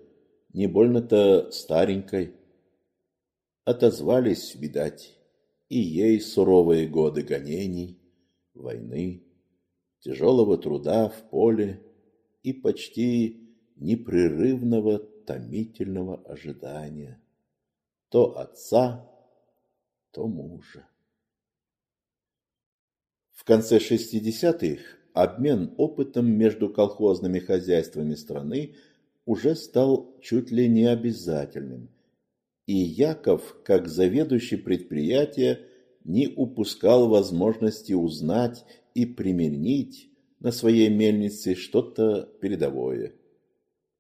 не больно-то старенькой. Отозвались, видать, и ей суровые годы гонений, войны, тяжелого труда в поле и почти непрерывного томительного ожидания. То отца, то мужа. В конце 60-х обмен опытом между колхозными хозяйствами страны уже стал чуть ли не обязательным, и Яков, как заведующий предприятия, не упускал возможности узнать и применить на своей мельнице что-то передовое.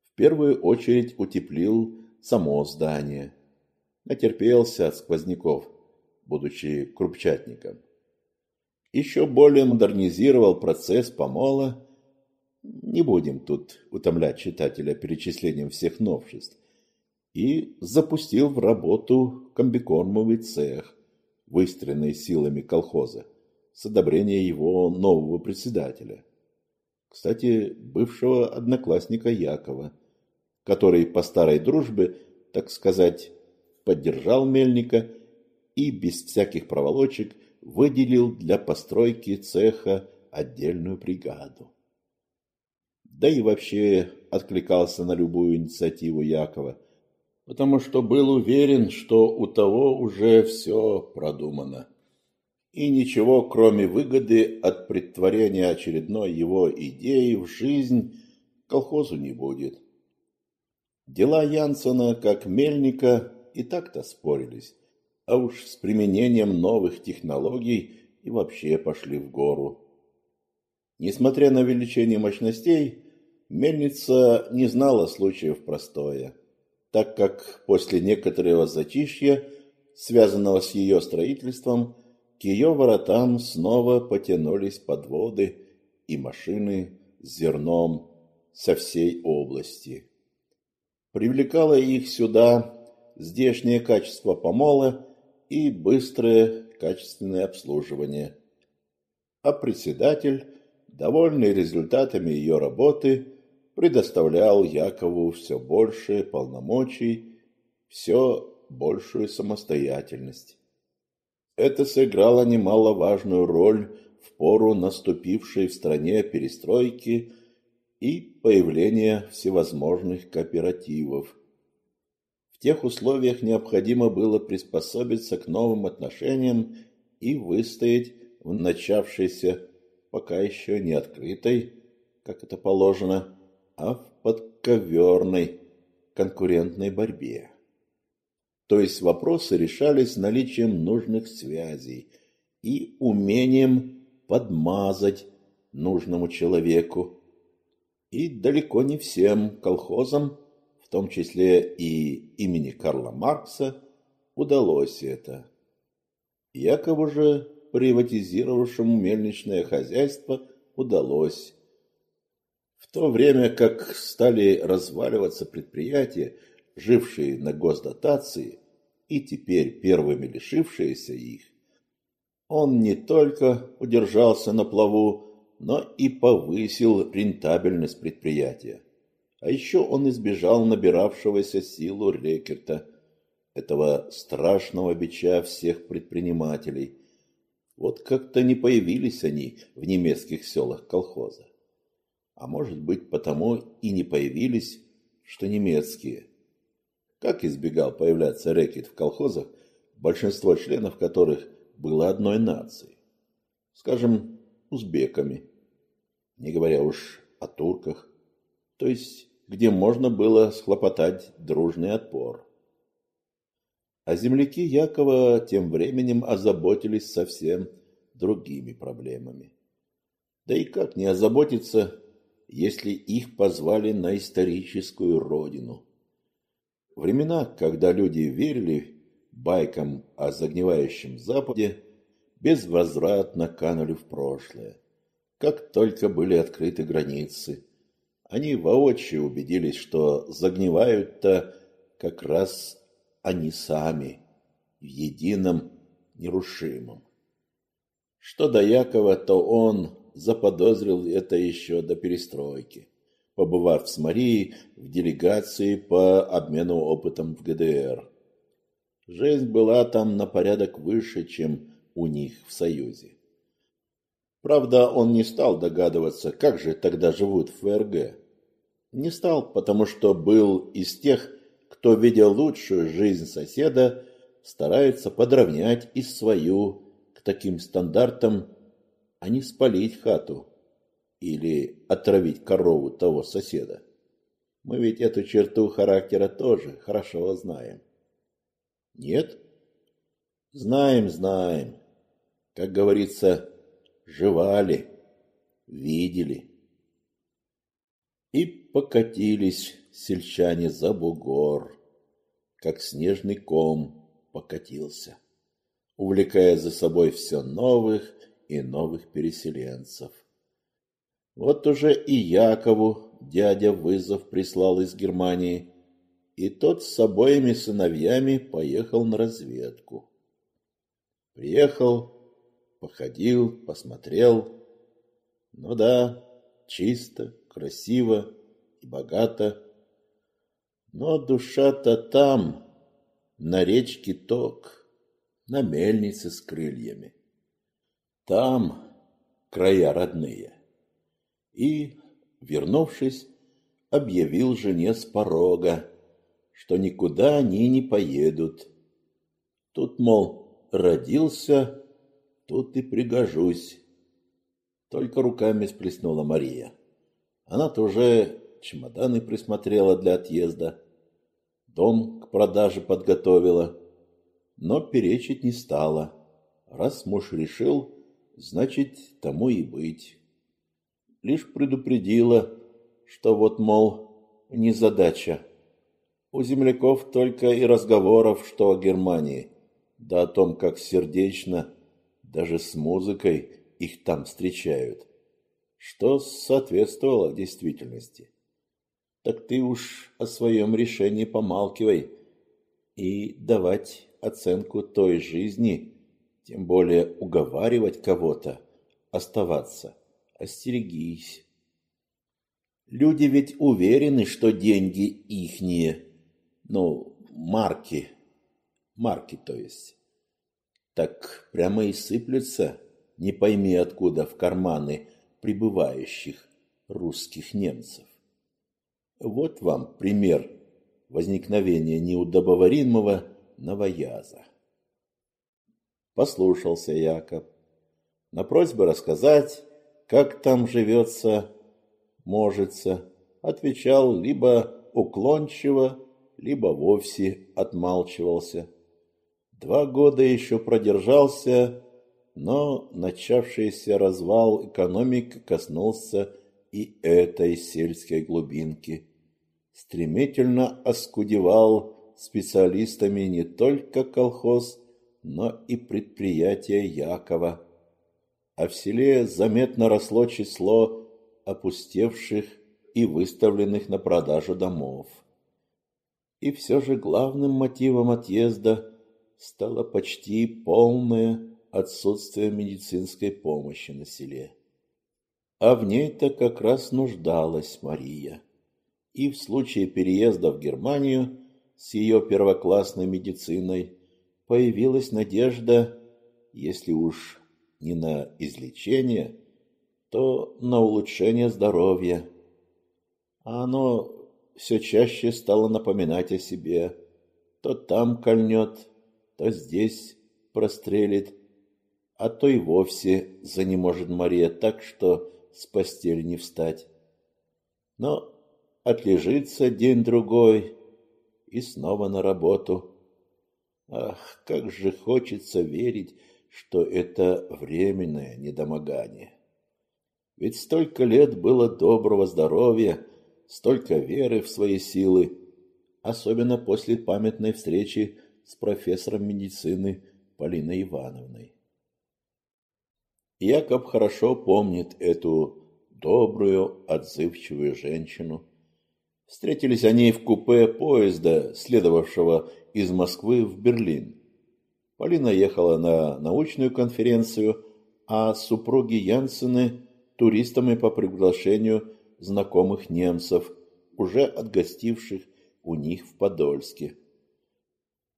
В первую очередь утеплил само здание. Натерпелся от сквозняков, будучи крупчатником. Еще более модернизировал процесс помола. Не будем тут утомлять читателя перечислением всех новшеств и запустил в работу комбикормовый цех, выстроенный силами колхоза, с одобрения его нового председателя. Кстати, бывшего одноклассника Якова, который по старой дружбе, так сказать, поддержал Мельника и без всяких проволочек выделил для постройки цеха отдельную бригаду. Да и вообще откликался на любую инициативу Якова, потому что был уверен, что у того уже все продумано. И ничего, кроме выгоды от предтворения очередной его идеи в жизнь, колхозу не будет. Дела Янсона, как мельника, и так-то спорились, а уж с применением новых технологий и вообще пошли в гору. Несмотря на увеличение мощностей, мельница не знала случаев простоя так как после некоторого затишья, связанного с ее строительством, к ее воротам снова потянулись подводы и машины с зерном со всей области. Привлекало их сюда здешнее качество помола и быстрое качественное обслуживание. А председатель, довольный результатами ее работы, предоставлял Якову все больше полномочий, все большую самостоятельность. Это сыграло немаловажную роль в пору наступившей в стране перестройки и появления всевозможных кооперативов. В тех условиях необходимо было приспособиться к новым отношениям и выстоять в начавшейся, пока еще не открытой, как это положено, а в подковерной конкурентной борьбе. То есть вопросы решались наличием нужных связей и умением подмазать нужному человеку. И далеко не всем колхозам, в том числе и имени Карла Маркса, удалось это. Якову же, приватизировавшему мельничное хозяйство, удалось в то время как стали разваливаться предприятия, жившие на госдотации и теперь первыми лишившиеся их, он не только удержался на плаву, но и повысил рентабельность предприятия. А еще он избежал набиравшегося силу рекерта, этого страшного бича всех предпринимателей. Вот как-то не появились они в немецких селах колхоза а может быть потому и не появились, что немецкие. Как избегал появляться рэкет в колхозах, большинство членов которых было одной нацией, скажем, узбеками, не говоря уж о турках, то есть где можно было схлопотать дружный отпор. А земляки Якова тем временем озаботились совсем другими проблемами. Да и как не озаботиться, если их позвали на историческую родину. Времена, когда люди верили байкам о загнивающем Западе, безвозвратно канули в прошлое. Как только были открыты границы, они воочию убедились, что загнивают-то как раз они сами, в едином нерушимом. Что до Якова, то он заподозрил это еще до перестройки, побывав с Марией в делегации по обмену опытом в ГДР. Жизнь была там на порядок выше, чем у них в Союзе. Правда, он не стал догадываться, как же тогда живут в ФРГ. Не стал, потому что был из тех, кто, видя лучшую жизнь соседа, старается подровнять и свою к таким стандартам, а не спалить хату или отравить корову того соседа. Мы ведь эту черту характера тоже хорошо знаем. Нет? Знаем, знаем. Как говорится, жевали, видели. И покатились сельчане за бугор, как снежный ком покатился, увлекая за собой все новых и новых переселенцев. Вот уже и Якову дядя вызов прислал из Германии, и тот с обоими сыновьями поехал на разведку. Приехал, походил, посмотрел. Ну да, чисто, красиво и богато. Но душа-то там, на речке Ток, на мельнице с крыльями. Там края родные. И, вернувшись, объявил жене с порога, что никуда они не поедут. Тут, мол, родился, тут и пригожусь. Только руками сплеснула Мария. Она-то уже чемоданы присмотрела для отъезда, дом к продаже подготовила, но перечить не стала. Раз муж решил, значит, тому и быть. Лишь предупредила, что вот, мол, не задача. У земляков только и разговоров, что о Германии, да о том, как сердечно, даже с музыкой, их там встречают, что соответствовало действительности. Так ты уж о своем решении помалкивай и давать оценку той жизни, тем более уговаривать кого-то оставаться, остерегись. Люди ведь уверены, что деньги ихние, ну, марки, марки то есть. Так прямо и сыплются, не пойми откуда, в карманы прибывающих русских немцев. Вот вам пример возникновения неудобоваримого новояза. Послушался Яков. На просьбу рассказать, как там живется, можется, отвечал либо уклончиво, либо вовсе отмалчивался. Два года еще продержался, но начавшийся развал экономики коснулся и этой сельской глубинки. Стремительно оскудевал специалистами не только колхоз, но и предприятие Якова. А в селе заметно росло число опустевших и выставленных на продажу домов. И все же главным мотивом отъезда стало почти полное отсутствие медицинской помощи на селе. А в ней-то как раз нуждалась Мария. И в случае переезда в Германию с ее первоклассной медициной появилась надежда, если уж не на излечение, то на улучшение здоровья. А оно все чаще стало напоминать о себе. То там кольнет, то здесь прострелит, а то и вовсе занеможет Мария так, что с постели не встать. Но отлежится день-другой и снова на работу. Ах, как же хочется верить, что это временное недомогание. Ведь столько лет было доброго здоровья, столько веры в свои силы, особенно после памятной встречи с профессором медицины Полиной Ивановной. Якоб хорошо помнит эту добрую, отзывчивую женщину. Встретились они в купе поезда, следовавшего из Москвы в Берлин. Полина ехала на научную конференцию, а супруги Янсены – туристами по приглашению знакомых немцев, уже отгостивших у них в Подольске.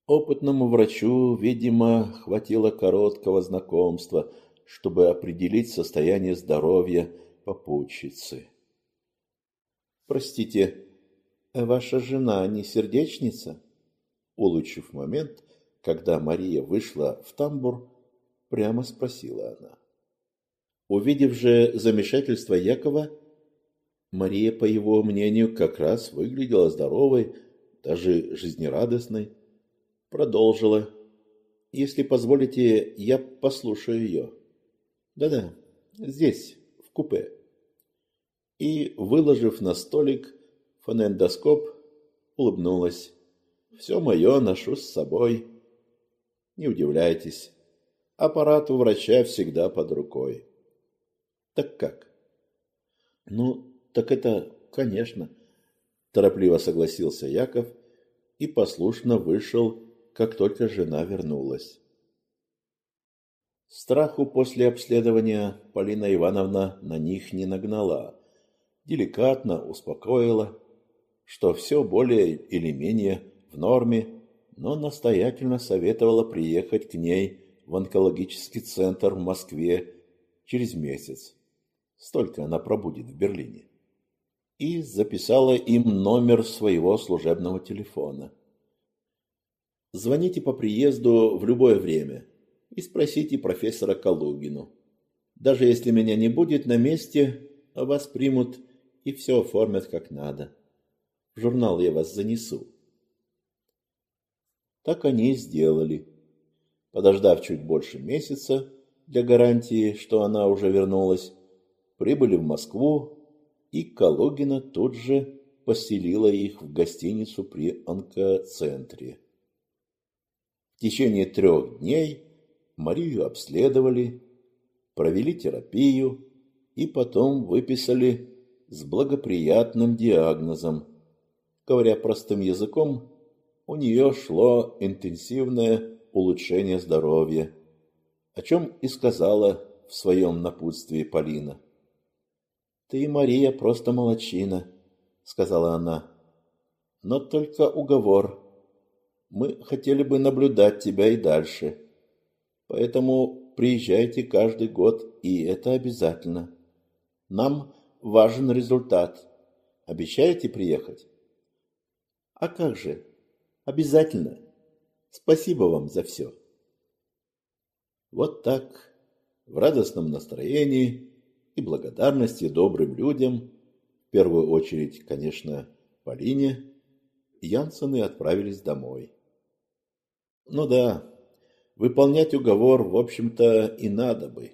Опытному врачу, видимо, хватило короткого знакомства, чтобы определить состояние здоровья попутчицы. «Простите, ваша жена не сердечница?» Улучшив момент, когда Мария вышла в тамбур, прямо спросила она. Увидев же замешательство Якова, Мария, по его мнению, как раз выглядела здоровой, даже жизнерадостной. Продолжила. «Если позволите, я послушаю ее». «Да-да, здесь, в купе». И, выложив на столик фонендоскоп, улыбнулась. «Все мое ношу с собой. Не удивляйтесь, аппарат у врача всегда под рукой». «Так как?» «Ну, так это, конечно, торопливо согласился Яков и послушно вышел, как только жена вернулась. Страху после обследования Полина Ивановна на них не нагнала, деликатно успокоила, что все более или менее в норме, но настоятельно советовала приехать к ней в онкологический центр в Москве через месяц. Столько она пробудет в Берлине и записала им номер своего служебного телефона. Звоните по приезду в любое время и спросите профессора Калугину. Даже если меня не будет на месте, вас примут и все оформят как надо. В журнал я вас занесу. Так они и сделали. Подождав чуть больше месяца, для гарантии, что она уже вернулась, прибыли в Москву и Калугина тут же поселила их в гостиницу при онкоцентре. В течение трех дней Марию обследовали, провели терапию и потом выписали с благоприятным диагнозом. Говоря простым языком, у нее шло интенсивное улучшение здоровья, о чем и сказала в своем напутствии Полина. «Ты, Мария, просто молочина», — сказала она. «Но только уговор. Мы хотели бы наблюдать тебя и дальше. Поэтому приезжайте каждый год, и это обязательно. Нам важен результат. Обещаете приехать?» «А как же? Обязательно. Спасибо вам за все». Вот так, в радостном настроении, и благодарности добрым людям, в первую очередь, конечно, Полине, Янсены отправились домой. Ну да, выполнять уговор, в общем-то, и надо бы.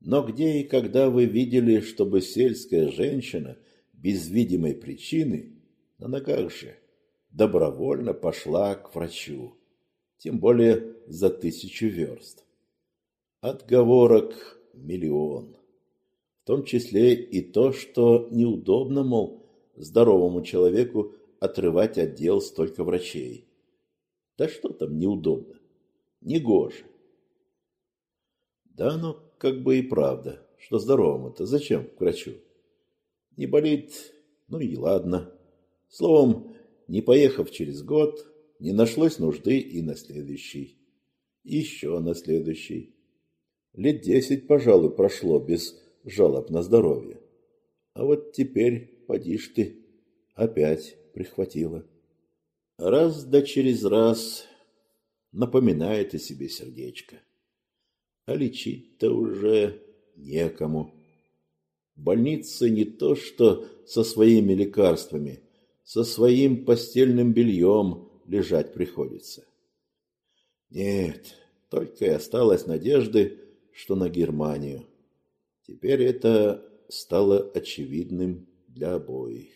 Но где и когда вы видели, чтобы сельская женщина без видимой причины, на ногах же, добровольно пошла к врачу, тем более за тысячу верст? Отговорок миллион в том числе и то, что неудобно, мол, здоровому человеку отрывать отдел столько врачей. Да что там неудобно? Негоже. Да, но как бы и правда, что здоровому-то зачем к врачу? Не болит, ну и ладно. Словом, не поехав через год, не нашлось нужды и на следующий. Еще на следующий. Лет десять, пожалуй, прошло без жалоб на здоровье. А вот теперь, поди ж ты, опять прихватила. Раз да через раз напоминает о себе сердечко. А лечить-то уже некому. В больнице не то что со своими лекарствами, со своим постельным бельем лежать приходится. Нет, только и осталось надежды, что на Германию. Теперь это стало очевидным для обоих.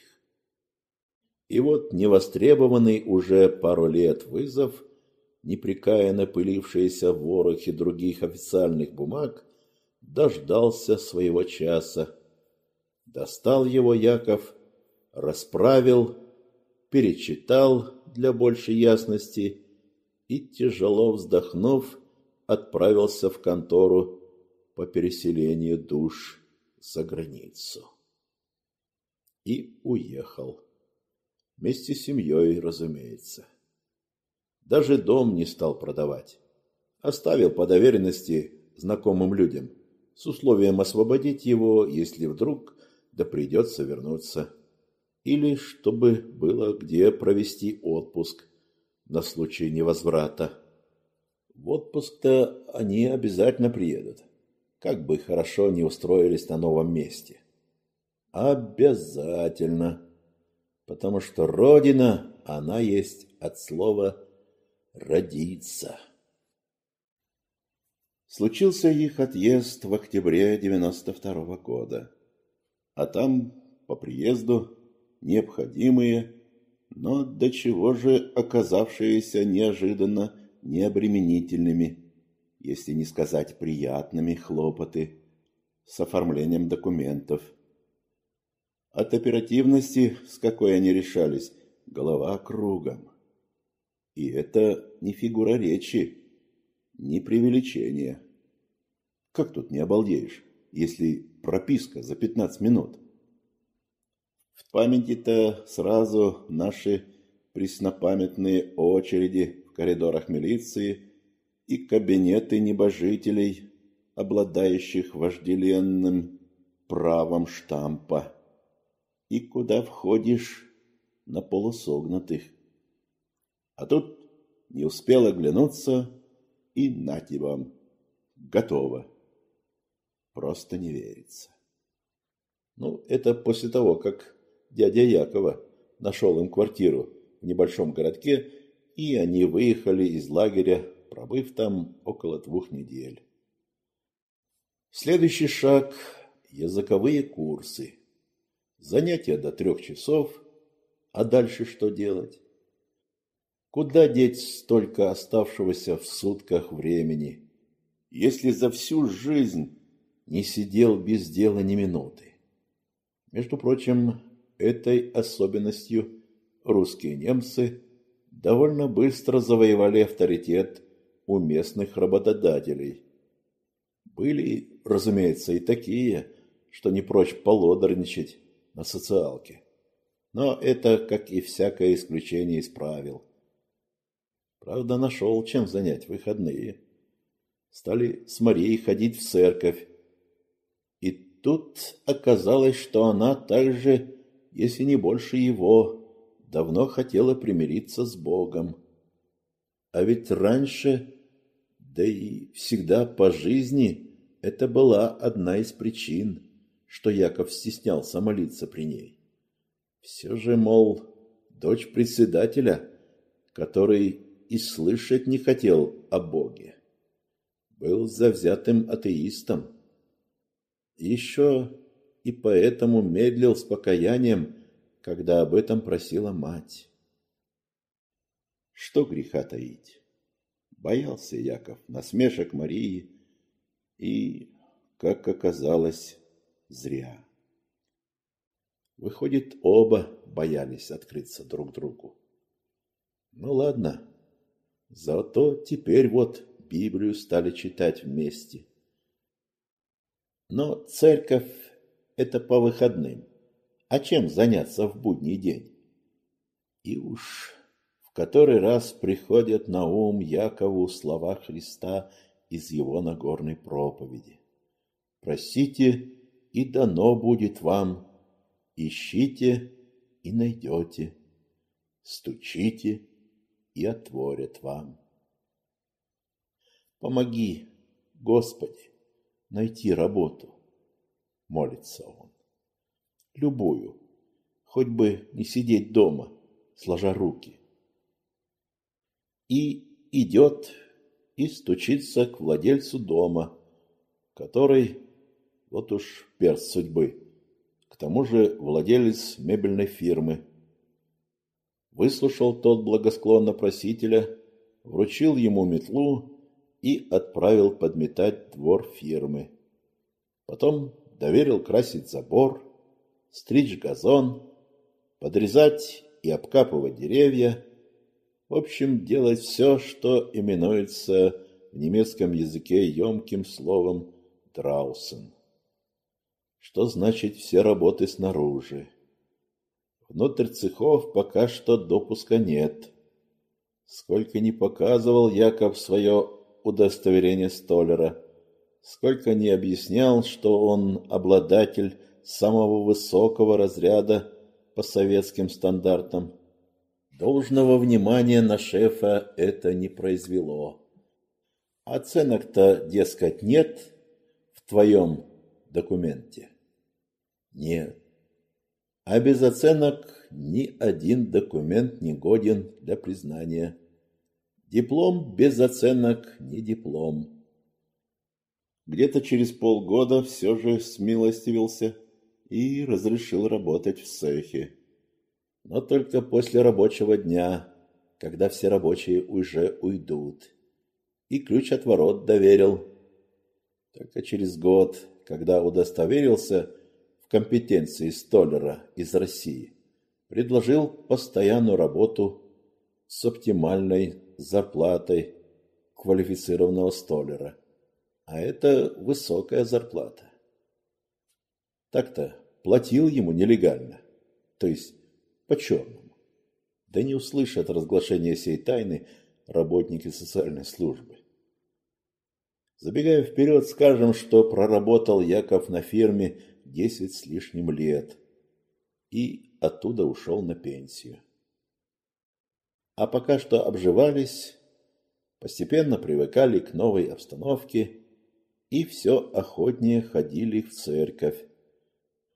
И вот невостребованный уже пару лет вызов, непрекаянно пылившийся в ворохе других официальных бумаг, дождался своего часа. Достал его Яков, расправил, перечитал для большей ясности и, тяжело вздохнув, отправился в контору по переселению душ за границу. И уехал. Вместе с семьей, разумеется. Даже дом не стал продавать. Оставил по доверенности знакомым людям, с условием освободить его, если вдруг да придется вернуться. Или чтобы было где провести отпуск на случай невозврата. В отпуск-то они обязательно приедут, как бы хорошо не устроились на новом месте. Обязательно, потому что Родина, она есть от слова «родиться». Случился их отъезд в октябре 92 -го года. А там, по приезду, необходимые, но до чего же оказавшиеся неожиданно необременительными, если не сказать приятными хлопоты с оформлением документов. От оперативности, с какой они решались, голова кругом. И это не фигура речи, не преувеличение. Как тут не обалдеешь, если прописка за 15 минут? В памяти-то сразу наши преснопамятные очереди в коридорах милиции и кабинеты небожителей, обладающих вожделенным правом штампа. И куда входишь на полусогнутых. А тут не успел оглянуться, и нате вам, готово. Просто не верится. Ну, это после того, как дядя Якова нашел им квартиру в небольшом городке, и они выехали из лагеря, пробыв там около двух недель. Следующий шаг – языковые курсы. Занятия до трех часов, а дальше что делать? Куда деть столько оставшегося в сутках времени, если за всю жизнь не сидел без дела ни минуты? Между прочим, этой особенностью русские немцы довольно быстро завоевали авторитет у местных работодателей. Были, разумеется, и такие, что не прочь полодорничать на социалке. Но это, как и всякое исключение из правил. Правда, нашел чем занять выходные. Стали с Марией ходить в церковь. И тут оказалось, что она также, если не больше его, давно хотела примириться с Богом. А ведь раньше, да и всегда по жизни, это была одна из причин, что Яков стеснялся молиться при ней. Все же, мол, дочь председателя, который и слышать не хотел о Боге. Был завзятым атеистом. Еще и поэтому медлил с покаянием, когда об этом просила мать. Что греха таить? Боялся Яков насмешек Марии и, как оказалось, зря. Выходит, оба боялись открыться друг другу. Ну ладно, Зато теперь вот Библию стали читать вместе. Но церковь – это по выходным. А чем заняться в будний день? И уж в который раз приходят на ум Якову слова Христа из его Нагорной проповеди. «Просите, и дано будет вам, ищите, и найдете, стучите, и отворят вам. Помоги, Господи, найти работу, молится он. Любую, хоть бы не сидеть дома, сложа руки. И идет и стучится к владельцу дома, который, вот уж перст судьбы, к тому же владелец мебельной фирмы, Выслушал тот благосклонно просителя, вручил ему метлу и отправил подметать двор фирмы. Потом доверил красить забор, стричь газон, подрезать и обкапывать деревья, в общем, делать все, что именуется в немецком языке емким словом «драусен». Что значит все работы снаружи? Внутрь цехов пока что допуска нет. Сколько не показывал Яков свое удостоверение столера, сколько не объяснял, что он обладатель самого высокого разряда по советским стандартам, должного внимания на шефа это не произвело. Оценок-то, дескать, нет в твоем документе? Нет. А без оценок ни один документ не годен для признания. Диплом без оценок не диплом. Где-то через полгода все же смилостивился и разрешил работать в цехе. Но только после рабочего дня, когда все рабочие уже уйдут. И ключ от ворот доверил. Только через год, когда удостоверился в компетенции столера из России, предложил постоянную работу с оптимальной зарплатой квалифицированного столера. А это высокая зарплата. Так-то платил ему нелегально, то есть по-черному. Да не услышат разглашения сей тайны работники социальной службы. Забегая вперед, скажем, что проработал Яков на ферме десять с лишним лет и оттуда ушел на пенсию. А пока что обживались, постепенно привыкали к новой обстановке и все охотнее ходили в церковь.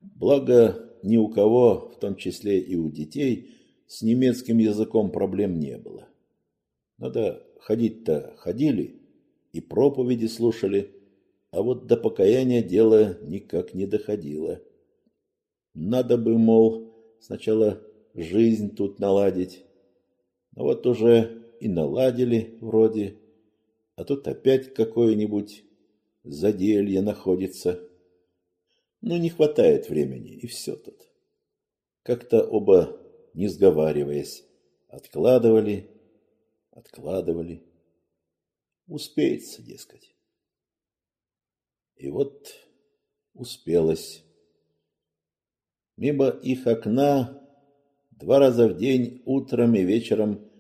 Благо, ни у кого, в том числе и у детей, с немецким языком проблем не было. Надо ходить-то ходили и проповеди слушали, а вот до покаяния дело никак не доходило. Надо бы, мол, сначала жизнь тут наладить. Но вот уже и наладили вроде, а тут опять какое-нибудь заделье находится. Ну, не хватает времени, и все тут. Как-то оба, не сговариваясь, откладывали, откладывали. Успеется, дескать. И вот успелось. Мимо их окна два раза в день, утром и вечером,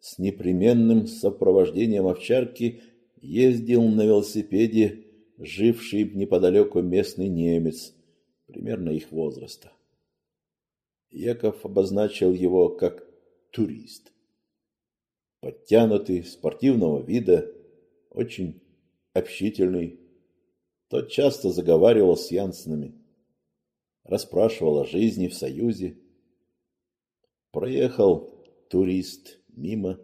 с непременным сопровождением овчарки, ездил на велосипеде живший неподалеку местный немец, примерно их возраста. Яков обозначил его как турист. Подтянутый, спортивного вида, очень общительный, тот часто заговаривал с Янсенами, расспрашивал о жизни в Союзе. Проехал турист мимо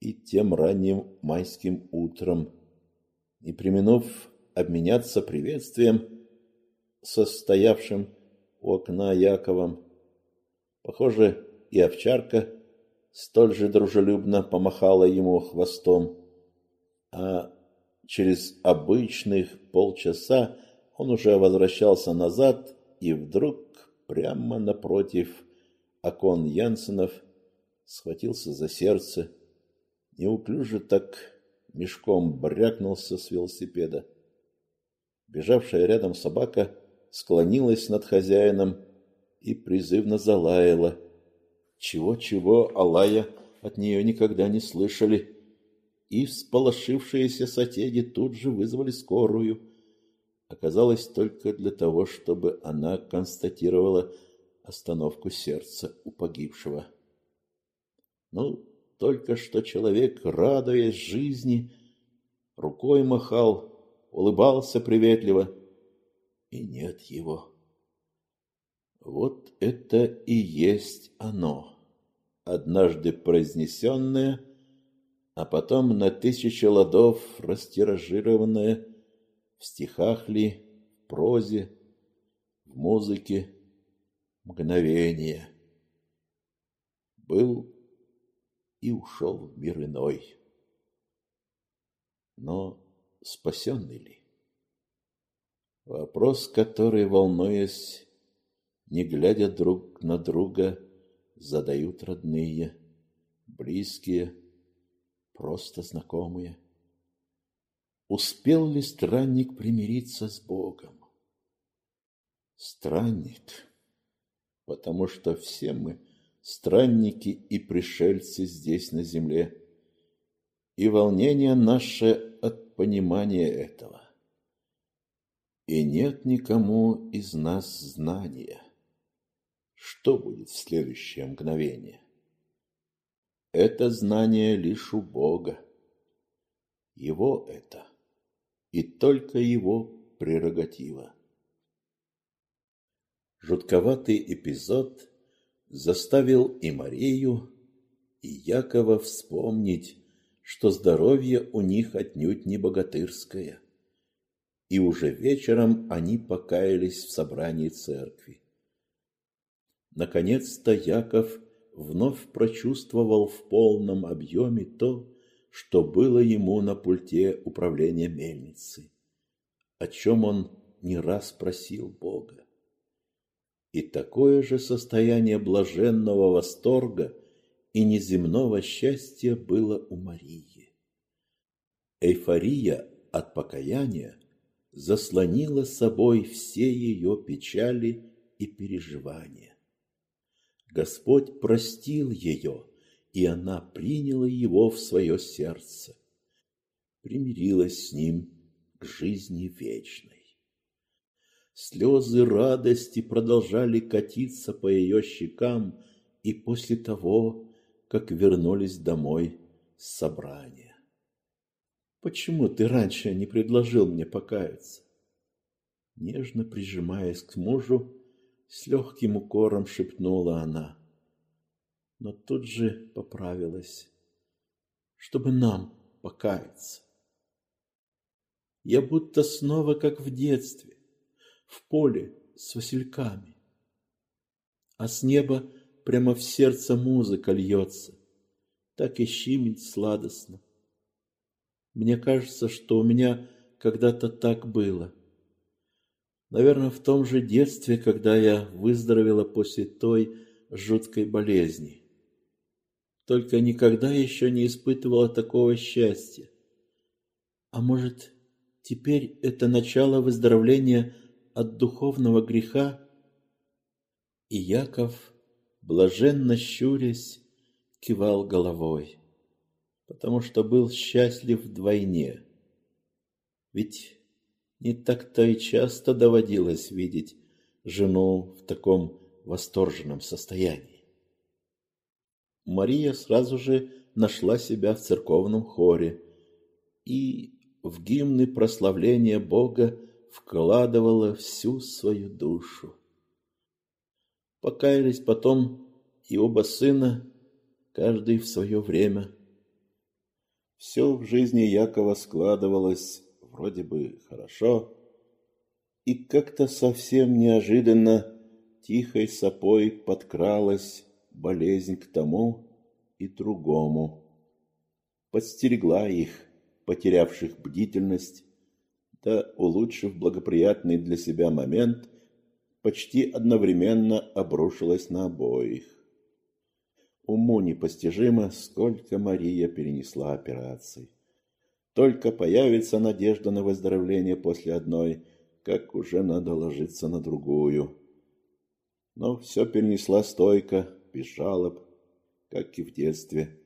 и тем ранним майским утром, не применув обменяться приветствием, состоявшим у окна Яковом. Похоже, и овчарка столь же дружелюбно помахала ему хвостом, а через обычных полчаса он уже возвращался назад, и вдруг прямо напротив окон Янсенов схватился за сердце, неуклюже так мешком брякнулся с велосипеда. Бежавшая рядом собака склонилась над хозяином и призывно залаяла. Чего-чего Алая от нее никогда не слышали и всполошившиеся соседи тут же вызвали скорую. Оказалось только для того, чтобы она констатировала остановку сердца у погибшего. Ну, только что человек, радуясь жизни, рукой махал, улыбался приветливо, и нет его. Вот это и есть оно, однажды произнесенное а потом на тысячи ладов растиражированное в стихах ли, в прозе, в музыке, мгновение. Был и ушел в мир иной. Но спасенный ли? Вопрос, который, волнуясь, не глядя друг на друга, задают родные, близкие, просто знакомые. Успел ли странник примириться с Богом? Странник, потому что все мы странники и пришельцы здесь на земле, и волнение наше от понимания этого. И нет никому из нас знания, что будет в следующее мгновение. Это знание лишь у Бога. Его это, и только его прерогатива. Жутковатый эпизод заставил и Марию, и Якова вспомнить, что здоровье у них отнюдь не богатырское. И уже вечером они покаялись в собрании церкви. Наконец-то Яков вновь прочувствовал в полном объеме то, что было ему на пульте управления мельницей, о чем он не раз просил Бога. И такое же состояние блаженного восторга и неземного счастья было у Марии. Эйфория от покаяния заслонила собой все ее печали и переживания. Господь простил ее, и она приняла его в свое сердце, примирилась с ним к жизни вечной. Слезы радости продолжали катиться по ее щекам и после того, как вернулись домой с собрания. «Почему ты раньше не предложил мне покаяться?» Нежно прижимаясь к мужу, с легким укором шепнула она. Но тут же поправилась, чтобы нам покаяться. Я будто снова как в детстве в поле с васильками. А с неба прямо в сердце музыка льется, так и щимит сладостно. Мне кажется, что у меня когда-то так было. Наверное, в том же детстве, когда я выздоровела после той жуткой болезни. Только никогда еще не испытывала такого счастья. А может, теперь это начало выздоровления от духовного греха, и Яков, блаженно щурясь, кивал головой, потому что был счастлив вдвойне. Ведь не так-то и часто доводилось видеть жену в таком восторженном состоянии. Мария сразу же нашла себя в церковном хоре и в гимны прославления Бога вкладывала всю свою душу. Покаялись потом и оба сына, каждый в свое время. Все в жизни Якова складывалось вроде бы хорошо, и как-то совсем неожиданно тихой сапой подкралась болезнь к тому и другому. Подстерегла их, потерявших бдительность, да, улучшив благоприятный для себя момент, почти одновременно обрушилась на обоих. Уму непостижимо, сколько Мария перенесла операций. Только появится надежда на выздоровление после одной, как уже надо ложиться на другую. Но все перенесла стойко, без жалоб, как и в детстве.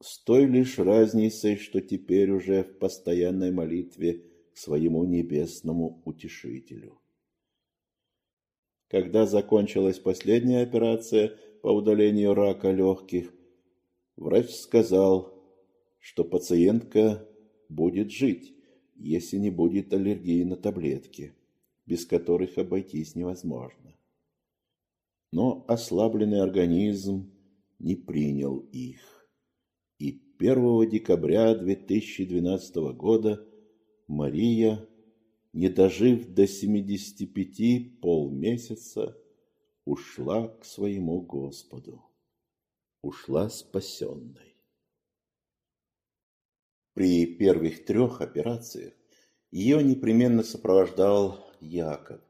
С той лишь разницей, что теперь уже в постоянной молитве своему небесному утешителю. Когда закончилась последняя операция по удалению рака легких, врач сказал, что пациентка будет жить, если не будет аллергии на таблетки, без которых обойтись невозможно. Но ослабленный организм не принял их. И 1 декабря 2012 года Мария, не дожив до семидесяти пяти полмесяца, ушла к своему Господу. Ушла спасенной. При первых трех операциях ее непременно сопровождал Яков,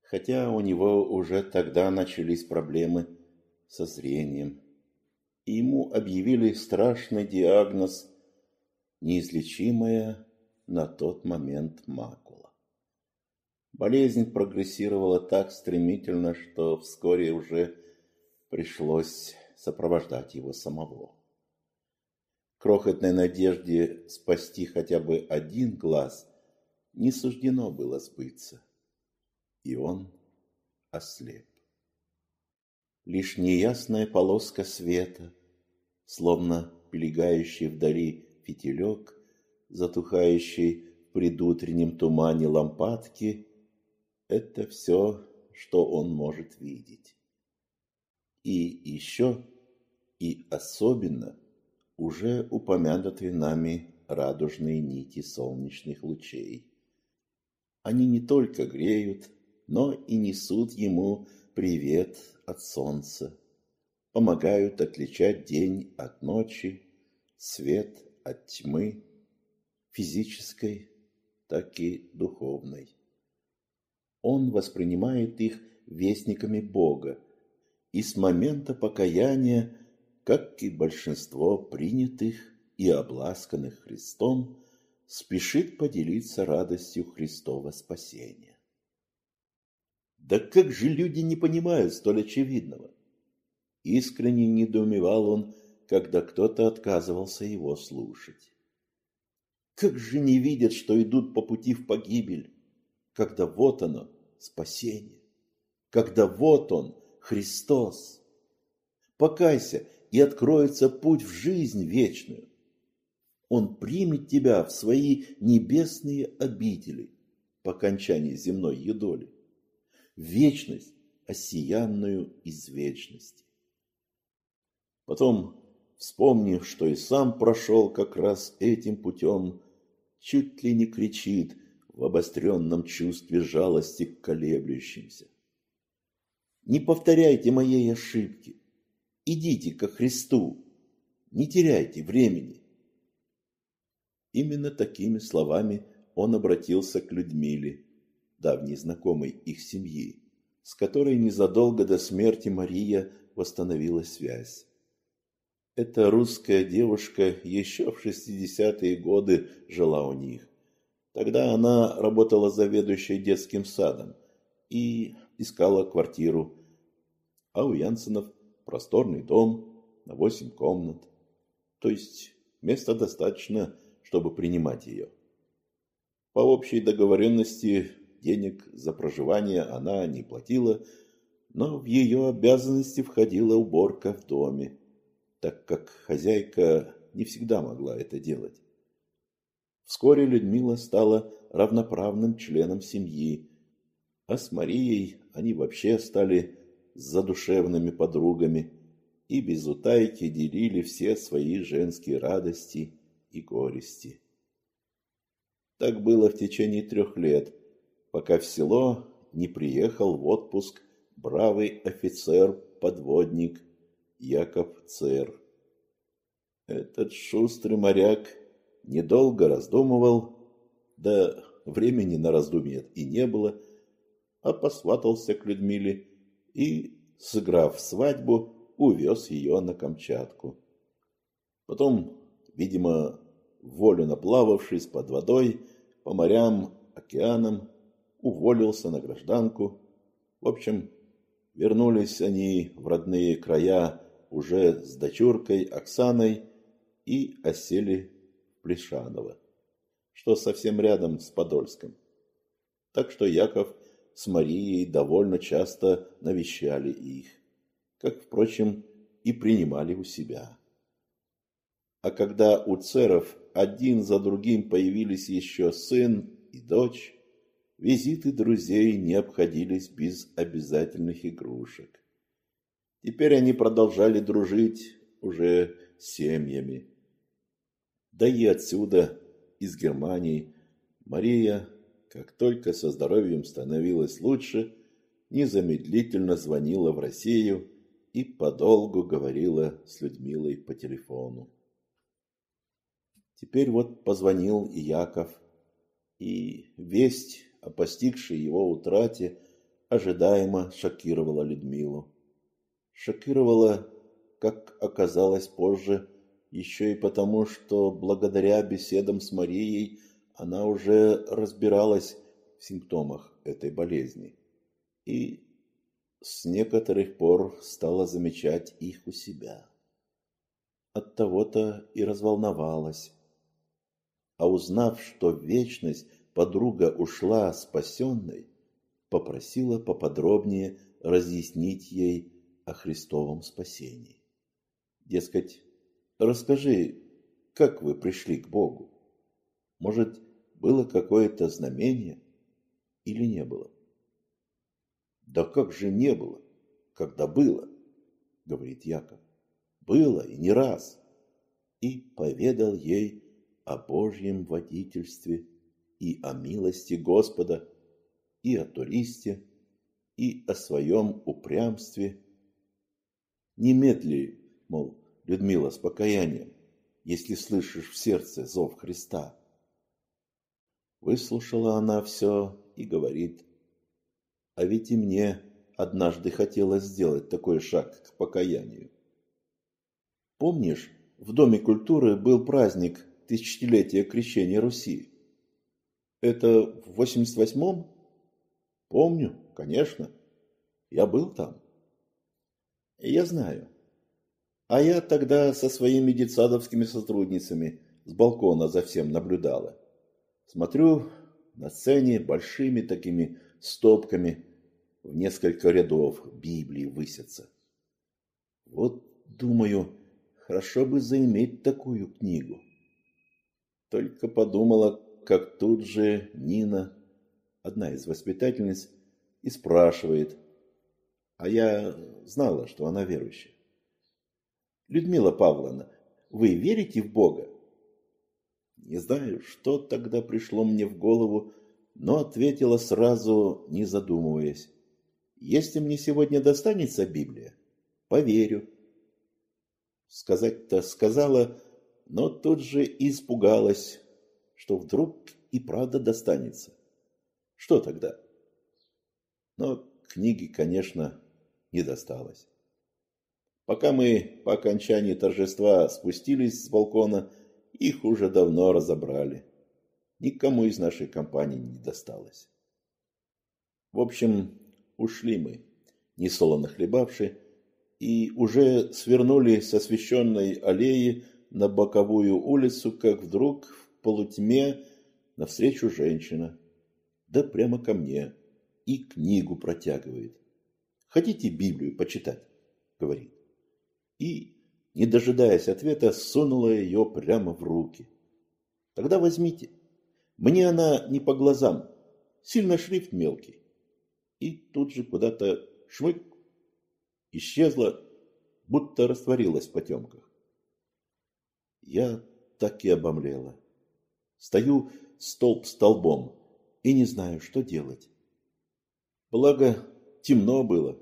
хотя у него уже тогда начались проблемы со зрением. И ему объявили страшный диагноз неизлечимая на тот момент макула. Болезнь прогрессировала так стремительно, что вскоре уже пришлось сопровождать его самого. Крохотной надежде спасти хотя бы один глаз не суждено было сбыться, и он ослеп. Лишь неясная полоска света, словно пелегающий вдали фитилек, затухающий в предутреннем тумане лампадки, это все, что он может видеть. И еще, и особенно, уже упомянутые нами радужные нити солнечных лучей. Они не только греют, но и несут ему привет от солнца, помогают отличать день от ночи, свет от тьмы, физической, так и духовной. Он воспринимает их вестниками Бога, и с момента покаяния, как и большинство принятых и обласканных Христом, спешит поделиться радостью Христова спасения. Да как же люди не понимают столь очевидного? Искренне недоумевал он, когда кто-то отказывался его слушать. Как же не видят, что идут по пути в погибель, когда вот оно, спасение, когда вот он, Христос. Покайся, и откроется путь в жизнь вечную. Он примет тебя в свои небесные обители по окончании земной едоли, вечность, осиянную из вечности. Потом вспомнив, что и сам прошел как раз этим путем, чуть ли не кричит в обостренном чувстве жалости к колеблющимся. «Не повторяйте моей ошибки. Идите ко Христу. Не теряйте времени». Именно такими словами он обратился к Людмиле, давней знакомой их семьи, с которой незадолго до смерти Мария восстановила связь. Эта русская девушка еще в 60-е годы жила у них. Тогда она работала заведующей детским садом и искала квартиру. А у Янсенов просторный дом на восемь комнат. То есть места достаточно, чтобы принимать ее. По общей договоренности денег за проживание она не платила, но в ее обязанности входила уборка в доме так как хозяйка не всегда могла это делать. Вскоре Людмила стала равноправным членом семьи, а с Марией они вообще стали задушевными подругами и без утайки делили все свои женские радости и горести. Так было в течение трех лет, пока в село не приехал в отпуск бравый офицер-подводник Яков Цер. Этот шустрый моряк недолго раздумывал, да времени на раздумье и не было, а посватался к Людмиле и, сыграв свадьбу, увез ее на Камчатку. Потом, видимо, волю наплававшись под водой, по морям, океанам, уволился на гражданку. В общем, вернулись они в родные края уже с дочуркой Оксаной и осели в Плешаново, что совсем рядом с Подольском. Так что Яков с Марией довольно часто навещали их, как, впрочем, и принимали у себя. А когда у церов один за другим появились еще сын и дочь, визиты друзей не обходились без обязательных игрушек. Теперь они продолжали дружить уже семьями. Да и отсюда, из Германии, Мария, как только со здоровьем становилось лучше, незамедлительно звонила в Россию и подолгу говорила с Людмилой по телефону. Теперь вот позвонил и Яков, и весть о постигшей его утрате ожидаемо шокировала Людмилу. Шокировала, как оказалось позже, еще и потому, что благодаря беседам с Марией она уже разбиралась в симптомах этой болезни и с некоторых пор стала замечать их у себя. От того-то и разволновалась. А узнав, что в вечность подруга ушла спасенной, попросила поподробнее разъяснить ей о Христовом спасении. Дескать, расскажи, как вы пришли к Богу? Может, было какое-то знамение или не было? Да как же не было, когда было, говорит Яков. Было и не раз. И поведал ей о Божьем водительстве и о милости Господа, и о туристе, и о своем упрямстве. Немедли, мол, Людмила, с покаянием, если слышишь в сердце зов Христа. Выслушала она все и говорит, а ведь и мне однажды хотелось сделать такой шаг к покаянию. Помнишь, в Доме культуры был праздник тысячелетия крещения Руси? Это в 88-м? Помню, конечно. Я был там. Я знаю. А я тогда со своими детсадовскими сотрудницами с балкона за всем наблюдала. Смотрю, на сцене большими такими стопками в несколько рядов Библии высятся. Вот, думаю, хорошо бы заиметь такую книгу. Только подумала, как тут же Нина, одна из воспитательниц, и спрашивает, а я знала, что она верующая. Людмила Павловна, вы верите в Бога? Не знаю, что тогда пришло мне в голову, но ответила сразу, не задумываясь. Если мне сегодня достанется Библия, поверю. Сказать-то сказала, но тут же испугалась, что вдруг и правда достанется. Что тогда? Но книги, конечно, не досталось. Пока мы по окончании торжества спустились с балкона, их уже давно разобрали. Никому из нашей компании не досталось. В общем, ушли мы, несолоно хлебавши, и уже свернули с освещенной аллеи на боковую улицу, как вдруг в полутьме навстречу женщина, да прямо ко мне, и книгу протягивает. «Хотите Библию почитать?» — говорит. И, не дожидаясь ответа, сунула ее прямо в руки. «Тогда возьмите. Мне она не по глазам, сильно шрифт мелкий и тут же куда-то шмык исчезла, будто растворилась в потемках. Я так и обомлела. Стою столб столбом и не знаю, что делать. Благо, темно было,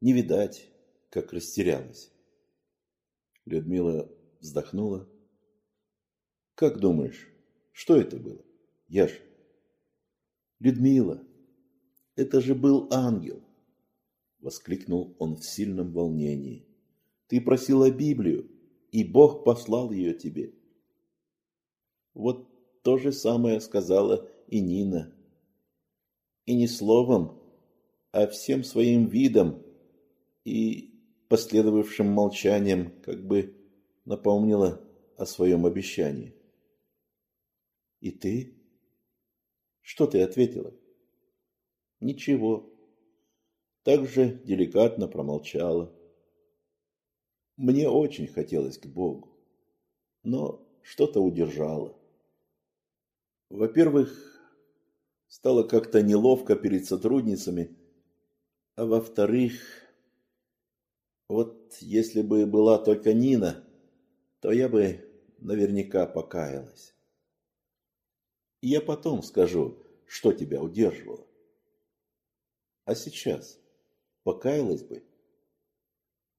не видать, как растерялась. Людмила вздохнула. «Как думаешь, что это было, Яш?» «Людмила, это же был ангел!» Воскликнул он в сильном волнении. «Ты просила Библию, и Бог послал ее тебе». Вот то же самое сказала и Нина. И не словом, а всем своим видом и последовавшим молчанием как бы напомнила о своем обещании. «И ты? Что ты ответила?» Ничего. Так же деликатно промолчала. Мне очень хотелось к Богу, но что-то удержало. Во-первых, стало как-то неловко перед сотрудницами, а во-вторых, вот если бы была только Нина, то я бы наверняка покаялась. Я потом скажу, что тебя удерживало. А сейчас? Покаялась бы?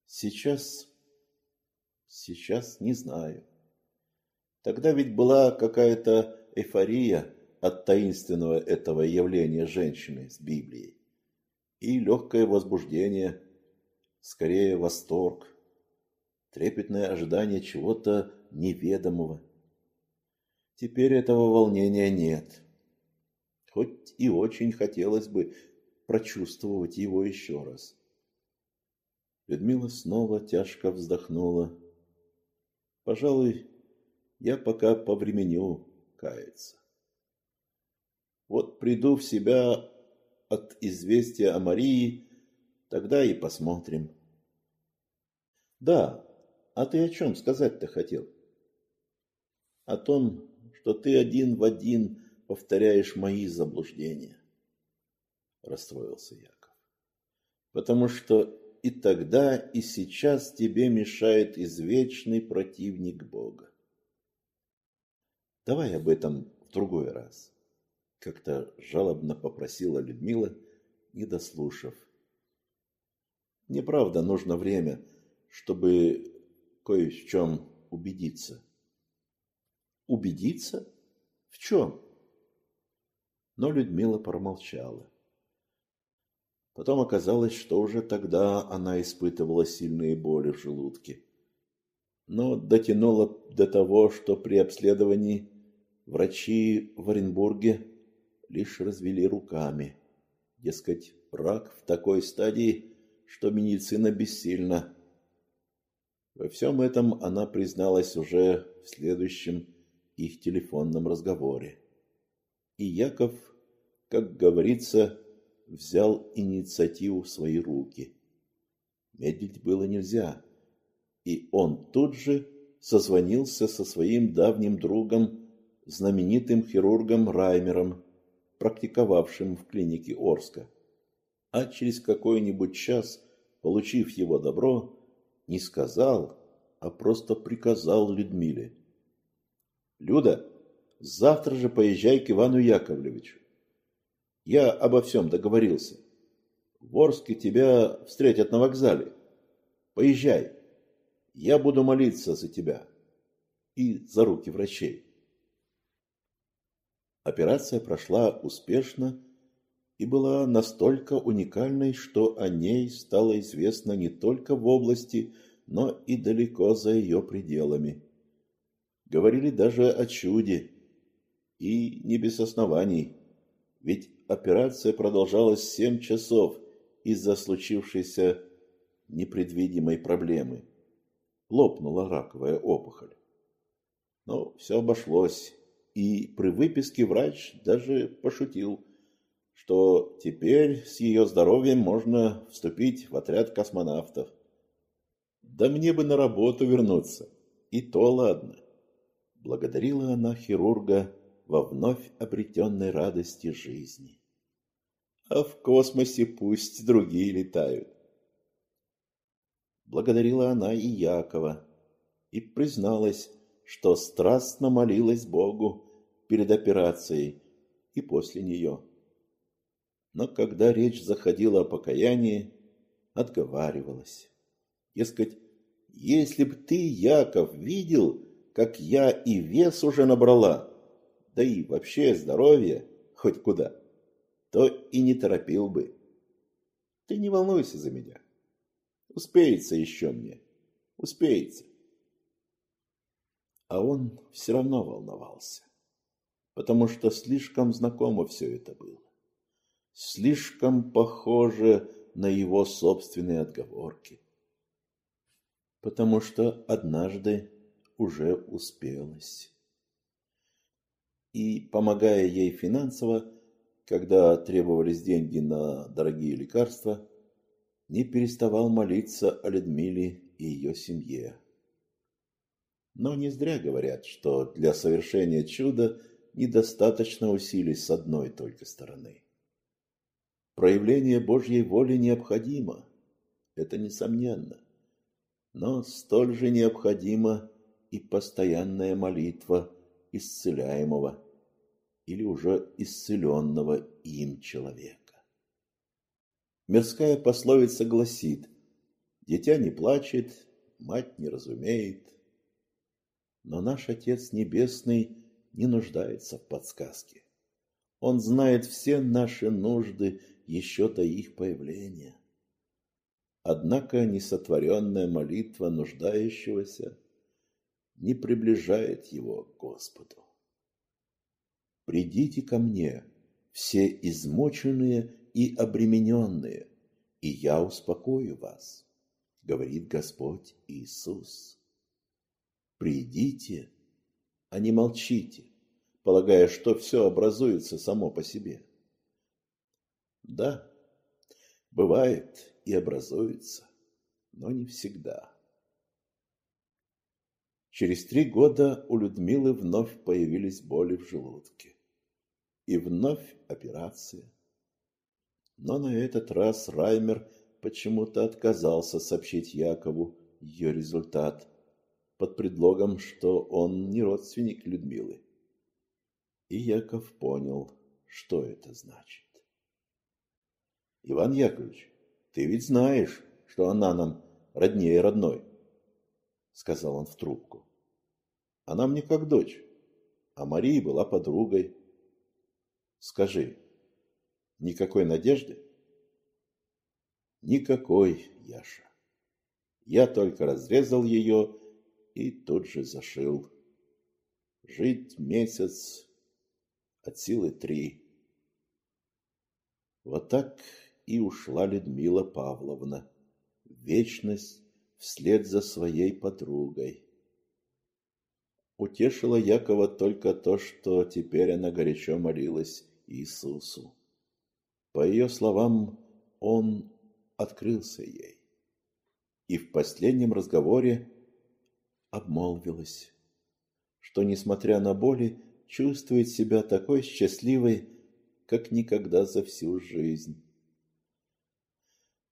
Сейчас... Сейчас не знаю. Тогда ведь была какая-то эйфория, от таинственного этого явления женщины с Библией. И легкое возбуждение, скорее восторг, трепетное ожидание чего-то неведомого. Теперь этого волнения нет. Хоть и очень хотелось бы прочувствовать его еще раз. Людмила снова тяжко вздохнула. Пожалуй, я пока повременю каяться. Вот приду в себя от известия о Марии, тогда и посмотрим. Да, а ты о чем сказать-то хотел? О том, что ты один в один повторяешь мои заблуждения. Расстроился Яков. Потому что и тогда, и сейчас тебе мешает извечный противник Бога. Давай об этом в другой раз. Как-то жалобно попросила Людмила, не дослушав. Мне правда нужно время, чтобы кое в чем убедиться. Убедиться? В чем? Но Людмила промолчала. Потом оказалось, что уже тогда она испытывала сильные боли в желудке. Но дотянула до того, что при обследовании врачи в Оренбурге лишь развели руками. Дескать, рак в такой стадии, что медицина бессильна. Во всем этом она призналась уже в следующем их телефонном разговоре. И Яков, как говорится, взял инициативу в свои руки. Медлить было нельзя, и он тут же созвонился со своим давним другом, знаменитым хирургом Раймером, практиковавшим в клинике Орска. А через какой-нибудь час, получив его добро, не сказал, а просто приказал Людмиле. «Люда, завтра же поезжай к Ивану Яковлевичу. Я обо всем договорился. В Орске тебя встретят на вокзале. Поезжай. Я буду молиться за тебя и за руки врачей. Операция прошла успешно и была настолько уникальной, что о ней стало известно не только в области, но и далеко за ее пределами. Говорили даже о чуде, и не без оснований, ведь операция продолжалась семь часов из-за случившейся непредвидимой проблемы. Лопнула раковая опухоль. Но все обошлось и при выписке врач даже пошутил, что теперь с ее здоровьем можно вступить в отряд космонавтов. Да мне бы на работу вернуться, и то ладно. Благодарила она хирурга во вновь обретенной радости жизни. А в космосе пусть другие летают. Благодарила она и Якова, и призналась, что страстно молилась Богу, перед операцией и после нее. Но когда речь заходила о покаянии, отговаривалась. Дескать, если б ты, Яков, видел, как я и вес уже набрала, да и вообще здоровье хоть куда, то и не торопил бы. Ты не волнуйся за меня. Успеется еще мне. Успеется. А он все равно волновался потому что слишком знакомо все это было. Слишком похоже на его собственные отговорки. Потому что однажды уже успелось. И, помогая ей финансово, когда требовались деньги на дорогие лекарства, не переставал молиться о Людмиле и ее семье. Но не зря говорят, что для совершения чуда – недостаточно усилий с одной только стороны. Проявление Божьей воли необходимо, это несомненно, но столь же необходима и постоянная молитва исцеляемого или уже исцеленного им человека. Мирская пословица гласит «Дитя не плачет, мать не разумеет». Но наш Отец Небесный не нуждается в подсказке. Он знает все наши нужды еще до их появления. Однако несотворенная молитва нуждающегося не приближает его к Господу. «Придите ко мне, все измученные и обремененные, и я успокою вас», говорит Господь Иисус. «Придите, а не молчите, полагая, что все образуется само по себе». Да, бывает и образуется, но не всегда. Через три года у Людмилы вновь появились боли в желудке. И вновь операция. Но на этот раз Раймер почему-то отказался сообщить Якову ее результат под предлогом, что он не родственник Людмилы. И Яков понял, что это значит. Иван Яковлевич, ты ведь знаешь, что она нам роднее родной, сказал он в трубку. Она мне как дочь, а Мария была подругой. Скажи, никакой надежды? Никакой, Яша. Я только разрезал ее и тут же зашил. Жить месяц, от силы три. Вот так и ушла Людмила Павловна вечность вслед за своей подругой. Утешило Якова только то, что теперь она горячо молилась Иисусу. По ее словам, он открылся ей. И в последнем разговоре обмолвилась, что, несмотря на боли, чувствует себя такой счастливой, как никогда за всю жизнь.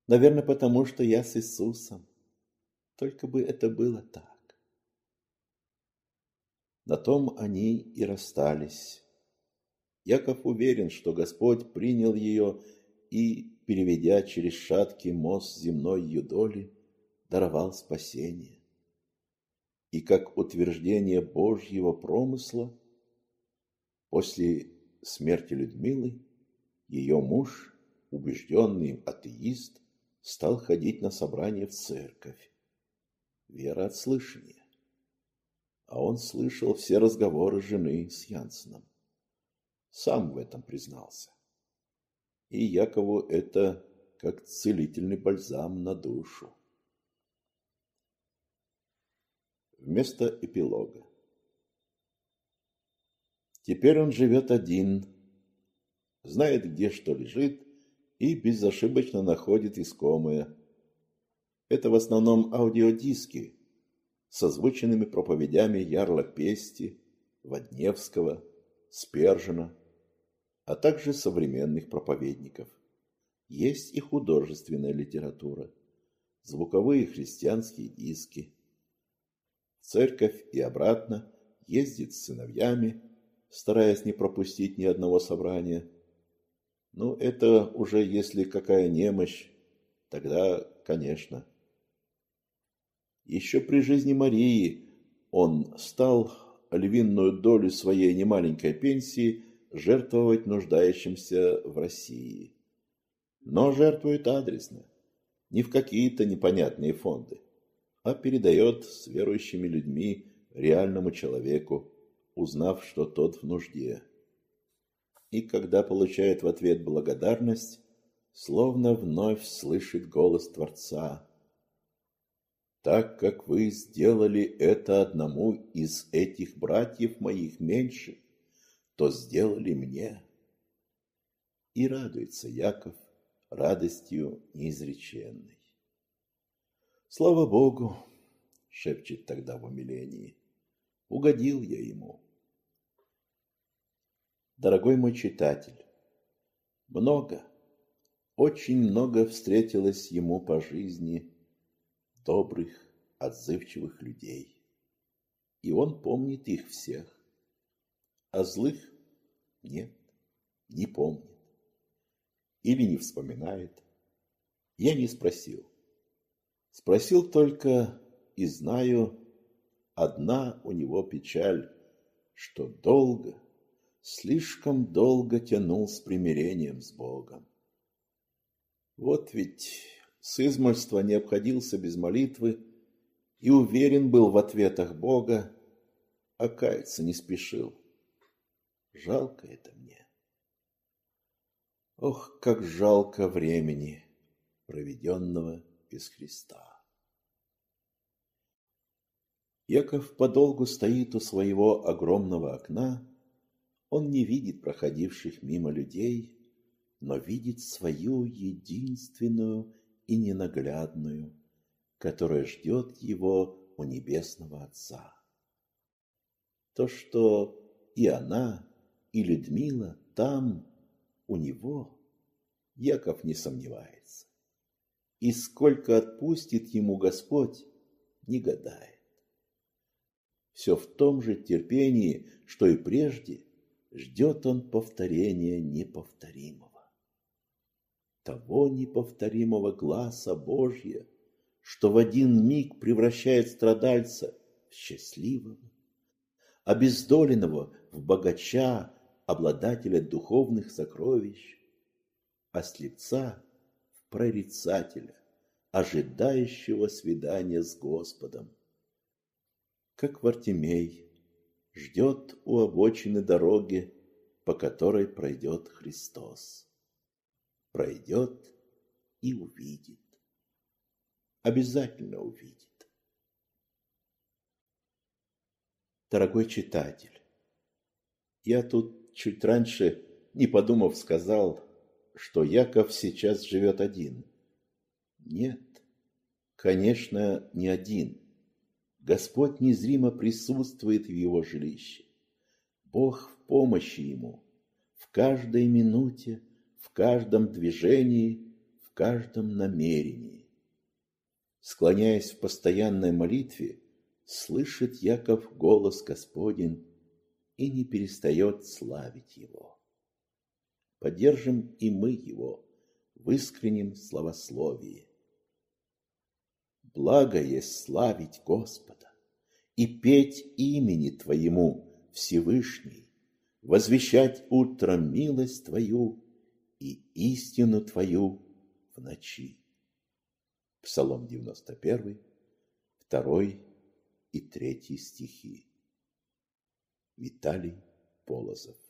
Наверное, потому что я с Иисусом. Только бы это было так. На том они и расстались. Яков уверен, что Господь принял ее и, переведя через шаткий мост земной юдоли, даровал спасение. И как утверждение Божьего промысла, после смерти Людмилы ее муж, убежденный атеист, стал ходить на собрания в церковь. Вера от слышания. А он слышал все разговоры жены с Янсеном. Сам в этом признался. И Якову это как целительный бальзам на душу. Вместо эпилога. Теперь он живет один, знает, где что лежит, и безошибочно находит искомое. Это в основном аудиодиски с озвученными проповедями Ярла Пести, Водневского, Спержина, а также современных проповедников. Есть и художественная литература, звуковые христианские диски. В церковь и обратно ездит с сыновьями, стараясь не пропустить ни одного собрания – ну, это уже если какая немощь, тогда, конечно. Еще при жизни Марии он стал львиную долю своей немаленькой пенсии жертвовать нуждающимся в России. Но жертвует адресно, не в какие-то непонятные фонды, а передает с верующими людьми реальному человеку, узнав, что тот в нужде и когда получает в ответ благодарность, словно вновь слышит голос Творца. Так как вы сделали это одному из этих братьев моих меньше, то сделали мне. И радуется Яков радостью неизреченной. Слава Богу, шепчет тогда в умилении, угодил я ему. Дорогой мой читатель, много, очень много встретилось ему по жизни добрых, отзывчивых людей. И он помнит их всех, а злых нет, не помнит. Или не вспоминает. Я не спросил. Спросил только и знаю, одна у него печаль, что долго, слишком долго тянул с примирением с Богом. Вот ведь с измольства не обходился без молитвы и уверен был в ответах Бога, а каяться не спешил. Жалко это мне. Ох, как жалко времени, проведенного без Христа. Яков подолгу стоит у своего огромного окна, он не видит проходивших мимо людей, но видит свою единственную и ненаглядную, которая ждет его у Небесного Отца. То, что и она, и Людмила там, у него, Яков не сомневается. И сколько отпустит ему Господь, не гадает. Все в том же терпении, что и прежде, ждет он повторения неповторимого того неповторимого глаза Божья, что в один миг превращает страдальца в счастливого, обездоленного в богача, обладателя духовных сокровищ, а слепца в прорицателя, ожидающего свидания с Господом. Как Вартимей ждет у обочины дороги, по которой пройдет Христос пройдет и увидит. Обязательно увидит. Дорогой читатель, я тут чуть раньше, не подумав, сказал, что Яков сейчас живет один. Нет, конечно, не один. Господь незримо присутствует в его жилище. Бог в помощи ему в каждой минуте в каждом движении, в каждом намерении. Склоняясь в постоянной молитве, слышит Яков голос Господень и не перестает славить Его. Поддержим и мы Его в искреннем славословии. Благо есть славить Господа и петь имени Твоему, Всевышний, возвещать утром милость Твою и истину Твою в ночи. Псалом 91, 2 и 3 стихи. Виталий Полозов